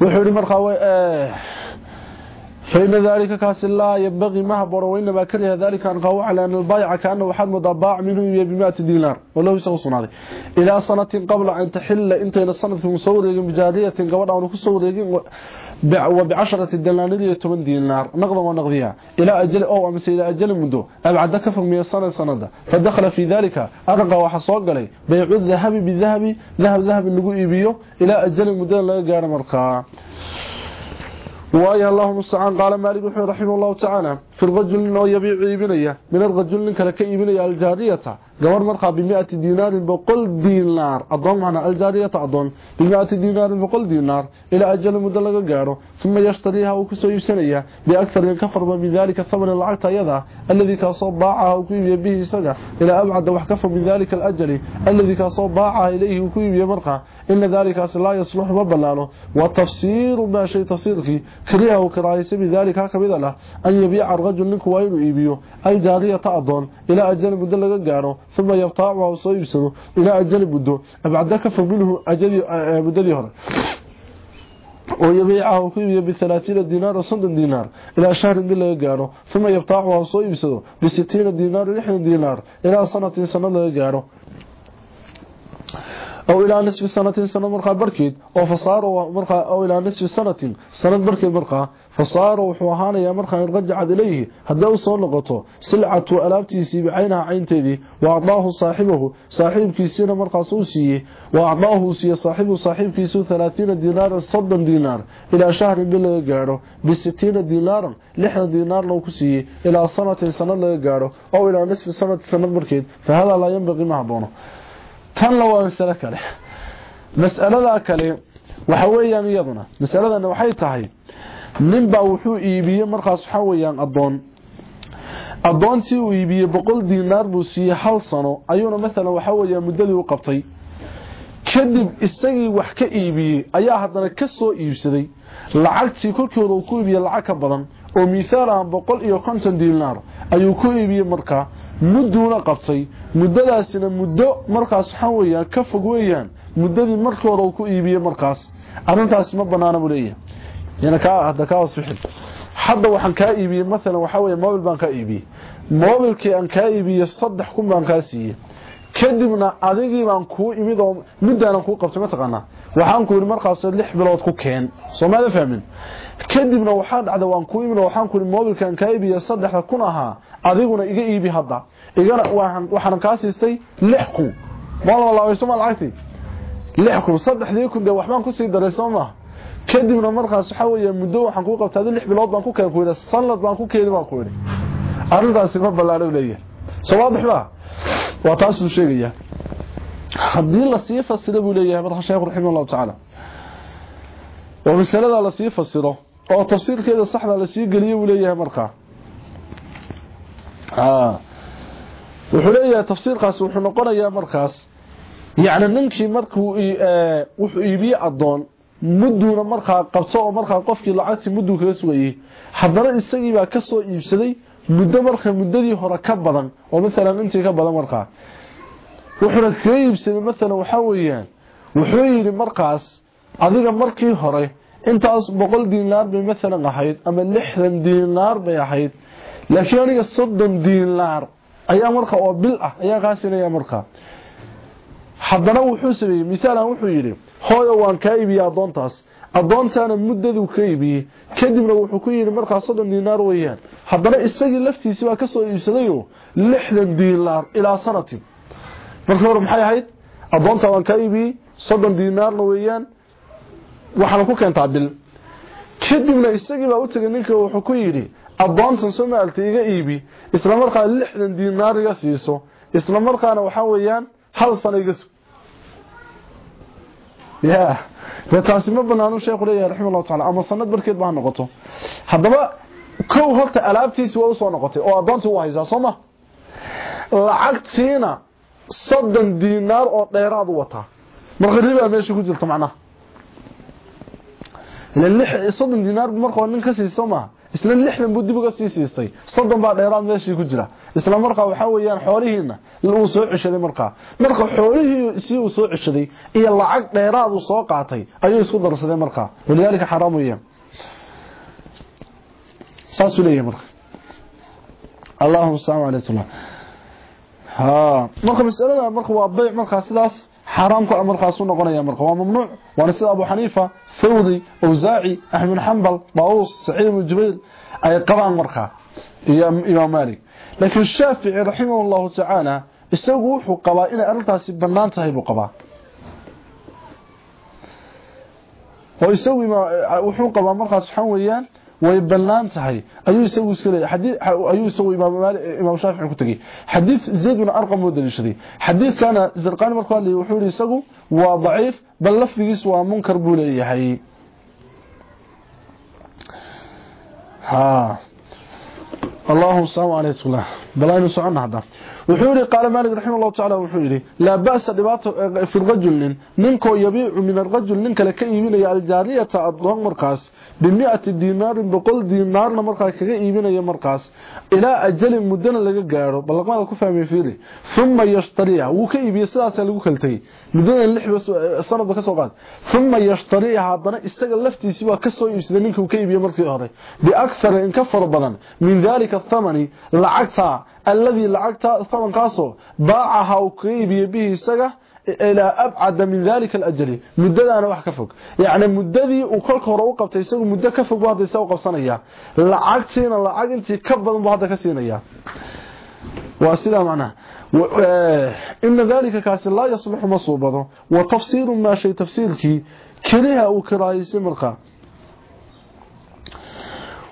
wuxuu yidhi markaa فإن ذلك كاس لا ينبغي ما هبور وإنما كره ذلك أن قوى على أن كأنه حد مضباع منه بمائة دينار. ولو يسوى صنعه إلى سنة قبل أن تحل إلى السنة في مصور بجارية قبل أن نكسور وبعشرة الدلانية تمن دينار نقضا ونقضيها إلى أجل أو أمس إلى أجل منذ أبعد كفر من السنة سنة فدخل في ذلك أرقى وحصوق لي بيع الذهب بالذهب ذهب ذهب اللقو إبيه إلى أجل مدى لا قال مرقى. واي اللهم استعان. قال مالك رحمه الله تعالى. في الرجل إنه يبيع ايبنيا من الرجل كلا كايبنيا الجارية. جوار مرقى ب100 دينار بقل دينار. اضمن الجارية اضمن ب100 دينار بقل دينار. إلى أجل مدلغ قارو ثم يشتريها أو كسو بأكثر من كفر بذلك ثمن العقد أيضا الذي كسو باعه أو كيبي به اسغا إلى أبعد وحكف بذلك الأجل. الذي كسو باعه إليه أو كيبي إن ذلك لا يصلح وبلانه وتفسير ما شيء تفسيره كريه وكرايس بذلك هكذا له. أن يبيع الرجل نكوي يبيو الجارية اضمن إلى أجل مدلغ قارو ثم يبتاعها وصو يبسده إلى أجل بدو. أبعد كفر منه أجل بدلي هنا ويبيعه كيبيا بثلاثين دينار وصندن دينار. إلى شهر بالله يقاره ثم يبتاعها وصو يبسده بستين دينار ولحن دينار. إلى سنة سنة لا يقاره أو إلى نصف سنة سنة مرقى بركيد أو فصار مرقى أو إلى نصف سنة سنة بركيد مرقى فصار وحوهانا يا مرقى يرجع إليه هذا وصول لقطه سلعة ألابتيسي بعينها عينتيدي وأعطاه صاحبه صاحب كيسين مرقى سوسيه وأعطاه سي صاحبه صاحب كيسو ثلاثين دينار صدا دينار. إلى شهر بلا يقاره بستين دينار لحنا دينار لو كسيه إلى سنة سنة لا يقاره أو إلى نصف سنة سنة بركيد فهذا لا ينبغي معبونه tanna waa masalo kale mas'alada kale waxa weeyaan iyaduna masaladana waxay tahay ninbaa wuxuu iibiyey markaas waxa weeyaan adoon adoontii uu iibiyey boqol diinaar buu siiyey hal sano ayuuna maalan waxa weeyaan muddadii u qabtay kadib isagii wax ka iibiyey ayaa haddana ka soo iibsaday lacagtii kolkooda uu ku iibiyey lacag ka badan oo mithaal ah boqol iyo konton diinaar ayuu ku iibiyey markaa mudduuna qabtay muddadaasina muddo markaas waxaa weeyaan ka fog weeyaan. Muddadii markooda uu ku iibiyey markaas. Arrintaasi ma banaana buu yana kaa hadda kaa wasfixin hadda waxaan kaa iibiyey maalan waxaa weeye mobil baan kaa iibiyey mobilkii aan kaa iibiyey saddex kun baan kaa siiyey. Kadibna adigii baan kuu imid oo muddaanan kuu qabtay mataqaanaa waxaan ku yidhi markaas lix bilood ku keen. Soomaada fahmin? Kadibna waxaa dhacda waan kuu imid waxaan ku yidhi mobilkaan kaa iibiyey saddexda kun ahaa adiguna iga iibi hadda igana waxaan kaa siistay lix kun malalabaysoma lacagtii lix kun saddexdii kun dee waxbaan kusii daray soo maaha kadibna markaas waxaa weeye muddo waxaan kuu qabtay adi lix bilood baan ku keen ku yidhi sanad baan ku keeni baan ku yidhi arrintaasi ma ballaadho leeyahay soo waadix maa waa taasuu sheegaya haddii lasii fasiro buu leeyahay marka sheekhu raximah allahu tacaala oo masalada lasii fasiro oo tafsiirkeeda saxda lasii geliyo buu leeyahay markaa wuxuu leeyahay tafsiirkaas wuxuu noqonayaa markaas yacni ninkii markuu wuxuu iibiye adoon mudduuna markaa qabto oo markaa qofkii lacagtii mudduu kaga sugayey haddana isagiibaa ka soo iibsaday muddo marka muddadii hore ka badan oo maalan intii ka badan markaa. Wuxuuna kaga iibsaday maalan waxaa weeyaan wuxuu yidhi markaas adiga markii hore intaas boqol diinaar bay maalan ahayd ama lixdan diinaar bay ahayd laakiin aniga soddon diinaar ayaa marka oo bil ah ayaa qaasinaya markaa haddana wuxuu sameeyey misaalan wuxuu yidhi hooyo waan kaa iibiyey addoontaas. Addoontaana muddaduu ka iibiyey. Kadibna wuxuu ku yidhi markaa soddon diinaar weeyaan. Haddana isagii laftiisii baa ka soo iibsadayoo lixdan diinaar ilaa sanatin markii hore maxay ahayd? Addoonta waan kaa iibiyey soddon diinaarna weeyaan. Waxaana ku keentaa bil. Kadibna isagii baa u tegay ninka wuxuu ku yidhi addoontan soo maalta iga iibi isla markaa lixdan diinaar iga siiso isla markaana waxaa weeyaan hal sano ya dee taasi ma sheekhu leeyahay raxima tacala ama sanad barkeed ba noqoto. Haddaba kow horta alaabtiisi waa u soo noqotay oo addoontii u haysaa soo lacagtiina soddon diinaar oo dheeraad wataa. Marka meesha ku jirta macnaha. Soddon diinaar marka nin ka siisa soo maaha isla lixdan buu dib uga sii siistay soddon baa dheeraad meeshii ku jira isla markaa waxaa weeyaan xoolihiina uu soo ceshaday markaa marka xoolihii si uu soo ceshaday iyo lacag dheeraad uu soo qaatay ayuu isku darsaday markaa walidaalika xaraam weeyaan saasuu leeyahay marka allahuma alaytullah ha marka masalada marka waa bayc markaa sidaas حرام كو أمر خاصو نقن يا أمر ممنوع وأنا سيده أبو حنيفة سعودي أو أحمد بن حنبل باوس سعيد بن جبير أي قبا أمر خا. مالك. لكن الشافعي رحمه الله تعالى استوغ و خو قبا ان ارنتاس بنان تهي بو قبا. هو استوغ و قبا أمر خاصو حويان way bannaan tahay. Ayuu isagu iska leeyahay xadiid ayuu isagu imaam imaam shaafici ku tagay xadiid zayd bin arqam oo dalishaday xadiid kana zarqani markuu hadlayay wuxuu isagu waa daciif bal lafdigiis waa munkar buu ha Allahu subhanahu wa ta'ala balaa inuu soconaada wuxuu yiri qaal maalik raximahu ta'ala wuxuu yiri la ba'sa dhibaato eh, fi rajul ninko yabiicu min rajul nin kale ka iibinaya aljaariyata adoon markaas bimi'ati diinaar boqol diinaarna markaa kaga iibinaya markaas ilaa ajali muddana laga gaaro balqmada ku fahmay fiiri. Thumma yashtariha wuu ka iibiyo sidaas lagu kaltay muddada lix eh, sanadba ka soo qaad. Thumma yashtariha hadana isaga laftiisi waa ka soo iibsaday ninka uu ka iibiyo markii hore. Bi akthar in ka far min dhalika thamani lacagta thaman kaaso baacaha uu ka iibiyo bihi isaga إلى أبعد من ذلك الأجل. مدة أنا واحد كفوق يعني مددي وكل كهر وقفت يسوي مدة كفوق واحد يسوي قفصانية لعقتين لعق أنت كبض بعض كسينية. وأسئلة معناه و... إن ذلك كاس لا يصلح مصوبة. وتفسير ما شيء تفسيرك كريها وكراي سمرقا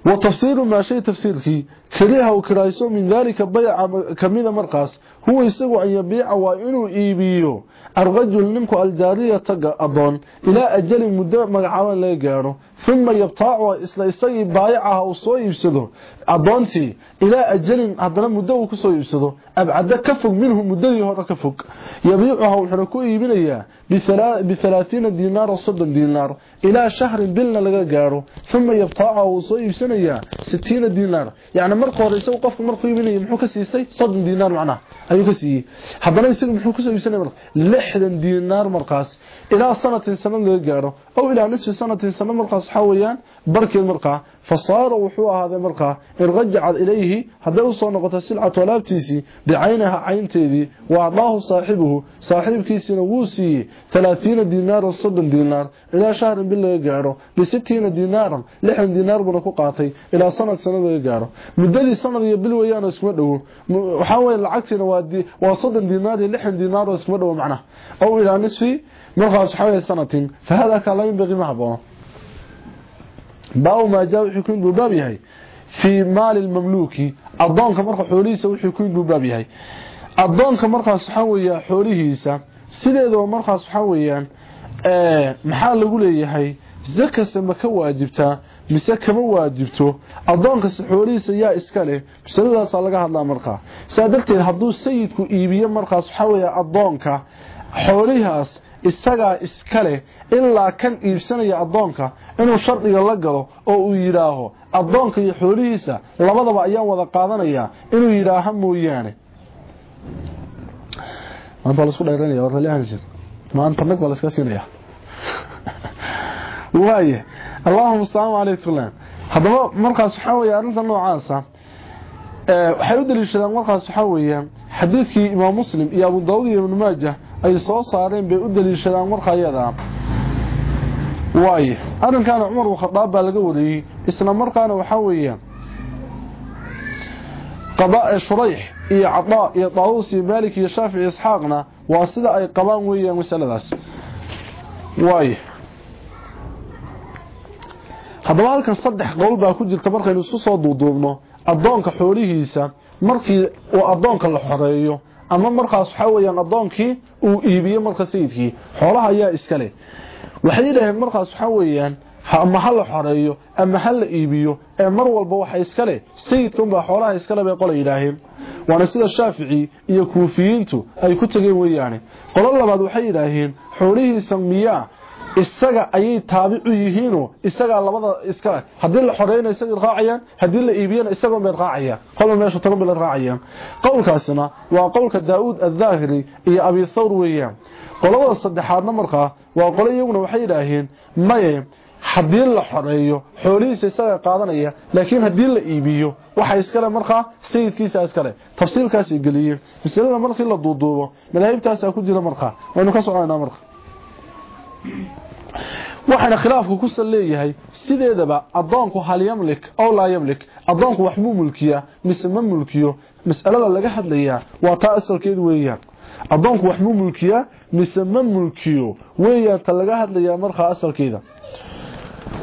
وتفسير ما شيء تفسيرك كريها وكرايسو من ذلك بيع كمينة مرقاس هو يسوى أن يبيع وإنه إيبيو الرجل نمكو الجارية تقى أضون إلى أجل مدة مقعاوا لا ثم يبطاع إسلا إساي بايعها وصو يفسده. أضونتي إلى أجل هذا مدة وكسو يفسده. أبعد كفق منه مدة هذا كفق يبيعها وحركو إيبينيا بثلاثين دينار وصدن دينار إلى شهر بلنا لغا قارو. ثم يبطاعه وصو يفسنيا ستين دينار. يعني markuu iibinayay muxuu ka siisay 30 diinaar macnaha ayuu ka siiyay haddana isagu muxuu ku soo iibsanay marka 60 diinaar markaas ilaa sanatin sanad laga gaaro أو إلى نصف سنة سنه مرقه صحويا برك المرقه فصار وحو هذا المرقه رجعت إليه هذا سو نقطة سلعة طلابتيسي بعينها عين تيدي. وأعطاه صاحبه. صاحب صاحبكيسنا نووسي 30 دينار صدن دينار إلى شهر بالله يغارو ب 60 دينار 60 دينار بنو قاطي إلى سنة سنة يغارو مدتي سنة يبل ويان اسما دغو waxaa weey lacagtina waa 30 dinaar iyo 60 dinaar oo isma markaas waxa weeye sanatin fahada kala yanbaghi ma haboono baaw ma jaa wixii ku inuu baab yahay. Fi maal almamluki adoonka marka xoolihiisa wixii ku inuu baab yahay. Adoonka markaas waxa weeye xoolihiisa sideedoo markaas maxaa lagu leeyahay? Zakasa ma ka mise kama waajibto? Adoonka xoolihiisa yaa iska leh masaladaas laga hadlaa markaa. Saa darteed hadduu sayidku iibiyo markaas waxa weeye adoonka xoolihaas isagaa iska leh ilaa kan iibsanaya adoonka inuu shardiga la galo oo uu yidhaaho adoonka iyo xoolihiisa labadaba ayaan wada qaadanaya inuu yidhaaha mooyaane. Maanta lasku dhayranaya waralyahansi maanta nag baa laska siinaya. Waaye allahuma asalaamu calaykum haddaba markaas waxaa weeye arrinta noocaasa waxay u daliishadaan markaas waxaa weeye xadiidkii imaam muslim iyo abu daawud iyo ibnu maajah ay soo saareen bay u daliishadaan markaa iyada waaye arrinkaana cumar bn khadaab baa laga wariyey isla markaana waxaa weeye shurayx iyo cadaa iyo daawus iyo maalik iyo shaafici isxaaqna waa sida ay qabaan weeyaan masaladaas. Waaye haddaba halkan saddex qowl baa ku jirta markaynu isku soo duuduubno adoonka xoolihiisa markii uu adoonka la xoreeyo ama markaas waxaa weeyaan adoonkii uu iibiyo marka sayidkii xoolaha ayaa iska leh. Waxay yidhaaheen markaas waxaa weeyaan ama ha la xoreeyo ama ha la iibiyo ee mar walba waxa iska leh. Sayidka unbaa xoolaha iskale bay qola yidhaaheen waana sida shaafici iyo kuufiyiintu ay ku tegeen weeyaane. Qolo labaad waxay yidhaaheen xoolihiisa miyaa isaga ayay taabic u yihiinoo isagaa labada iska haddii la xoreeyna isaga raacayaan haddii la iibiyana isagoon bay raacayaan. Qolba meesha tagan bay raacayaan. Qowlkaasina waa qowlka daa'uud addaahiri iyo abi thawr weeyaan. Qolada saddexaadna markaa waa qolo iyaguna waxay yidhaaheen maye haddii la xoreeyo xoolihiisa isaga qaadanaya laakiin haddii la iibiyo waxa iskale markaa sayidkiisa iskale tafsiilkaas ay geliyeen. Masalada markii la duuduubo madaahibtaas ku jira markaa. Waynu ka soconaynaa markaa waxaana khilaafku ku saleeyahay sideedaba adoonku hal yamlik aw laa yamlik adoonku wax muu mulkiyaa mise ma mulkiyo mas'alada laga hadlayaa waa taa asalkeedu weeyaan adoonku wax muu mulkiyaa mise ma mulkiyo weeyaan ta laga hadlayaa markaa asalkeeda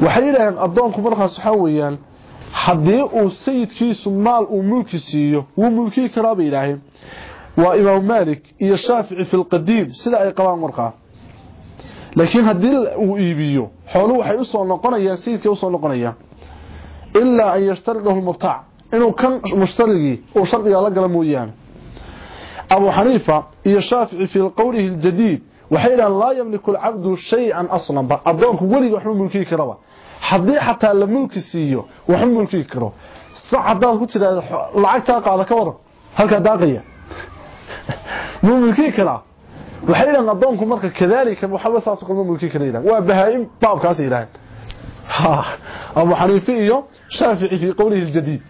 waxay yidhaaheen adoonku markaas waxaa weeyaan haddii uu sayidkiisu maal uu mulki siiyo wuu mulkii karaa bay yidhaaheen waa imaam maalik iyo shaafici fi lqadiim sida ay qabaan markaa laakiin haddii uu iibiyo xooluhu waxay usoo noqonayaan sayidkay usoo noqonayaan ilaa an yashtaridahu lmubtaac inuu kan mushtarigii uu shardigaa la gala mooyaane abu xaniifa iyo shaafici fii qowlihi ljadiid waxay yidhahaan laa yamliku alcabdu shay-an aslanba addoonku weliga waxma mulkii karaba haddii xataa la mulki siiyo waxma mulkii karo sac haddaad ku tidhaahdo lacagtaa qaada ka waran halkaa daaqaya muu mulkii karaa وحيلا نضونكم مرك كذلك محوس اسق الملكي كذلك. بهائم باب كاس إلى ها. أبو حنيفه شافعي في قوله الجديد.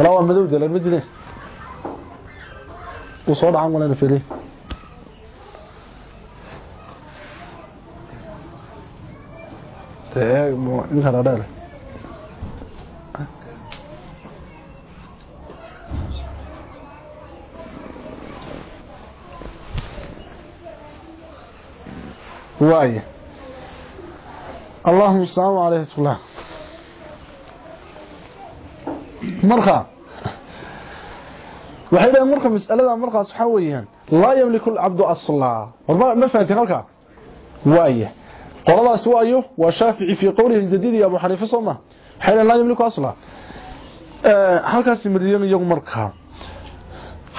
رواه مدود المجلس. وصاد عام ولا نفلي تاج مو انت راداله واي. اللهم صل على عليه الصلاه مرخا وحيدا مرخا مسألة مرخا صحويا لا يملك العبد الصلاه ربما ما فهمت هلكا واي. قولها سو ايو وشافعي في قوله الجديد يا أبو حنيفة صومه. حيلا لا يملك أصلا. آه، هلكا سمريان يوم مرخا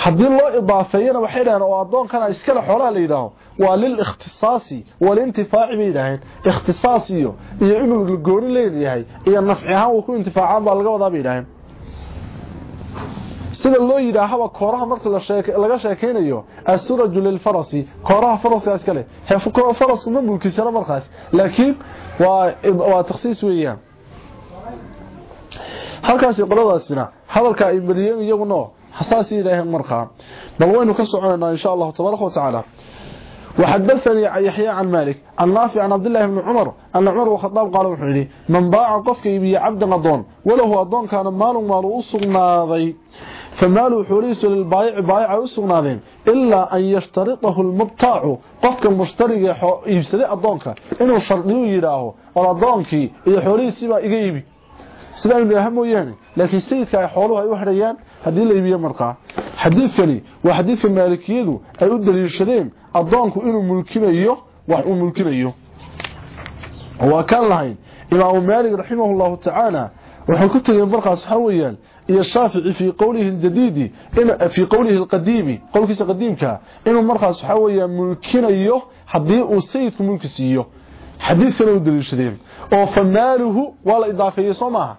haddii loo idaafeeyana waxay dhahan oo adoonkana iskala xoolaha la yiraahdo waa lil ikhtisaasi wal intifaaci bidahayn ikhtisaasiyo iyo inuu gooni leeyahay iyo nafci ahaan uu ku intifaacaan baa laga wadaa bidahayn sida loo yidhaahaba kooraha marka laga sheekaynayo asuraju lilfarasi kooraha faraska iskale farasku ma mulkisana markaas. Laakiin waa takhsiis weeyaan. Halkaasi qoladaasina hadalka ay mariyeen iyaguna حساس إليه مرقى بل وين كسعنا إن شاء الله تبارك وتعالى. وحدثني يحيى عن مالك النافع عن عبد الله بن عمر أن عمر وخطاب قال وحيدي من باع قفك يبي عبد أضون وله أضون كان مال مال أصغناضي فمال حريس للبايع بايع أصغناضين إلا أن يشترطه المبتاع قفك المشترك يبسدي أضونك. إنه شرطيه يراه والأضونك يحريس با إيجيبي sida aynu yahay mooyaane laakiin sayidka ay xooluhu ay u xidhayaan haddii la iibiyo markaa xadiidkani waa xadiidka maalikiyadu ay u daliishadeen addoonku inuu mulkinayo wax uu mulkinayo waa kaan lahayn imaamu maalik raximah llahu tacaala waxay ku tegeen markaas waxaa weeyaan iyo shaafici fii qowlihi ljadiidi fii qowlihi alqadiimi qowlkiisa qadiimka inuu markaas waxaa weeyaan mulkinayo haddii uu sayidku mulki siiyo xadiidkana u daliishadeen oo famaaluhu waa la idaafeeyey soo maaha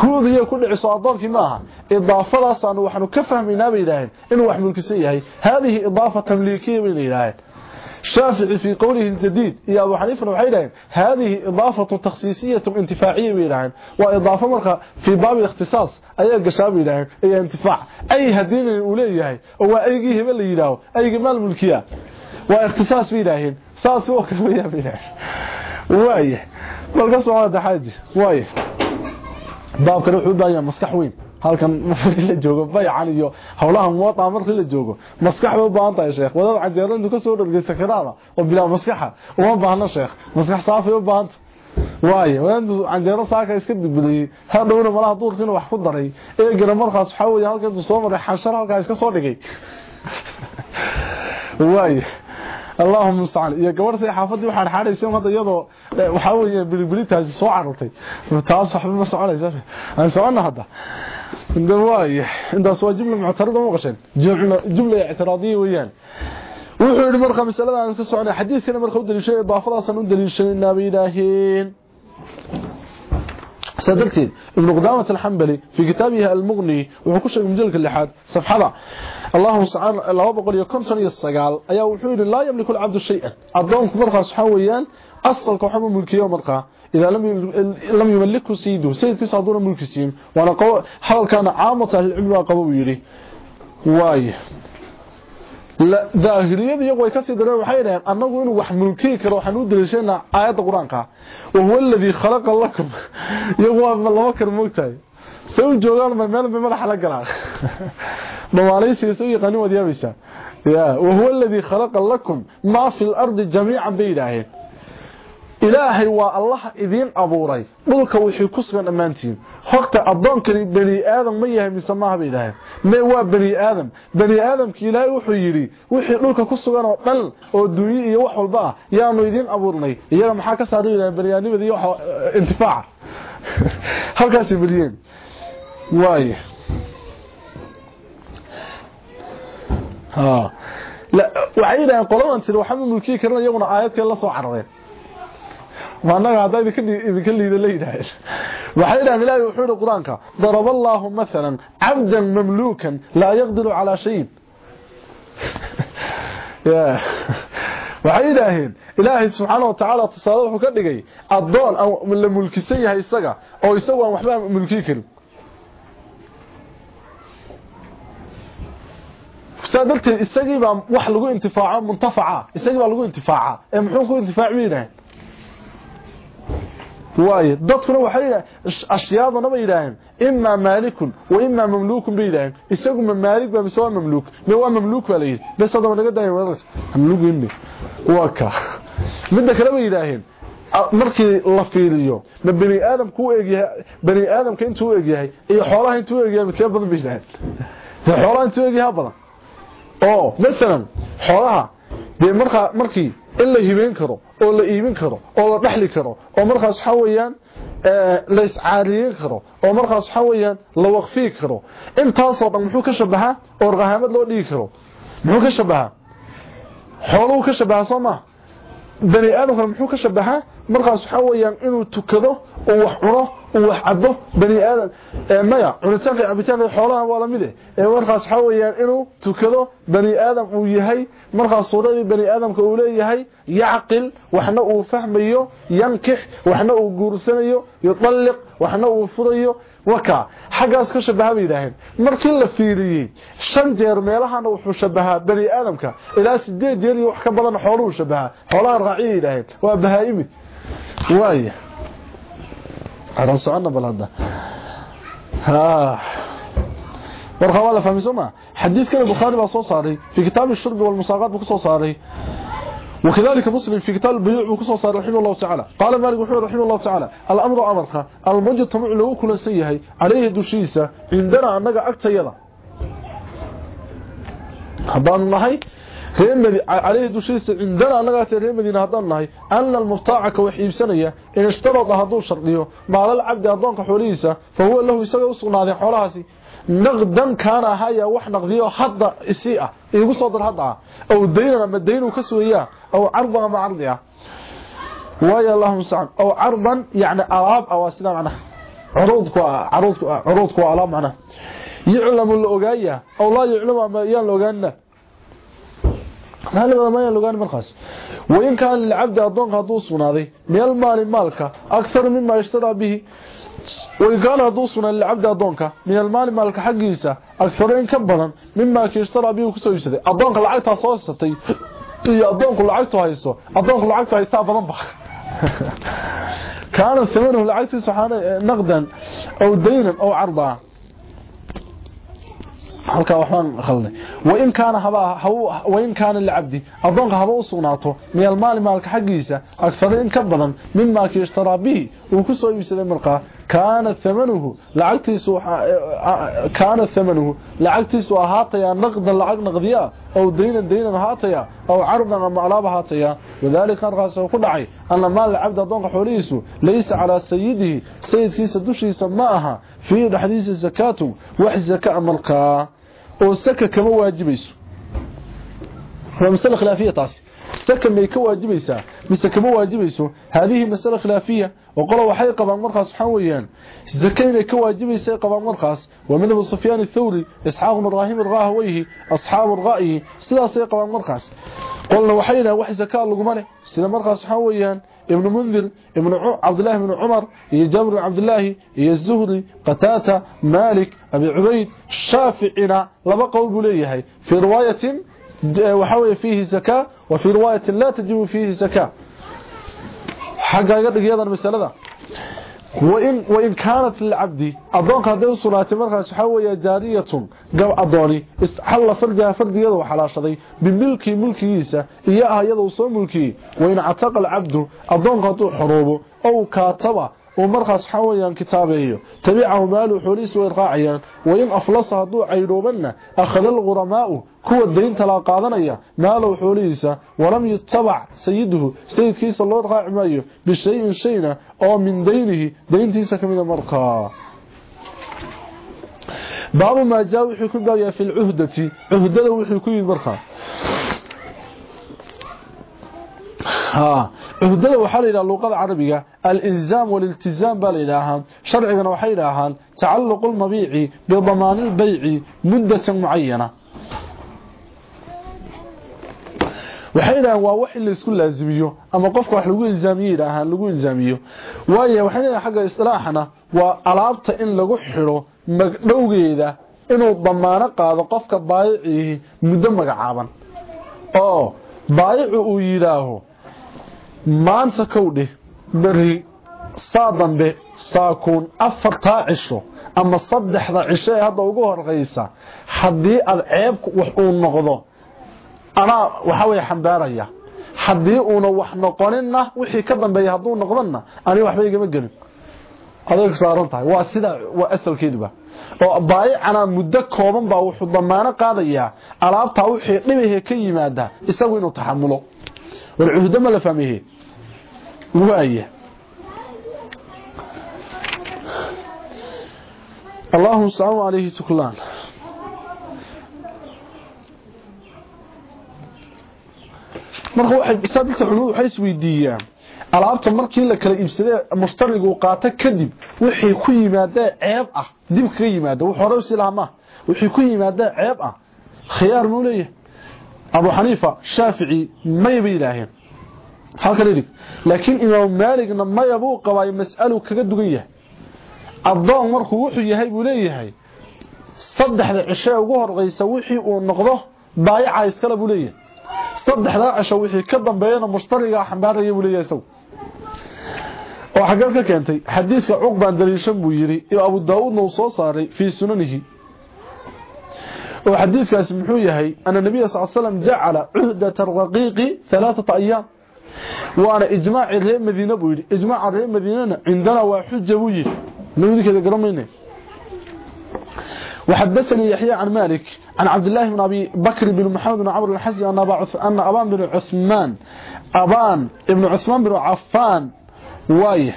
huudiya ku dhiciso adoonkii maaha idaafadaasaan waxaanu ka fahmaynaa bay yidhaaheen inuu wax mulkisan yahay haadihi idaafa tamliikiya bayna yidhaaheen shaafici fii qowlihi ljadiid iyo abu xaniifana waxay yidhaheen haadihi idaafatu takhsiisiyatu intifaaciya bay yidhaaheen waa idaafo marka fii baabi ikhtisaas ayaa gashaa bay yidhaaheen iyo intifaac ay hadiina uu leeyahay oo waa aygii hebe la yidhaaho aygii maal mulkiya waa ikhtisaas bay yidhaaheen saas oo kale weeyaan bay yidhaaheen waaye balka socda xaaji waaye baabkan wuxuu u baahan yahay maskax weyn. Halkan markii la joogo baycan iyo howlaha muwataa markii la joogo maskax u baahan tahay sheekh. Wadada canjeero intuu ka soo dhargeysta karaada oo bilaa maskaxa uma baahna sheekh. Maskax saafay u baahanta. Waaye wadantu canjeero saaka iska dibuliyey hadhowna malaha duurkiina wax ku daray. Eegana markaas waxaa weeye halka intuu soo maray xanshar halkaa iska soo dhigay. Waaye اللهم مستعان iyo gabar say xaafadii waxaan xaadhaysay hadda iyadoo waxa weeye bilbilitaasi soo carartay taas wax ma soconaysa aan socona hadda inda waaye indaas waa jumla muctarada ma qashan jumla jumla i'tiraadiye weeyaan wuxuu yiri marka masalada aan ka soconay xadiiskana marka u daliishay idaafadaas aan u daliishanay nabi ilaaheen سادرتين ابن قدامة الحنبلي في كتابه المغني وحكوش المجلك اللحاد صفحة الله سبحانه الله بقول يكون سنة السقال أيها وحول لا يملك العبد شيئا. أدونك مرخى سحويا أصل كوحمة ملكية مرخى إذا لم لم يملكه سيده سيد كيس عدون ملك السيم. وأنا قو حال كان عامة العلم وقضوا يري واي. لا ظاهرية يقوى كسي دلوه وحيرين أنه إنه وح ملكي كرو حنود دلشينا آيات القرآن وهو الذي خلق لكم. يقوى من الله وكر ملكتاي سوي جوغان من مال بمال حلق لها نواليس يسوي قانون ديابيسا وهو الذي خلق لكم ما في الأرض جميعا بيداهين ilaahay waa allah idiin abuuray. Dhulka wixii ku sugan dhammaantiin. Horta addoonkani bani aadam ma yahay mise maaha bay idhaaheen waa bani aadam. Bani aadamki ilaahay wuxuu yidhi wixii dhulka ku sugan oo dhan oo dunye iyo wax walba ah yaanu idiin abuurnay. Iyaga maxaa ka saara yidhahen baniaadnimada iyo intifaaca halkaasay beliyeen waay waxay yidhaheen qoladan tiri waxama mulkiyi karin iyaguna aayadkeen la soo carareen maanaga hadda idinka idinka liido leeyahay waxa ilaahay ilaahay wuxuu yiri quraanka daraba Allahu midalan 'abdan mamlukan la yaqdiru ala shay ya waxa ilaahay ilaahay subhanahu wa ta'ala tusaale wuxuu ka dhigay adoon aan la mulkisan yahay isaga oo isagu waxba mulki karin. Sadalta isagii baa wax lagu intifaaco muntafaca. Isagii baa lagu intifaaca. Ee muxuu ku intifaaci weynaa waaye dadkuna waxay ashyaadana ma yidhaaheen imaa maalikun wa imaa mamluukun bay yidhaaheen isagu ma maalik ba mise waa mamluuk me waa mamluuk baa layidhi bes haddaba naga daaya weerarka mamluuginni waa ka midda kale bay yidhaaheen markii la fiiriyo ma bani aadamku u egyahay bani aadamka intuu u egyahay iyo xoolaha intuu u egyahay midkee badan bay yidhaaheen xoolaha intuu u egyahay badan oo masalan xoolaha dee markaa markii in la hibeyn karo oo la iibin karo oo la dhaxli karo oo markaas waxa weeyaan la iscaariyin karo oo markaas waxa weeyaan la waqfi karo intaasoo dhan muxuu ka shabahaa oo rahamad loo dhigi karo muxuu ka shabahaa xooluhu ka shabahaa soo ma bani aadamka muxuu ka shabahaa markaas waxa weeyaan inuu tukado oo wax cuno oo wax cabo bani aadam maya cunitaanka cabitaanka xoolaha waa la mid ee markaas waxa weeyaan inuu tukado bani aadam uu yahay markaas suuradii bani aadamka uu leeyahay yacqil waxna uu fahmayo yankix waxna uu guursanayo yutalliq waxna uu furayo waka xaggaas ka shabaha bay yidhaaheen markii la fiiriyey shan jeer meelahana wuxuu shabahaa bani aadamka. Ilaa sideed jeer iyo wax ka badan xooluhu shabahaa. Xoolaha raaciya yidhaaheen waa bahaa-imi waaya aan soconna bal hadda warka waa la fahmay sooma xadiidkana bukhaari baa soo saaray fi kitaab buu kusoo saaray وكذلك مسلم في كتاب البيوع وكسو صار رحمه الله تعالى. قال مالك وحده رحمه الله تعالى الأمر أمرك. المجتمع له كل سيهي عليه دوشيسة. عندنا أنك أكتيضا هدان الله reemadi alayhi dushiisa cindana annagaa tee ree madiina haddaan nahay ana almubtaaca ka wax iibsanaya in ishtarada hadduu shardiyo maalaalcabdi addoonka xoolihiisa fa huwa lahu isaga u sugnaadeen xoolahaasi naqdan kaana ahaya wax naqdiyo hadda isii ah iigu soo dar hadda ah, aw daynan ama daynuu ka sugayaa aw cardan ama cardi ah. Waay allahuma aw cardan yani alaab ah waa sidaa macnaha ah, ah, curuudku waa alaab macnaha. Yuclamu la ogaaya aw laa yuclamu ama yaan la ogaanina ما هل ما يان لوغان مرخص وإن كان للعبد أدونك هدو سنادي من المال مالك أكثر مما يشترى به. وقال هدو سنة للعبد أدونك من المال مالك حقيسة أكثر إن كبدا مما يشترى به كسو يسدي أدونك لعقتها صوصتي iyo adoonku lacagtu hayso adoonku lacagtu haysta badan ba كان ثمنه لعقتي سبحانه نقدا أو دينا أو عرضا. Halka waxaan khalday wain kaana haba wain kaana lilabdi adoonka haba u sugnaato min almaali maalka xaqiisa akthar in ka badan mima kishtara bihi uu ku soo iibsaday markaa kaana thamanuhu lacagtiisu kaana thamanuhu lacagtiisu ahaataya naqdan lacag naqdiya aw daynan daynan ahaataya aw cardan ama alaab ahaataya wadalika arkaas ku dhacay anna maal lacabdi adoonka xoolihiisu laysa calaa sayidihi sayidkiisa dushiisa ma aha fii dhexdiisa zakaatu wax zaka markaa oo saka kama waajibayso waa masale khilaafiya taasi saka may ka waajibaysaa mise kama waajibayso haadihi masale khilaafiya وقال waxay qabaan markaas waxaan weeyaan zakayna ka waajibaysa qabaan markaas wa madhab Sufyan ath-Thawri Ishaq ibn Ibrahim al-Rahawayhi ashab al-ra'yi sidaas ay qabaan markaas qolna waxayna wax zakaa lagu male sida markaas waxaan weeyaan ابن منذر ابن عبد الله بن عمر هي جابر عبد الله هي الزهري قتاته مالك أبي عبيد شافعنا لما قول في رواية وحوي فيه زكاه وفي رواية لا تجب فيه زكاه حقا دغيدان مساله وإن, وإن كانت للعبد أدونك هذه صلاة مرخص حوية جارية. قو أدوني استحل فرجها فرج يدو حلاشضي بملكي ملكي إيسا إياها يدو صو ملكي وإن عتق العبد أدونك هذو حروبه أو كاتبه. ومرخص حويا كتابه تبعه ماله حوليس وإرقاعيا وإن أفلس هدو عيروبنا أخذ الغرماء كو الدين تلا قادنيا ماله حوليسا ولم يتبع سيده سيد كيس الله إرقاع مايو بشيء شينا أو من دينه دين تيسا كمين مرقا باب ما جاء وحي في العهدة عهدة وحي كبدا مرقا cuhdada waxaa la yidhaha luuqada carabiga alilzaam waliltizaam baa la yidhaahaa sharcigana waxay yidhaahaan tacaluqu lmabiici bidamaani lbayci muddatan mucayana waxay yidhahaan waa wax in la isku laazimiyo ama qofka wax lagu ilzaamiye yidhaahaan lagu ilzaamiyo. Waayo waxay leedahay xagga istilaaxana waa alaabta in lagu xiro magdhowgeeda inuu damaano qaado qofka baayiciihi muddo magacaaban. Oo baayicu uu yidhaaho maanta kowdhe beri saa dambe saakuun afartaa cisho ama saddexda cisho ee hadda ugu horeysa haddii aad ceebku wax uu noqdo anaa waxa weye xambaaraya haddii uuna wax noqoninna wixii ka dambeeya hadduu noqdonna aniga waxba igama gelin. Aday saaran tahay waa sida waa asalkeeduba oo baayicana muddo kooban baa wuxuu damaano qaadayaa alaabtaa wixii dhibahe ka yimaada isagu inuu taxamulo war cuhdo ma la fahmeeyey waaya allahum saan calayhi tuklaan marka waxay bisaadilta culimadu waxay isweydiiyaan. Alaabta markii la kala iibsaday mushtarigu uu kadib wixii ku yimaada ceeb ah dib kaga yimaada. Wuxuu hore u sii lahaa wixii ku yimaada ceeb ah. Khiyaar muu leeyahay? Abu xaniifa shaafici may bay halkan idig laakiin imaam maaligna maya buu qabay mas'alu kaga dugan yahay adoon markuu wuxuu yahay buu leeyahay saddexda cisho ugu horeysa wixii uu noqdo baayaca iskala buu leeyahay saddexda cisho wixii ka dambeeyana mushtariga xambaaraya buu leeyahay isagu oo xageed ka keentay xadiiska cuqbaan daliishan buu yiri iyo abu daawudna uu soo saaray fii sunanihi oo xadiiskaasi muxuu yahay ana nabiga sal slam jacala cuhdata raqiiqi alaaata ayaam وأنا إجماع رير مدينه بو يدي اجماع رير مدينه عندنا بو يدي نودي كده غرمينه وحدثني يحيى عن مالك عن عبد الله بن أبي بكر بن محمد بن عمرو الحزي أن أبا أن ابان بن عثمان ابان ابن عثمان بن عفان وايه.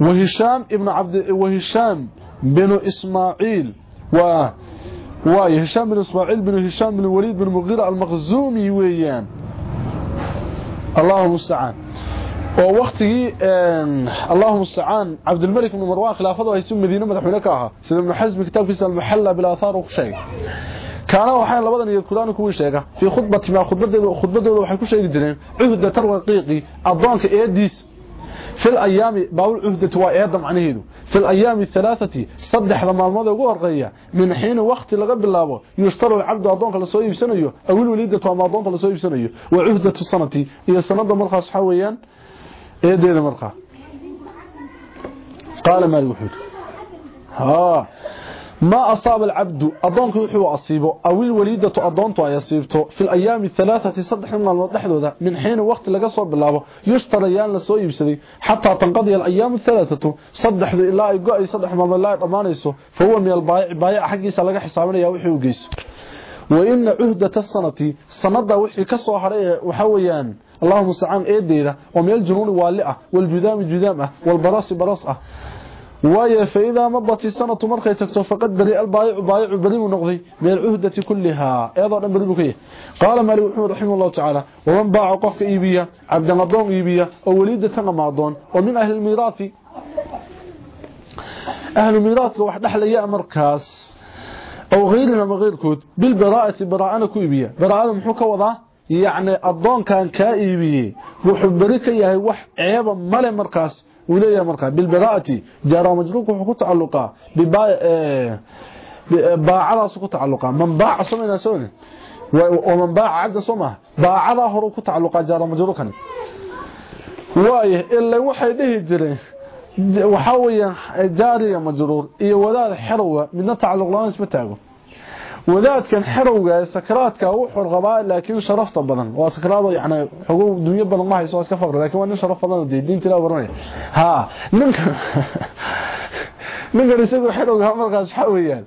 وهشام ابن عبد وهشام بن إسماعيل و وايه. هشام بن إسماعيل بن هشام بن الوليد بن مغيرة المخزومي ويان. اللهم المستعان ووقتي اللهم المستعان عبد الملك بن مروان خلافته ay soo madiina madaxweyne ka ahaa sida ibn Hazm kitabkiisa al-Muhalla bil athar uu sheegay kaana waxaan labadan iyo kulaan ku sheega fi khudbati ma khudbadeedu khudbadeedu waxay ku sheegi jireen uhda tarqiqi adoonka eediis في الأيام باول عهده وايده معنيهdu في الأيام الثلاثه صدح maalmood ugu horqeeya min xiin waqti laga bilaabo yushtaru abdu adoonka la soo iibsanayo awil waliidatu ama adoonka la soo iibsanayo wa uhdatu sanati iyo sanada markaas waxa weeyaan eedeeda markaa قال ما الوحيد ها ما أصاب العبد أضونك وحي أصيبه أو الوليدة أضونته يصيبته في الأيام الثلاثة صدح من الوضحدة من حين وقت لقصوا بالله يشتريان لسوء يبسدي حتى تنقضي الأيام الثلاثة صدح ذي الله يقعي صدح ما الله يطمانيسه فهو من البايع بايع حقيسة لقى حسابنا يا وحي وقيس. وإن عهدة السنة سنة وحي حرية وحويان. اللهم استعان ايديدا ومن الجنون والئة والجذام جذامة والبراس براسة. ويا فإذا مضت السنة مرخي فقد بريء البايع بايع بريء ونقضي من العهدة كلها. أيضا نبريء قال مالي وحمد رحمه الله تعالى ومن باع عقفك إيبية عبد النظام إيبية أو وليدة نماضون ومن أهل الميراث أهل الميراث لو أحد أحلياء مركز أو غير ما غير كود بالبراءة براءنا كيبية براءة محوكة وضع يعني الضون كان كائبية وحبريك ياهي وح عيبا ملي مركز. Markaa bilbaraa'ati jaara majruurku wuxuu ku tacalluqaa baacadaas ku tacalluqaa man baaca samayna soo ومن باع عبد صمه باعدا هو ku tacalluqa jaara majruurkan waaye ilaa waxay dhihi jireen waxa weeyaan jaariga majruur iyo wadaad xirwa midna tacalluq taago wadaadkan xirowga sakraadka wuxuu qabaa laakiin sharafta badan. Waa sakraado yaani xuquuq dunya badan ma hayso iska faqr laakiin waa nin sharaf badan oo diinta la waranay ha ninka ninka isagu xirowga markaas waxa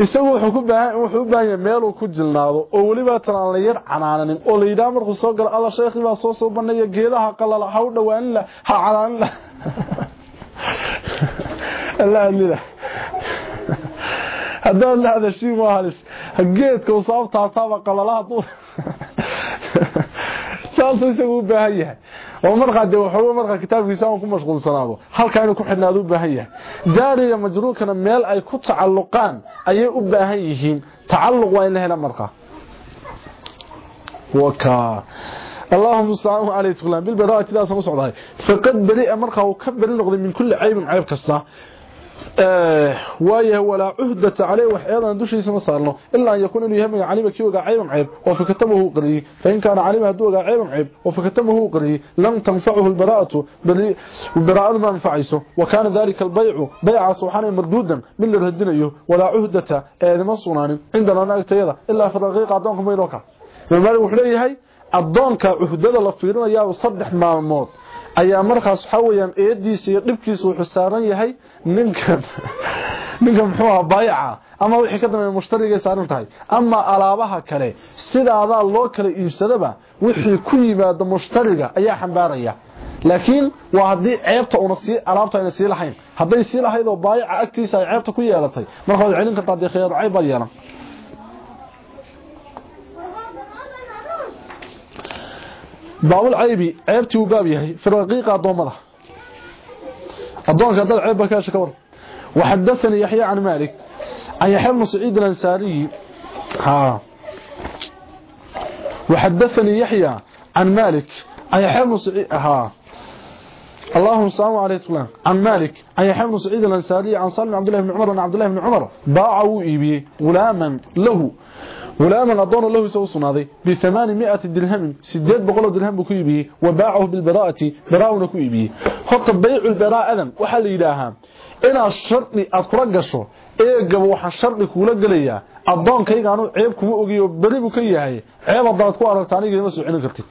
isagu wuxuu ku baahan wuxuu baahan meel uu ku jilnaado oo waliba tan aan la yar canaananin oo la markuu soo galo alla sheekhi baa soo soo banaya geedaha qalala ha dhawaan la ha canaanin la. Alla alila taaba qalalaha duu saasuu isagu u baahan yahay oo markaa dee waxooga markaa kitaabkiisa aan ku mashquulsanaado halkaa inuu ku xidhnaado u baahan yahay jaariga majruurkana meel ay ku tacalluqaan ayay u baahan yihiin tacalluq waa in la hela markaa waka اللهم صل عليه وسلم بالبراءة لا سنو سعودها فقد بريء مرقه وكبر نقضي من كل عيب عيب waayahay walaa cuhdata caleyh wax eedan dushiisa ma saarno ilaa an yakuuna inuu yahay magac calima kii ogaa cayban cayb oo fakatamahu u qariyey fain kaana calima hadduu ogaa cayban cayb oo fakatamahu u qariyey lam tanfachu lbaraa'atu baraa'adu ma anfacayso. Wa kaana dalika albaycu baycaas waxaanay marduudan mid la radinayo walaa cuhdata eedima sugnaanin cindana naagtayada ilaa fi raqiiqa addoonka maydhoo ka. Imaam wuxuu leeyahay adoonka cuhdada la fiirinayaa saddex maalmood ayaa markaas waxa weeyaan eediisa iyo dhibkiisa uu xusaaran yahay ninkan ninkan muxuu baayaca ama wixii ka dambeeya mushtariga saaran tahay. Ama alaabaha kale sidaadaa loo kala iibsadaba wixii ku yimaada mushtariga ayaa xambaaraya. Laakiin waa haddii ceebta una sii alaabta ayna sii lahayn. Hadday sii lahayd oo baayaca agtiisa ay ceebta ku yeelatay marka waad celin kartaa dee khiyaaru cayb baad yeelan باب العيب عيبتي وباب يحيى في الرقيقة أضومضة أضومك هذا العيب بكاش كور وحدثني يحيى عن مالك عن يحيى بن سعيد الأنساري ها وحدثني يحيى عن مالك عن يحيى بن سعيد ها اللهم صل عليه وسلم عن مالك يحيى بن سعيد الأنساري عن صالح عبد الله بن عمر عبد الله بن عمر. باعوا إيبي غلاما له. غلاما أدون له سوى صناضي بثمانمائة درهم سداد بقول درهم بكيبه وباعه بالبراءة براءة كيبه خط بيع البراءة وحل إلها إنا الشرط أترقصه إيه قبل وحا الشرط كولا قليا. أدون كي قانو عيب كمو أغيو بريبو كيهي عيب الضغط كو أرغتاني قلما سوعين كرتين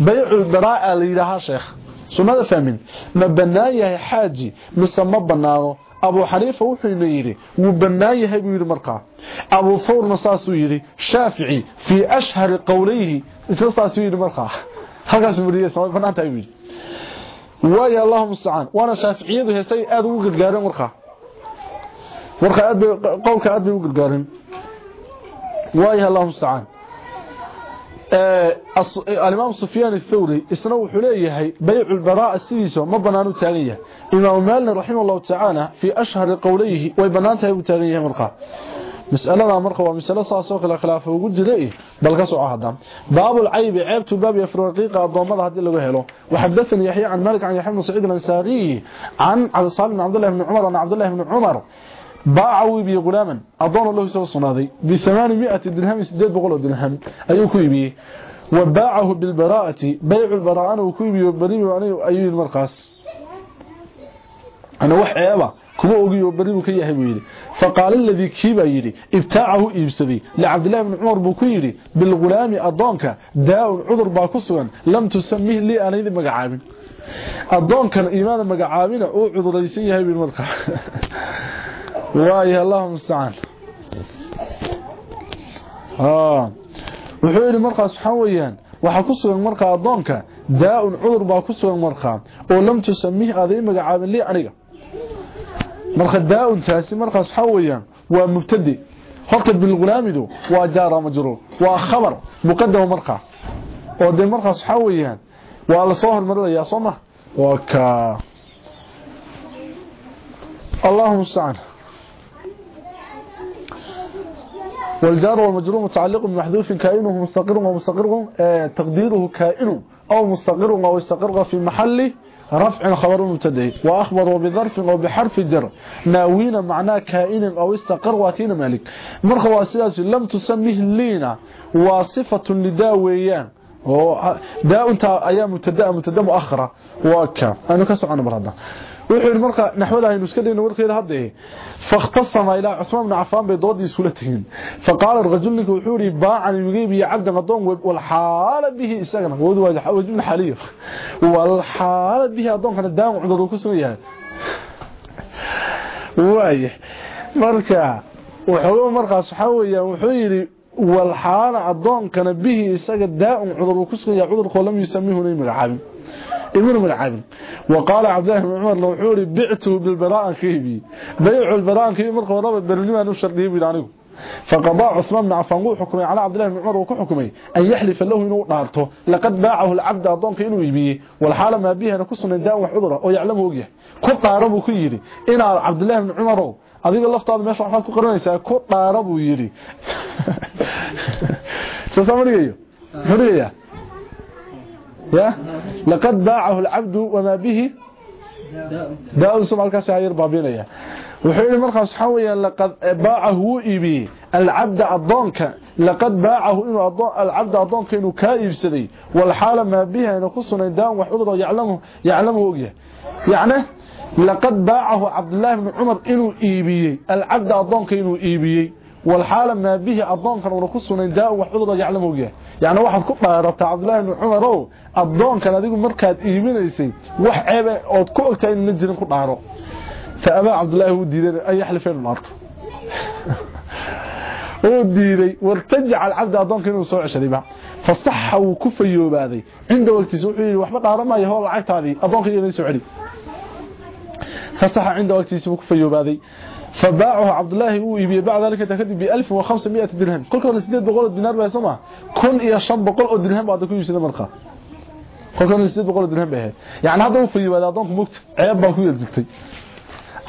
بيع البراءة لإلها سماذا فهمين ما بنايه حاجي مثل ما بناه abu xaniifa wuxuu yidhi wuu bannaan yahay buu yidhi markaa abu thawrna saasuu yidhi shaafici fii ashhari qowlayhi isla saasuu yidhi markaa halkaas mariyay sama bannaan tahay buu yidhi waayo allahu mustacaan waana shaaficiyadu heesay aada ugu gadgaareen markaa markaa aad bay qowlka aad bay ugu gadgaareen waayo allahu mustacaan الإمام سفيان الثوري اسنه وحليه بيع البراء السيسو ما بنانو تاغيه إمام مالنا رحمه الله تعالى في أشهر قوليه ويبنانته وتاغيه مرقى. مسألة مرقى ومسألة صاصوك الخلاف وقد جلئه بل قصوا هذا باب العيب عيبت باب يفرقيق الضوامض هذه اللي قهله وحدثني يحيى عن مالك عن يحيى بن سعيد الأنساري عن عبد الصالح بن عبد الله بن عمر الله بن عمر باعوا بي غلاما اضون له سو صنادي ب 800 درهم 800 درهم ايو كويبي وباعه بالبراءه بيع البراءه وكويبي وبريء يعني ايو المرقاس أنا ka yahay weeydi faqaal alladhi kiba yiri ibtaahu ibsadi li abdullah ibn umar buu ku yiri bil gulaami adoonka daa'un udur baa ku sugan lam tusammihi li anaydi magacaabin adoonkan iimaan magacaabina uu cuduraysan yahay bil وايه الله مستعان. آه. وحول المرقى صحويا وحكسوا المرقى الضونك داء عذر باكسوا المرقى ولم تسميه اذيما عامل لي عنيقة. مرقى داء تاسي مرقى صحويا ومبتدي خلطت بالغلام دو. وأجار مجرور. وخبر. مقدم مرقى ودي المرقى صحويا وعلى صهر المرقى يا صمه وكا. اللهم استعانه والجار والمجرور متعلق بمحذوف كائنه مستقر ومستقر آه تقديره كائن أو مستقر أو استقر في محل رفع خبر مبتدا وأخبر بظرف أو بحرف جر. ناوين معناه كائن أو استقر واتين مالك. مرخ واسياس لم تسميه لينا. وصفة لداء ويان داء انت أيام مبتدا مبتدأ مؤخرة. وكا. أنا كسعنا برده wuxuu marka naxwada aynu iska dhigno warkeeda hadda fakhtasama ila Uthman ibn bay doodii sulatihin faqala rajulku wuxuu ri baacan yugeebi abda qadoon wal xaala bihi wadu waa wajin xaliyo wal xaala bihi kana daan cudur ku soo yahay. Waay marka wuxuu markaas waxa weeyaan wuxuu yiri wal xaala adoon kana bihi isaga daan cudur ku soo yahay cudur qolam yisamihu magacaabin ابن مرعب وقال عبد الله بن عمر لو حوري بعته بالبراء كيبي بيع البراء كيبي مرقى ورابط برلما نشرده بلانه فقضى عثمان بن عفان حكمي على عبد الله بن عمر وكحكمي أن يحلف له إنه نارته. لقد باعه العبد أضونك إنه يبيه والحالة ما بيها نكسنا الداء وحضره ويعلمه وجه كنت أعربه كيري. إن عبد الله بن عمر. adiga laftaada meesha waxaad ku qaranaysaa ku dhaara buu yiri soo samariyo يا لقد باعه العبد وما به داء سمع الكاس هير بابينيا وحيل مرخص حويا لقد باعه ايبي العبد اضونك لقد باعه العبد اضونك انه كايبسدي والحاله ما بها انه كسنا داء وحضر يعلمه يعلمه وجه يعني لقد باعه عبد الله بن عمر انه ايبي العبد اضونك انه ايبي والحاله ما به اضونك انه كسنا داء وحضر يعلمه وجه يعني واحد ku dhaarata Abdullah ibn Umar oo adoonkan adigu markaad iibinaysay wax ceeb oo ku ogtay in jirin ku dhaaro faaba Abdullah uu diiday ay xalifeen naarto oo diiday wartajal abd adoonkan inuu soo ceshadiba fasaxa uu ku fayoobaaday inda waqtiisa wuxuu yiri waxba dhaaramayo hoo lacagtaadii adoonkan inuu soo celi fasaxa inda waqtiisa uu ku fayoobaaday فباعه عبد الله هو يبي بعد ذلك تكذب ب 1500 درهم. كل كان 800 دينار بها سما كن يا 500 درهم بعد كل يسد مرخة. كل كان 800 درهم بها. يعني هذا هو في ولا دونك مكت. عيب با كو يرتay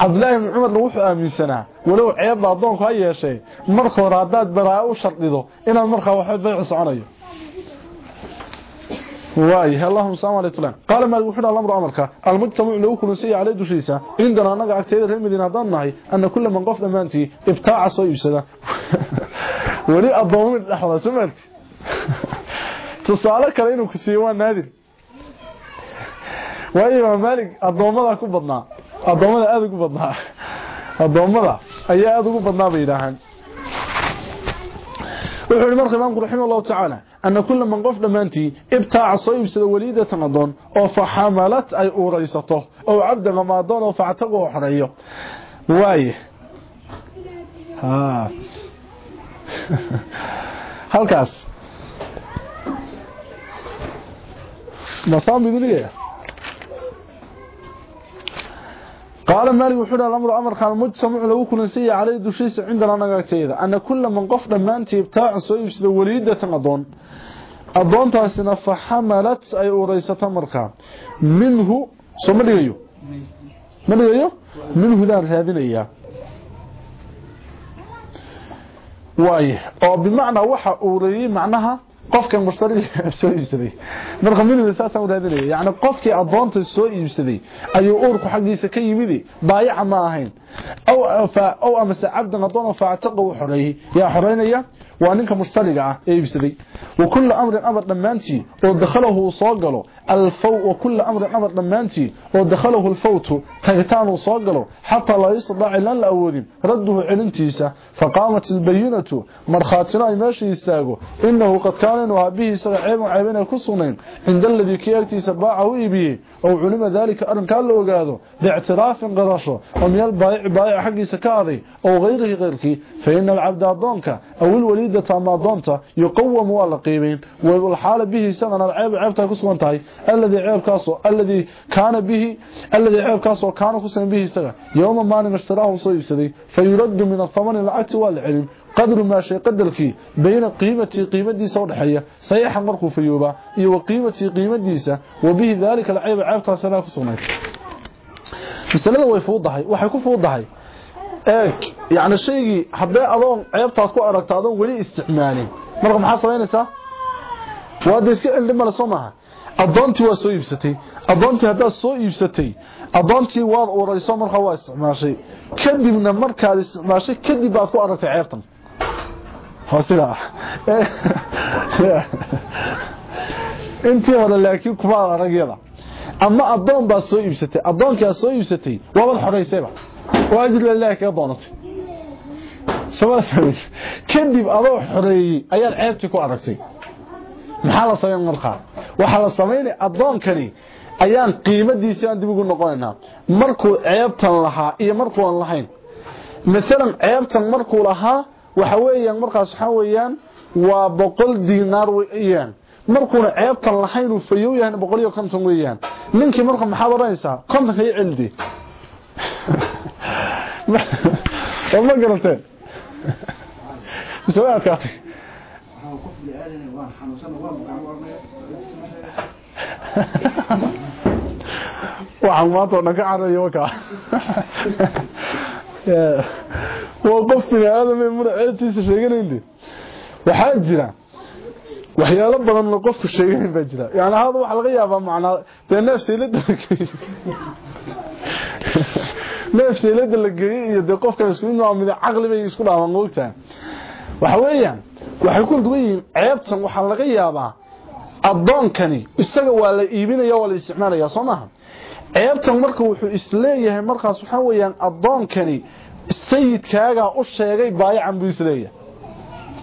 عبد الله بن عمر aaminsanaa walow ceeb adoonku ay yeeshay marka hore hadaad baraa u shardido inaad markaa wax bay soconayo واي اللهم صل على قال ما وحده الامر امرك المجتمع لو شيء عليه دشيسا ان دنا انغ اغتيد ري مدينا دانهي ان كل من قف دمانتي ابتاع سويبسدا ولي ابوم الاحرى سمعت تصالك لأنه كسي نادر نادل واي يا مالك ابومدا كو بدنا ابومدا ادي كو بدنا ايا ادي كو بدنا بيراهن وحده مرخي مامك رحمه الله تعالى أن كل من قف دمانتي ابتاع صيب سيد وليدة نضون أو فحملت أي أوريسته أو عبد رمضان أو فاعتقه حريه واي ها هالكاس مصام بدنيا قال مالك وحده الامر أمر كان مجتمع لو كن سي عليه دشيس عندنا نغاغتيدا ان كل من قف دمانتي ابتاع صيب سيد وليدة نضون adoontaasina fa xamalat ay uraysato markaa minhu soo ma dhigayo ma dhigayo minhudaan raadinayaa waay oo bimacnaa qofkan mushtariga soo iibsaday marka minhu saasaan raadinaya yani qofkii adoonta soo iibsaday ayuu uurku xaggiisa ka yimidi baayaca ma ahayn aw amase cabdan adoon faactaqa u xoreeyey yaa xoreynaya waa ninka mushtariga ah iibsaday وكل أمر أمر دمانتي oo dakhalahu soo galo الفوء وكل أمر أمر لما أنت ودخله الفوت تغتان وصاقله حتى لا يصدع إلا الأولين. رده علنتيسة فقامت البينة مرخاتنا يماشي يستاقه إنه قد كان نوابيه سرعيب وعيبين الكسونين عند الذي كيأتي سباعه إبيه أو علم ذلك أرن كان له قاده باعتراف قراشه ومن البايع بايع حق سكاري أو غيره غيرك فإن العبد الضونك أو الوليدة ما ضونته يقوم والقيمين والحال به سنة العيب عيبتها كسونتها bihi alladii ceebkaasoo kaana ku sayn bihi isaga yowma maalin ishtiraahu soo iibsaday fayuraddu min athamani lacagti waa la celin qadru maa shay qadarkii bayna qiimatii qiimadiisa udhexeeya saxiixan markuu fayoobaa iyo wa qiimatii qiimadiisa wa bihi daalika alceyba ceebtaasana ku sugnayd masalada way fuudahay waxay ku fuudahay eeg yani shaygii haddee adoon ceebtaas ku aragto adoon weli isticmaalin marka maxaa samaynaysaa waada iska cildhimale soo maaha adoontii waa soo iibsatay. Adoontii haddaad soo iibsatay adoontii waad urayso markaa waa isticmaashay. Kadibna markaad isticmaashay kadib baad ku aragtay ceebtan. Sida intii hore laakiin kuma aragyada ama adoon baad soo iibsatay. Adoonkii aad soo iibsatay waabad xoraysayba oo ajir lillahi kaga doonatay. Kadib adoo xoreeyey ayaad ceebtii ku aragtay maxaa la samayn markaa waxaa la samaynay adoonkani ayaan qiimadiisii aan dib ugu noqonaynaa markuu ceebtan lahaa iyo markuu aan lahayn maalan ceebtan markuu lahaa waxa weeyaan markaas waxaa weeyaan waa boqol diinaar weeyaan markuuna ceebtan lahayn uu fayow yahay boqol iyo konton weeyaan ninkii marka maxaad odhanaysaa kontonka iyo celide ma garateen soo adkaatay waxaan maanta oo dhan ka carayo wakaa waa qof bini aadam ee muna ceebtiisa sheeganayne waxaa jira waxyaalo badan oo qofku sheeganayn baa jira yani hada waxaa laga yaabaa macnaa dee neef saylada la geeyey neef saylada la geeyey iyo dee qofkan isku mid caqli bay isku dhaamaan moogtaa waxa weeyaan waxay ku duwan yihiin ceebtan waxaa laga yaabaa adoonkani isaga waa la iibinaya waa la isticmaalaya soo maaha? Ceebtan marka wuxuu is leeyahay markaas waxaa weeyaan adoonkani sayidkaagaa u sheegay baayacan buu is leeyahay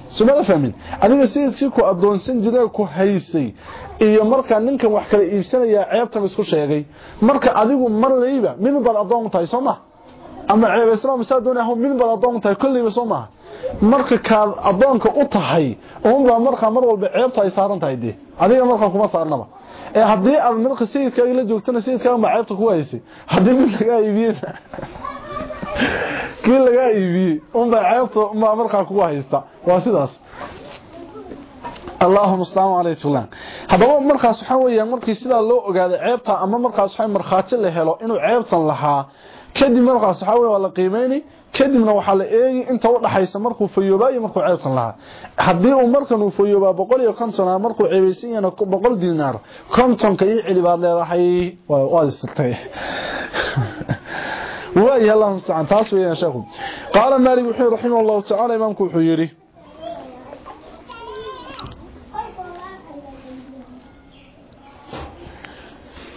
sumada fahmin? Adiga sayidkii ku adoonsan jiray ku haysay iyo markaa ninkan wax kala iibsanayaa ceebtan isku sheegay. Marka adigu marlayba mid baad adoon tahay soo ama ceebaysnaa misaa doonay mid baad adoon tahay kulliba soo marka kaad adoonka u tahay unbaa markaa mar walba ceebta ay saaran dee. Adiga markaa kuma saarnaba. Ee haddii aad marka sayidkaaga la joogtana sayidkaaganbaa ceebta kugu haysay haddii mid lagaa iibiyena kii lagaa iibiyey unbaa ceebta unbaa markaa kugu haysta. Waa sidaas. Allahuma salaam alaytulan haddaba markaas waxaa weeyaan markii sidaa loo ogaada ceebta ama markaas waxa markhaati la helo inuu ceebtan lahaa kadib markaas waxaa wey la qiimeynay kadibna waxa la eegi inta u dhaxaysa markuu fayoobay markuu ceebtan lahaa hadii uu markan uu fayoobaa 150 markuu ceebeysan yahay 100 dinar kontonka iyo cilibaad leedahay waa isirtay وهي الله مستعان تاس ويا شيخ قال مالك رحمه الله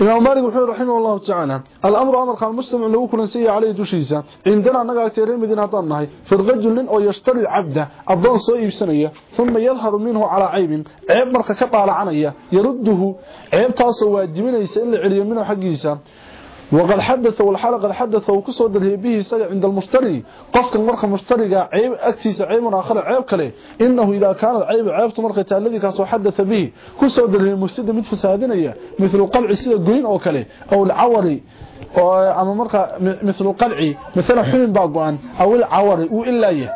إمام مالك وحيد رحمه الله تعالى الأمر أمر خان المسلم أنه كل سيء عليه دوشيسا عندنا نقع تيرين مدينة طنهي في الرجل أو يشتري العبد الضون صيب سنية ثم يظهر منه على عيب عيب مركة كطال عنية يرده عيب تاسو واجبين يسأل وقد حدث والحلقة حدث وكسو دلهي به سجع عند المشتري. قفك المرخة مشتري عيب أكتيس عيب آخر عيب كله. إنه إذا كان العيب عيب مرخة الذي كسو حدث به. كسو دلهي المفسد من فسادين مثل قلع سيدة قرين أو كله. أو العوري. أما مرخة مثل القلع مثل حين باقوان. أو العوري. وإلا يه.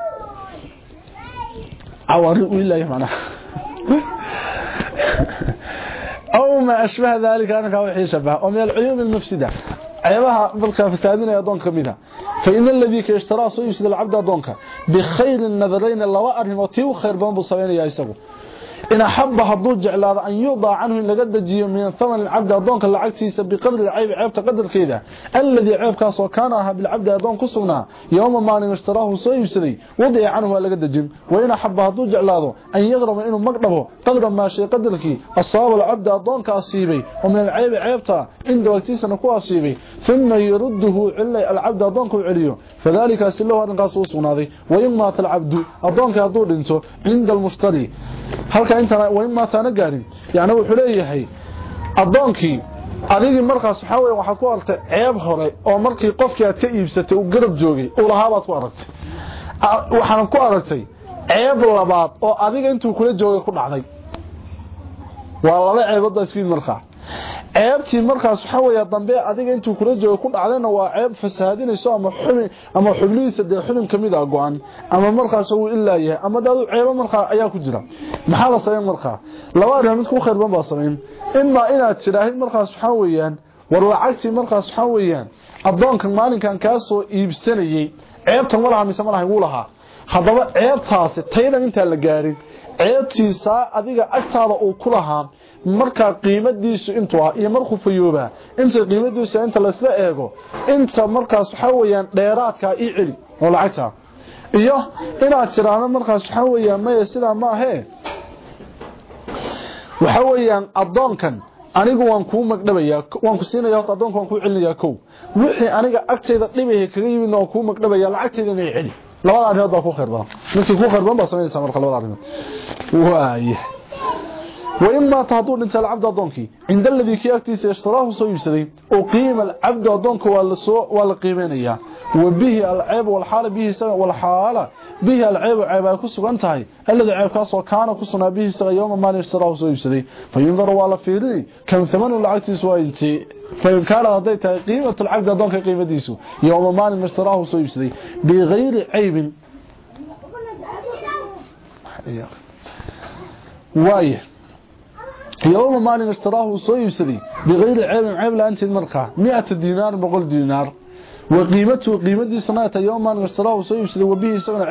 عوري وإلا يه معناه. أو ما أشبه ذلك أنا كوحي شبه ومن العيوب المفسدة. عيبها ضلك فسادين يدونك منها. فإن الذي كيشترى سيفسد العبد يدونك بخير النظرين اللواء أرهم وتيو خير بانبو صوين يأيساقو إن أحب هدو جعل أن يوضع عنه إن لقد جيو من ثمن العبد أدونك العكسيس بقدر العيب عيب تقدر كذا الذي عيب كاسو كانها بالعبد أدون كسونا يوم ما نشتراه سيفسدي وضع عنه لقد جيو وإن أحب هدو جعل أن يغرم إنه مقربه. قدر ما شيء قدرك أصاب العبد أدونك أصيبي. ومن العيب عيبتا عند وقتيس نكو أصيبي. ثم يرده علي العبد أدونك عليه فذلك أسله هذا قاسوس وناضي. وإن مات العبد أدونك أدور انتو عند المشتري. Halka intana wayn ma taana gaarin. Yaani wuxuu leeyahay adoonkii adigii markaas waxa weey waxaad ku aragtay ceeb hore oo markii qofkii aad ka iibsatay uu garab joogay uu lahaa baad ku aragtay. Waxaan ku aragtay ceeb labaad oo adiga intuu kula joogay ku dhacday. Waa laba ceebood isku markaa ceebtii markaas waxa weeyaa dambe adiga intuu kula joogo ku dhacdayna waa ceeb fasaadinayso ama xubin ama xubnihiisa dee xubin ka mid ah go-an ama markaas uu ilaa yahay ama daadu ceebo markaa ayaa ku jira. Maxaa la sameyn markaa laba arrin mid ku khayrban baa sameyn imaa inaad tidhaahid markaas waxaa weeyaan war lacagtii markaas waxaa weeyaan addoonkan maalinkan kaa soo iibsanayey ceebtan walaha mise malahay wuu lahaa haddaba ceebtaasi taydan intaan la gaarin ceebtiisaa adiga agtaada uu ku lahaa markaa qiimadiisu intuu ah iyo markuu fayoobaa inta qiimadiisa inta laysla eego inta markaas waxaa weyaan dheeraadkaa ii celi oo lacagta iyo inaad tiraahdo markaas waxaa weyaan maya sidaa ma ahee? Waxa weeyaan addoonkan anigu waan kuu magdhabayaa waan ku siinaya horta waan kuu celinayaa kow. Wixii aniga agtayda dhibaya kaga yimidna waan kuu magdhabaya lacagtayda inay celi labada arrimood baa ku khayr badan midkii ku khayr badan baa samaynaysaa marka labada arrimood waaye وإما تهدو انت العبد أدونكي عند الذي كياكتيس يشتراه سو يبسدي وقيم العبد أدونك ولا قيمينيا وبه العيب والحالة به سغ والحالة به العيب عيب انتهي الذي عيب كاس وكان كسنا به يوم ما يشتراه سو يبسدي فينظر ولا فيري كم ثمن العكتيس وانتي فإن كان هذي قيمة العبد أدونك قيمة ديسو. يوم ما يشتراه سو يبسدي بغير عيب. وايه يوم مالين اشتراه سو يبسدي بغير عيب عيب لا انت المرقه 100 دينار بقول دينار. waqiimatu qiimadiisanaata yowman yashtaraahu soo iibsaday wabihi isagana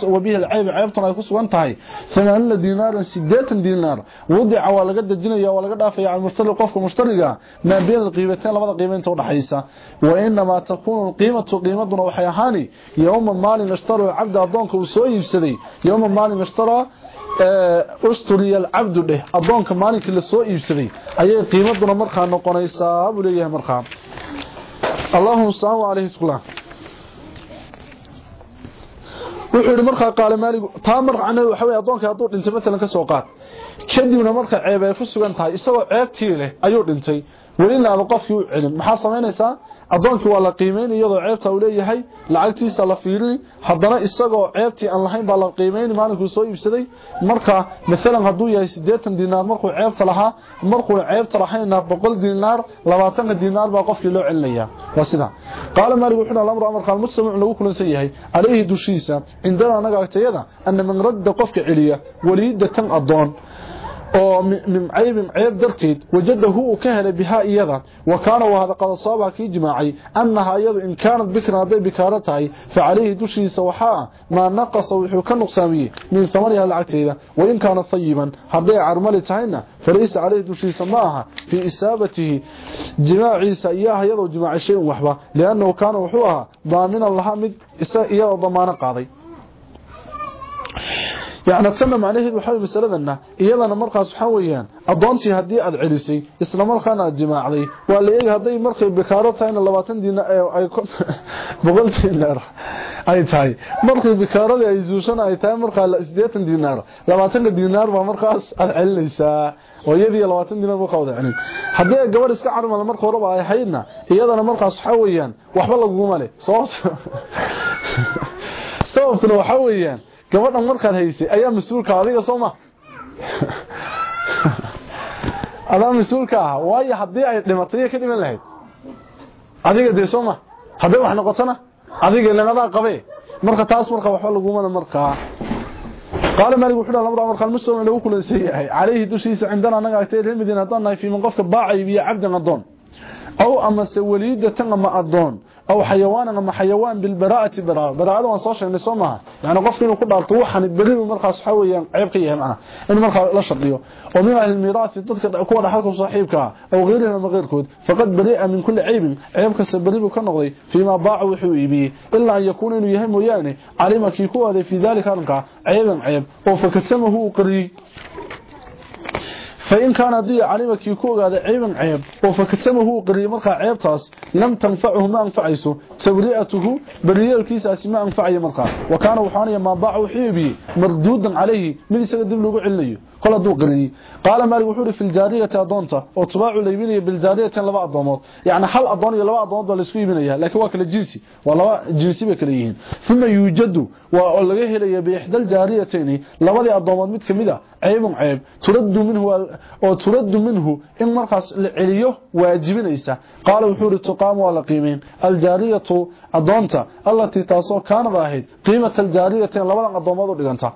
ceybwabihi cayb ceybtan ay ku sugan tahay amaanina diinaaran sideetan diinaar wadica waa laga dejinaya waa laga dhaafaya calmushtari qofka mushtariga maa been qiimateen labada qiimaynta udhaxaysa wa inamaa takuunu qiimatu qiimaduna waxay ahaani yowma maalin yashtarau cabda addoonka uu soo iibsaday yowma maalin yashtaraa usturiya alcabdu dheh addoonka maalinkai la soo iibsaday ayay qiimaduna markaa noqonaysaa buu leeyahay markaa allahuma salaamu calayhi sula wuxuu markaa qaale maalig taa marcana waxa wey addoonka hadduu dhintay maalan ka soo qaad. Kadibna marka ceeb ay ku sugan tahay isagoo ceebtii leh ayuu dhintay. Welina aba qofkii u celin. Maxaa samaynaysaa addoonkii waa la qiimeyn iyadoo ceebta uu leeyahay lacagtiisa la fiirini haddana isagoo ceebtii aan lahayn baa la qiimeyn maalinkuu soo iibsaday. Marka maalan hadduu yahay siddeetan dinaar markuu ceebta lahaa markuu ceebta lahayna boqol dinaar labaatanka dinaar baa qofkii loo celinaya waa sida. Qaala maalig wuxuu alamru amarka almujtamac lagu kulansan yahay. Calayhi dushiisa cindana anaga agtayada ana man radda qofka celiya waliidatan addoon أو من عيب من عيب درتيد وجده هو كهل بها أيضا وكان وهذا قد صابها في جماعي أنها أيضا إن كانت بكرة دي بكارتها فعليه دشي سوحاء ما نقص وحو كنقصامي من ثمانيها العتيدة. وإن كان طيبا هبدأ عرمالي تهينا فليس عليه دشي سماها. في اسابته جماعي سياها أيضا جماعي شيء وحبا لأنه كان وحوها ضامن الله حمد سأياه ضمان قاضي. يعني تسمى معنيه وحوي مسألة إيضا مرقص حويان أضونتي هدي أدعلسي إسلام الخانة الجماعي وقال إيه هدي مرقي بكارتها إن اللباتن دينا أي بقلت دينار أي تاي. مرقي بكارتها أي زوشان أي تاي مرقى لأسديتن دينار. لباتن دينار ومرقص أدعلسا ويدي لباتن دينار بقوضة يعني هدي قبل إسكا عرم المرقى وربع أي حينا إيضا مرقص حويان وحبا لقوم عليه صوت. sababkuna waxa weeyaan gabadhan markaad haysay ayaa mas-uulka adiga soo ma adaa mas-uulka ah waayo haddii ay dhimatay ka dhiman lahayd adiga dee soo ma hadday wax noqotona adiga lanadaa qabe marka taas marka waxba lagumana markaa قال مالك وحده الامر أمر قال مسلم انه كل شيء عليه دشيس عندنا انغا اكتير المدينة دون في من قفك باعي بي عبد ادون أو اما سوليده تنما ادون أو حيوان أما حيوان بالبراءة براءة براءة وان صوشة إنه سومها يعني قفك إنه كل الطوحة نتبريم مرخص حويا عيبقية معنا. إنه مرخص لا شرطيه ومن الميراث تذكر أكون أحدكم صاحبك أو غيرنا من غيركم فقد بريء من كل عيب. عيبك السبريب كنغضي فيما باع وحوي به. إلا أن يكون إنه يهم وياني. علمك يكون في ذلك أنك عيبا عيب. وفكتمه قري. فإن كان دي علمك يكون هذا عيبا عيب وفكتمه قري مرقى عيبتاس لم تنفعه ما أنفعيسه تبرئته بريئة الكيس ما أنفعي مرقى وكان وحانيا ما باع وحيبي مردودا عليه من يسقدم له عليه. Hal adoon iyo laba adoomood la isku iibinaya laakiin waa kala jinsi waa laba jinsi bay kala yihiin thumma yujadu waa laga helaya bi ihdal jaariyatayn labadii adoomood mid kamida ceebun ceeb turadu minhu oo turadu minhu in markaas la celiyo waajibinaysa qaala wuxuu yiri tuqaam waa la qiimeen al jaariyatu adoonta allati taasoo kaanad ahayd qiimata al jaariyatayn labadan adoomood u dhiganta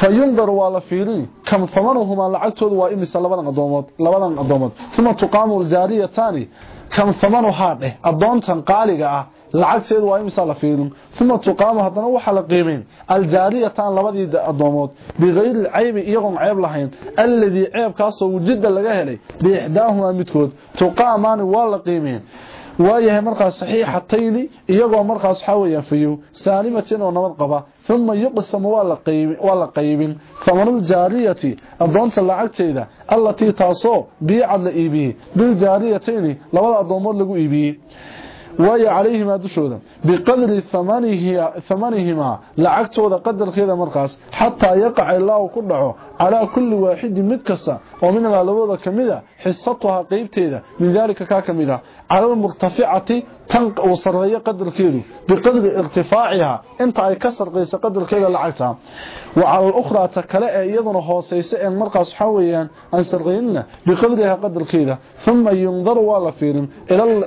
فينظر ولا فيري كم ثمنهما لعقتود waa imisa labadan adoomood labadan adoomood thumma tuqamu aljariyatani kam thamanuha dheh adoontan qaaliga ah lacagteedu waa imisa la fiirin thumma tuqamu hadana waxa la qiimeyn aljariyatan labadii adoomood bigayr alcayb iyagoon ceeb lahayn alladii ceebkaasoo wujida laga helay biixdaahuma midkood tuqaamaani waa la qiimeyn waayahay markaas saxiixatayni iyagoo markaas waxa weeyaan fiyo saalimatin oo nabad qaba wala qaybin wala qaybin thamanul jaariyati adoonta lacagteeda allatii taasoo biicad la iibiyey bil jaariyatayni labada adoomood lagu iibiyey waayo calayhimaa dushooda biqadri thamanihimaa lacagtooda qadarkeeda markaas xataa yaqaca ilaa uu ku dhaco calaa kulli waaxidin mid kasta oo minhaa labooda ka mid a xisatuhaa qeybteeda min daalika kaa ka mid a على المرتفعة تنق وصرية قدر كيلو بقدر ارتفاعها. انت اي كسر قيس قدر كيلو لعكتها وعلى الأخرى تكلأ ايضنا خوصيس إن مرقص حويا انسر غينا بقدرها قدر كيلو ثم ينظر والا فيلم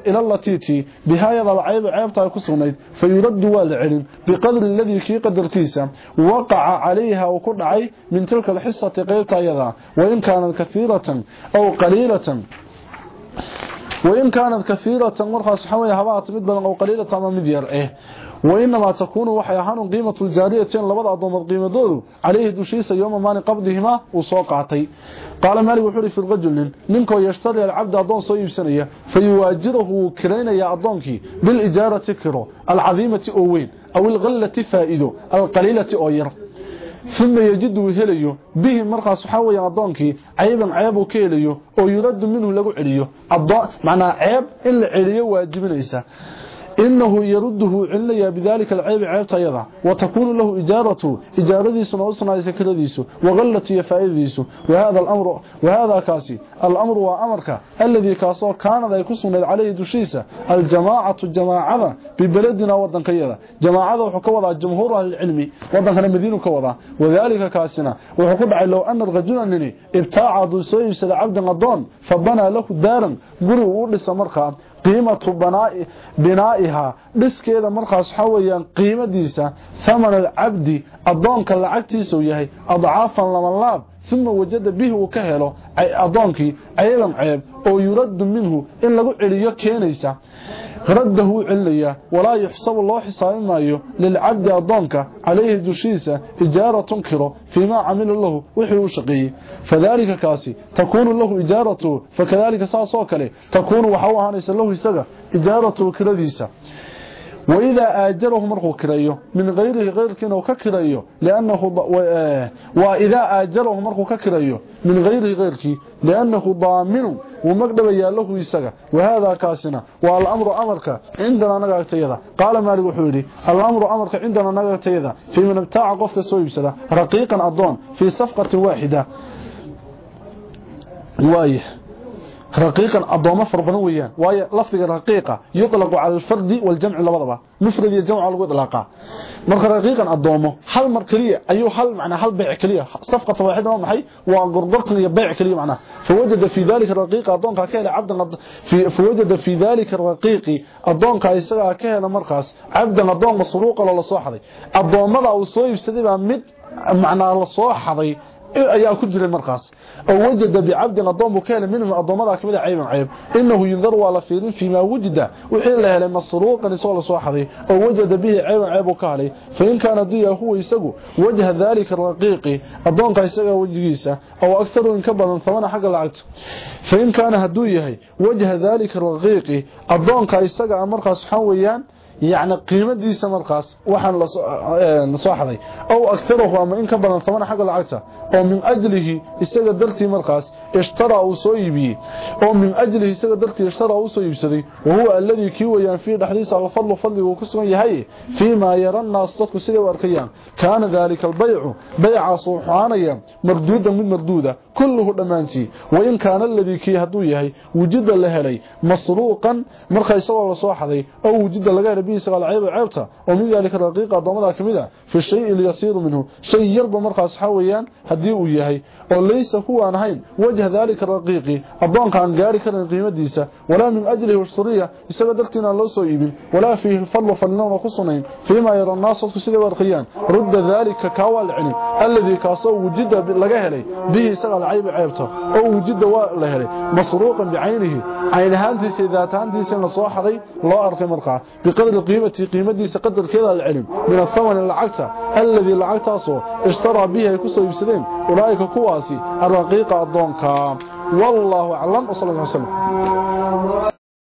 إلى اللتيتي بهاي ضل عيب عيب طال كسرميد فيرد والعلم بقدر الذي كي قدر كيسا. وقع عليها وكرعي من تلك الحصة قيلتها أيضا وإن كانت كثيرة أو قليلة وإن كانت كثيرة مرخص حوي هبات مد بدن أو قليلة أما مد يرعه وإنما تكون وحي أهان قيمة الجاريتين لبضع ضمد قيمة دول. عليه دوشيس يوم ماني قبضهما وصوقعتي قال مالي وحوري في الرجل ننكو يشتري العبد أضون صيب سنية فيواجره كرين يا أضونك بالإجارة كرو العظيمة أوين أو الغلة فائدو القليلة أوير. ثم يجد وهليو به ceeb uu ka helayo oo yuradu minhu lagu celiyo adoo macna ceeb in la celiyo waajibinaysa إنه يرده عليا بذلك العيب عيب تيضا وتكون له إجارته إجارتيس ونوصنا يسكرديس وغلة يفائديس وهذا الأمر وهذا كاسي الأمر وأمرك الذي كاسو كان ذا يكسون عليه دشيسة الجماعة الجماعة ببلدنا وضن كيدا جماعة وحكوضا الجمهور العلمي وضن كان مدين كوضا وذلك كاسنا وحكود لو أن الرجل أنني ابتاع دوسيس لعبد الضون فبنى له دارا قروا ورس qiimatu binaa'ihaa dhiskeeda markaas waxaa weeyaan qiimadiisa thaman alcabdi addoonka lacagtiisa uu yahay adcaafan labanlaab uma wajada bihi uu ka helo adoonkii cayban ceeb oo yuraddu minhu in lagu celiyo keenaysa رده علية ولا يحسب الله حصائي مايو للعبد أضانك عليه دوشيسة إجارة تنكره فيما عمل الله وحي وشقي. فذلك كاسي تكون له إجارته فكذلك ساسوك له تكون وحوها نيس له إساقه إجارته كرديسة. وإذا آجره مرخو كريو من غيره غير كنو ككريو لأنه آه، وإذا آجره مرخو ككريو من غيره غير كي لأنه ضامن ومقدب ياله يسغى وهذا كاسنا والأمر أمرك عندنا نغاكتيدا قال مالك وحوري الأمر أمرك عندنا نغاكتيدا في من ابتاع قفك سويبسدا رقيقا أضون في صفقة واحدة وايح رقيقا أضوما فربنا ويان واي لفظ رقيقة يطلق على الفرد والجمع لبضبا مفرد الجمع على الإطلاق marka raqiiqan adoomo hal mar kaliya ayuu hal macna hal bayc kaliya safqata waahida oo maxay waa gurgurtan iyo bayc kaliya macna fawajada fi dhalika raqiiqa adoonka ka helay abdan fi fawajada fi dhalika raqiiqi adoonka isaga ka helay markaas abdan adoon masruuq la soo xaday adoomada uu soo iibsaday baa mid macna la soo xaday ayaa ku jiray markaas oo wajada bi abd adoom kale minhum adoomada kamid ayb ayb innahu yunzar wala fiirin fi ma wajada wixii la helay masruuqan isoo la soo xaday oo wajada bihi ayb ayb ka helay fa in kana diya huwa isagu wajha dhalika raqiqi adoonka isaga wajigiisa oo akthar in ka badan thamana xaga lacagta fa in kana haduu yahay wajha dhalika raqiqi adoonka isaga markaas waxa weeyaan يعني قيمه دي سمرقاس وحن آه، نصاحبي. أو أكثره أما ان كبدن ثمن حق العكسة. أو من أجله استغى دلتي مرقاس اشترى أو سويبي أو من أجله استغى دلتي اشترى أو سويبسدي وهو الذي كي ويان الحديث دحديث الفضل فضل وكسون يحيي فيما يرى الناس تدك سيدة كان ذلك البيع. بيع صوحانيا مردودا من مردودا كله دمانسي وإن كان الذي كي حدو يحيي وجد لهلي. مسروقا مرخيسه ولا سوخدي أو وجد لغير بي قلبيسه العيب عيبته. ومن ذلك الرقيقه ضمنها كميده في الشيء اللي يصير منه. شيء يربى مرخا سحويان هدي أو يحي أو ليس هو انهين وجه ذلك الرقيق. اظن كان غاري كان قيمتيسه ولا من أجله وشريه اسبه دلتنا لو سو ولا فيه الفضل فنان وخصنين فيما يرى الناس وكسيده ورقيان. رد ذلك كوال علم الذي كاسو وجد لغهله به اسقال العيب عيبته. أو وجد لهله مسروقا بعينه. عين هانتي سيداتان ديسن لا صحري لا أرقي مرخا بقدر إن القيمة قيمة سقدت كذا العلم. من الثمن العكسة الذي العكسة أصوه اشترى بها يكسر يبسلين أولئك قواسي الرقيقة الضونكام والله أعلم. أصلا الله عليه